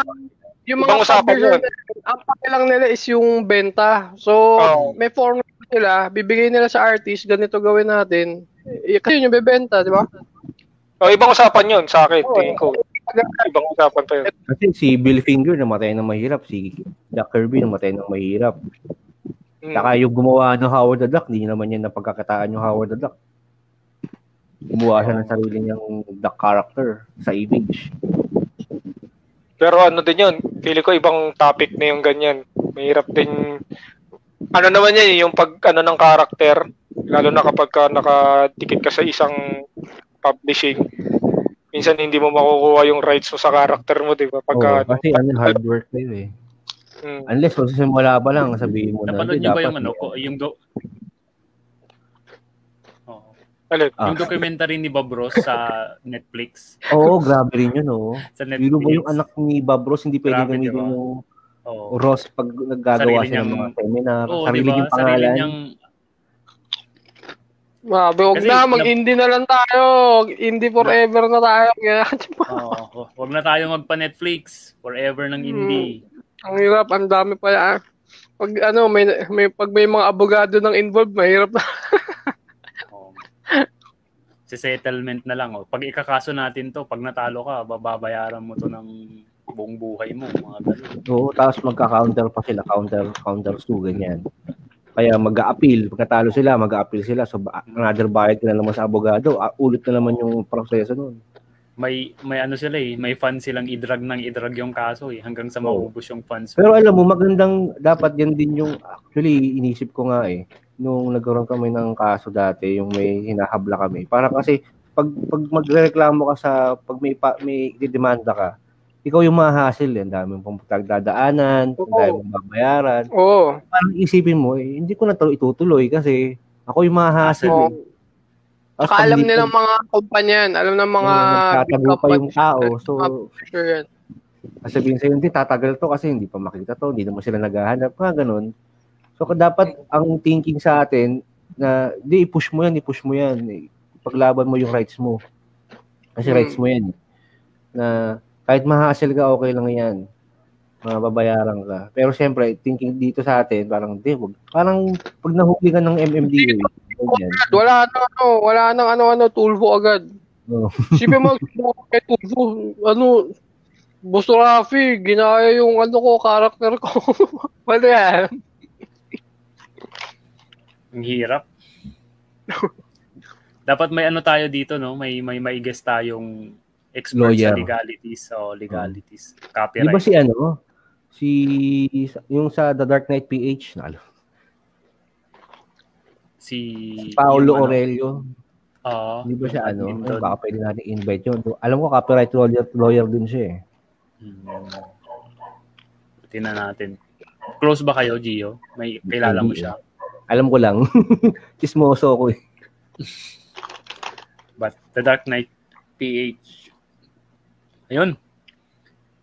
yung mga usapan yun. ang pakilang nila is yung benta. So, Oo. may formula nila, bibigay nila sa artist, ganito gawin natin. Kasi yun yung bebenta, di ba? oh, ibang usapan yun sa akin Oo. tingin ko ibang usapan pa yun Kasi si Bill Finger namatay ng mahirap, si Jack Kirby namatay ng mahirap. Mm. Saka yung gumawa ng Howard the Duck, hindi naman yan napagkakataan yung Howard the Duck. Gumawa siya ng sarili niyang duck character sa image. Pero ano din yun, feeling ko ibang topic na yung ganyan. Mahirap din, ano naman yan, yung pag, ano ng karakter, lalo na kapag ka nakadikit ka sa isang publishing, minsan hindi mo makukuha yung rights mo sa karakter mo, di ba? Oo, Pagka, kasi ano, hard work kayo eh. mm, Unless kung simula pa lang, sabihin mo na, Napanood "Hindi, niyo ba dapat yung ano, ko, yung do Oo. Alin? Ah. Yung documentary ni Bob Ross sa Netflix. Oo, grabe rin yun, oo. Sa Netflix. Biro ba yung anak ni Bob Ross, hindi pwede Grabe, gamitin diba? yung Oo. Ross pag naggagawa Sarili siya ng niyang- mga seminar, Oo, sarili diba? niyang Sarili pangalan. niyang Mabi, wag Kasi na, na- mag-indie na lang tayo. Indie forever na tayo. Oo. Huwag na tayo magpa-Netflix. Forever ng Hmm. indie. ang hirap, ang dami pa yan. Pag ano, may, may, pag may mga abogado nang involved, mahirap na. Si settlement na lang. Oh. Pag ikakaso natin to, pag natalo ka, bababayaran mo to ng buong buhay mo. Mga ganun. Oo, tapos magka-counter pa sila, counter, counter sue, ganyan. Kaya mag-a-appeal, pag natalo sila, mag-a-appeal sila. So, another bayad na naman sa abogado, ah, ulit na naman yung proseso nun. may may ano sila eh, may fun silang idrag ng idrag yung kaso eh hanggang sa maubos yung funds. Pero alam mo, magandang, dapat yan din yung, actually, inisip ko nga eh, nung nagkaroon kami ng kaso dati, yung may hinahabla kami. Para kasi, pag, pag magreklamo ka sa, pag may, pa, may didemanda ka, ikaw yung mahahasil eh. Ang dami mong pagdadaanan, ang dami mong babayaran. Oo. Parang isipin mo, eh, hindi ko na to itutuloy kasi ako yung mahahasil. Oo. eh. Saka alam nilang ko- mga kumpanya yan. Alam ng mga Nagtatago pa yung tao. So, Sure yan. sasabihin sa'yo, hindi, tatagal to kasi hindi pa makita to, hindi naman sila naghahanap, mga ganun. So, dapat ang thinking sa atin na, di, i-push mo yan, i-push mo yan. eh. Paglaban mo yung rights mo. Kasi Hmm. rights mo yan. Na kahit mahassle ka, okay lang yan. Mga babayaran ka. Pero syempre, thinking dito sa atin, parang, di, wag. Parang pag nahuli ka ng MMDA. Wala nang ano, wala nang ano-ano, tulfo agad. Oo. Sipin mo, kay tulfo, ano, Boss Rafi, ginaya yung ano ko, karakter ko. Ano yan? Ang hirap. Dapat may ano tayo dito no, may may may guest tayong expert Lawyer. sa legalities o legalities. Di Copyright. ba si ano? Si, yung sa The Dark Knight PH, na, si Paolo yung ano, Aurelio. Oo. Di ba siya ano? doon. baka pwede natin invite yun. Alam ko copyright lawyer, lawyer din siya eh. Hmm. Tingnan natin. Close ba kayo, Gio? May kilala mo siya. Alam ko lang. Chismoso ko eh. But The Dark Knight PH. Ayun.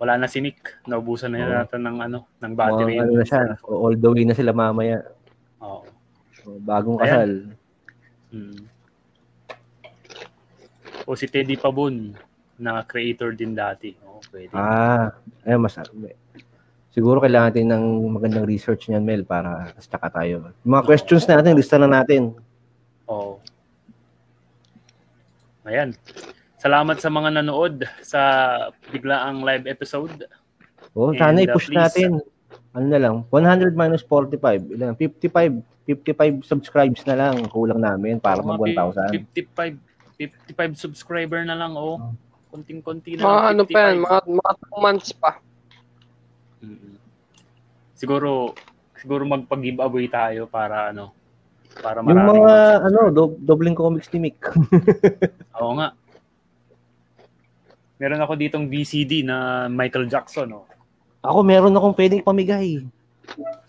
Wala na si Nick. Naubusan na Oo. natin ng ano, ng battery. Mga ano na siya. All the way na sila mamaya. Oo. So, bagong Ayan. kasal. Hmm. O si Teddy Pabon na creator din dati. Oo, pwede. Ah, ayun, mas, siguro kailangan natin ng magandang research niyan, Mel, para tsaka tayo. Yung Mga questions natin, lista na natin. Oo. Ayan. Salamat sa mga nanood sa biglaang live episode. Oh, And, sana uh, i-push please, natin. Ano na lang, 100 minus 45. Ilan? 55. 55 subscribes na lang. Kulang namin para mag 1,000. 55 55 subscriber na lang oh. Konting-konti na Mga lang. ano pa yan, 55. mga, mga two months pa. Siguro siguro magpag-giveaway tayo para ano para Yung maraming mga, mag- ano, do- dobling comics ni Mick. Oo nga. Meron ako ditong VCD na Michael Jackson oh. Ako, meron akong pwedeng pamigay.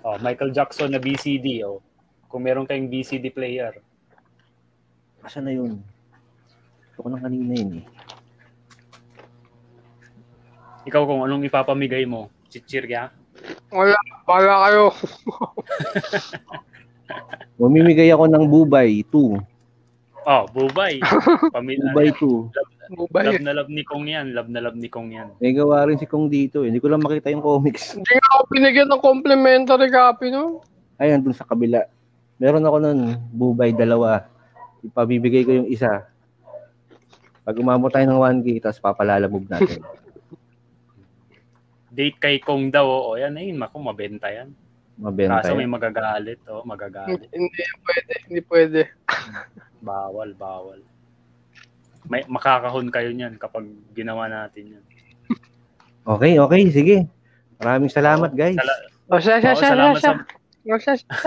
Oh, Michael Jackson na VCD oh. Kung meron kayong VCD player. Asa na yun? Gusto ko nang kanina yun eh. Ikaw kung anong ipapamigay mo? Chichirya? Wala, wala kayo. Mamimigay ako ng Bubay 2. Oh, Bubay. Pamilya. Bubay 2. Bubay. Love na love ni Kong yan. Love na love ni Kong yan. May gawa rin si Kong dito eh. Hindi ko lang makita yung comics. Hindi nga ako binigyan ng complimentary copy, no? Ayun, dun sa kabila. Meron ako nun, Bubay dalawa. Ipabibigay ko yung isa. Pag umabot tayo ng 1K, tapos papalalamog natin. Date kay Kong daw. O, oh, yan ayun. Mako, mabenta yan. Mabenta Kaso may magagalit. Oh, magagalit. Hindi, hindi pwede, hindi pwede. Bawal, bawal. May makakahon kayo niyan kapag ginawa natin yan. Okay, okay, sige. Maraming salamat, guys. Sala- O, siya, siya, Oo, siya, salamat siya. sa O, siya, siya.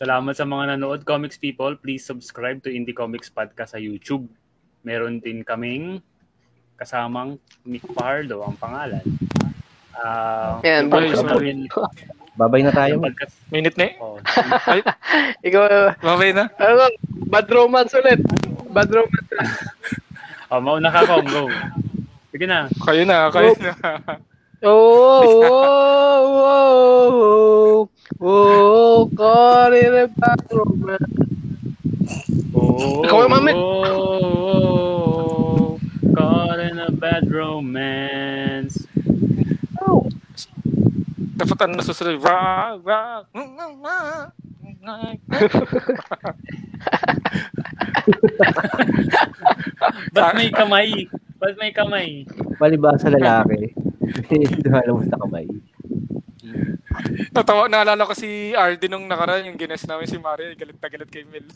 Salamat sa mga nanood, Comics People. Please subscribe to Indie Comics Podcast sa YouTube. Meron din kaming kasamang Nick Pardo ang pangalan. Ah, Yan, boys, namin, Babay na tayo. podcast, Minute na eh. oh, Ikaw, Mamay na. ano, bad romance ulit. Bad romance ulit. oh, mauna ka, Kong. Go. Sige na. Kayo na, kayo na. Oh, oh, oh, oh, oh, caught in a bad romance. Oh, Ikaw yung mamit. oh, oh, caught in a bad romance. Dapat ano nasusunod. Ra, ra, Ba't may kamay? Ba't may kamay? Palibasa lalaki. Hindi alam mo sa kamay. Natawa, naalala ko si RD nung nakaraan, yung gines namin si Mario, galit na galit kay Mel.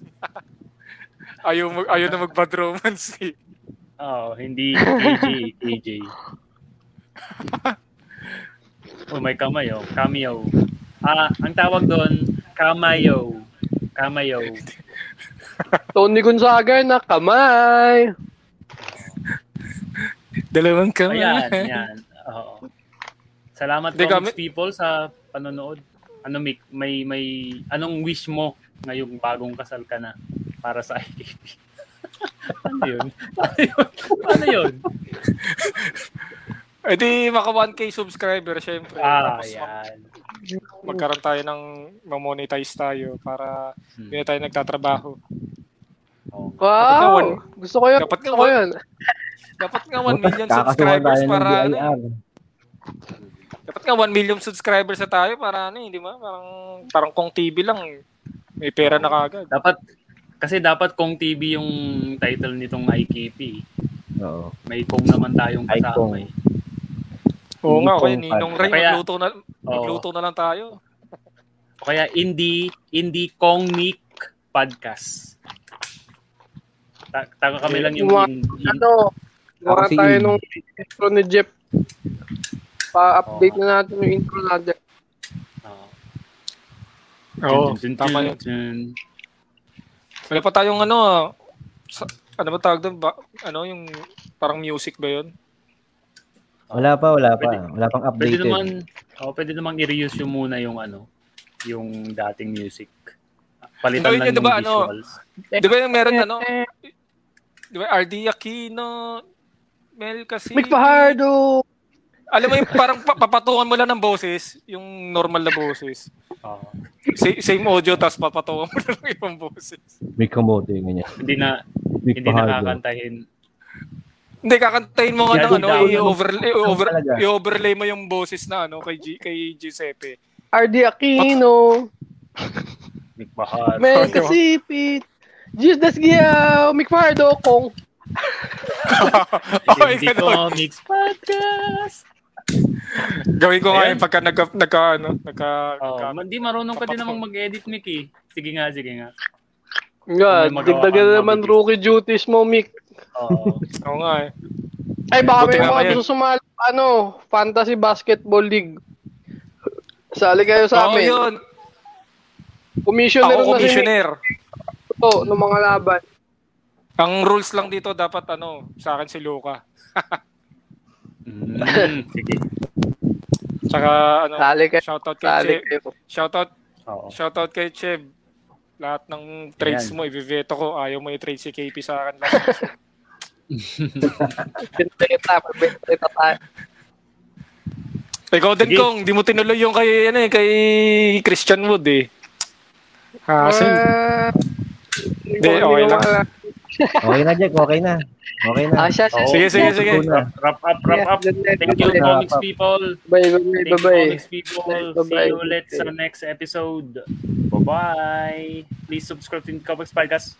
Ayaw, mag, ayaw na mag-bad romance eh. Oo, hindi KJ, KJ. oh, may kamay, oh. Cameo. Ah, ang tawag doon, Kamayo. Kamayo. Tony Gonzaga na kamay. Dalawang kamay. Ayan, yan. Oo. Salamat Hindi comics kami- people sa panonood. Ano Mick, may may anong wish mo ngayong bagong kasal ka na para sa IKP? Ano yun? Paano yun? Eh di maka 1k subscriber syempre. Ah, Tapos mag- yan. magkaroon tayo ng mamonetize tayo para Hmm. hindi na tayo nagtatrabaho. Oo. Wow! Gusto ko yun. Dapat nga Gusto ko one- yun. Dapat nga 1 million subscribers para ano, dapat nga 1 million subscribers na tayo para ano, hindi ba? Parang parang kung TV lang eh. may pera na kagad. Dapat kasi dapat kung TV yung title nitong IKP. Oo. May kung naman tayong Ay, kasama. eh. Oo nga, okay, Ninong. Ray, Kaya- magluto na, magluto na lang tayo. O kaya indie indie comic podcast. Ta- taga kami lang yung Mga- in, in, Ano? Gawa si tayo nung intro ni Jeff. Pa-update na natin yung intro natin. Oo. Oo, dun, dun, tama yun. Wala pa tayong ano, ah, sa, ano ba tawag doon? Ba, ano, yung parang music ba yun? Wala pa, wala pa. Pwede- Wala pang Pwede updated. naman, oh, pwede naman i-reuse yung muna yung ano, yung dating music. Palitan lang yung diba, ano, visuals. Di ba yung meron ano? Di ba RD Aquino, Mel kasi. Mick Fajardo! Alam mo yung parang pa- papatungan mo lang ng boses, yung normal na boses. Oo. Sa- same audio, tapos papatungan mo lang ng ibang boses. May kamote, ganyan. hindi na Big hindi nakakantahin. Hindi, kakantayin mo nga Yeah, ng ano, i-overlay, over, i-overlay mo yung boses na ano, kay, G, kay Giuseppe. RD Aquino! Mel Ano? Kasipit! Diyos das Giyaw! Mick Fajardo! Kong! okay, Indie ganun. Comics Podcast. Gawin ko nga Ayan. yun pagka nagka, nagka, ano, nagka, Oh, nagka- hindi marunong ka din namang mag-edit, Mick eh. Sige nga, sige nga. Nga, dagdagan naman rookie duties mo, Mick. Oo. Oo nga eh. Ay, baka Buti may nga mga yan. gusto sumali, ano, Fantasy Basketball League. Sali kayo sa Oo, amin. yun. Commissioner Ako na si commissioner. Ito, ng mga laban. Ang rules lang dito dapat ano, sa akin si Luca. Mm, sige. Tsaka ano, Sali kayo. shoutout kay Sali kayo. Shoutout, Oo. shoutout kay Cheb. Lahat ng trades Ayan. mo, ibiveto ko. Ayaw mo i-trade si KP sa akin lang. Benta, benta tayo. Ikaw din kong, di mo tinuloy yung kay, ano eh, kay Christian Wood eh. Hassle. Ah, Hindi, okay lang. Okay na, Jack. Okay na. Okay na. Ah, siya, siya. Sige, sige, sige. Wrap up, wrap up. Thank you, comics people. Bye, bye, Thank you, bye. comics people. See you ulit sa next episode. Bye-bye. Please subscribe to the Comics Podcast.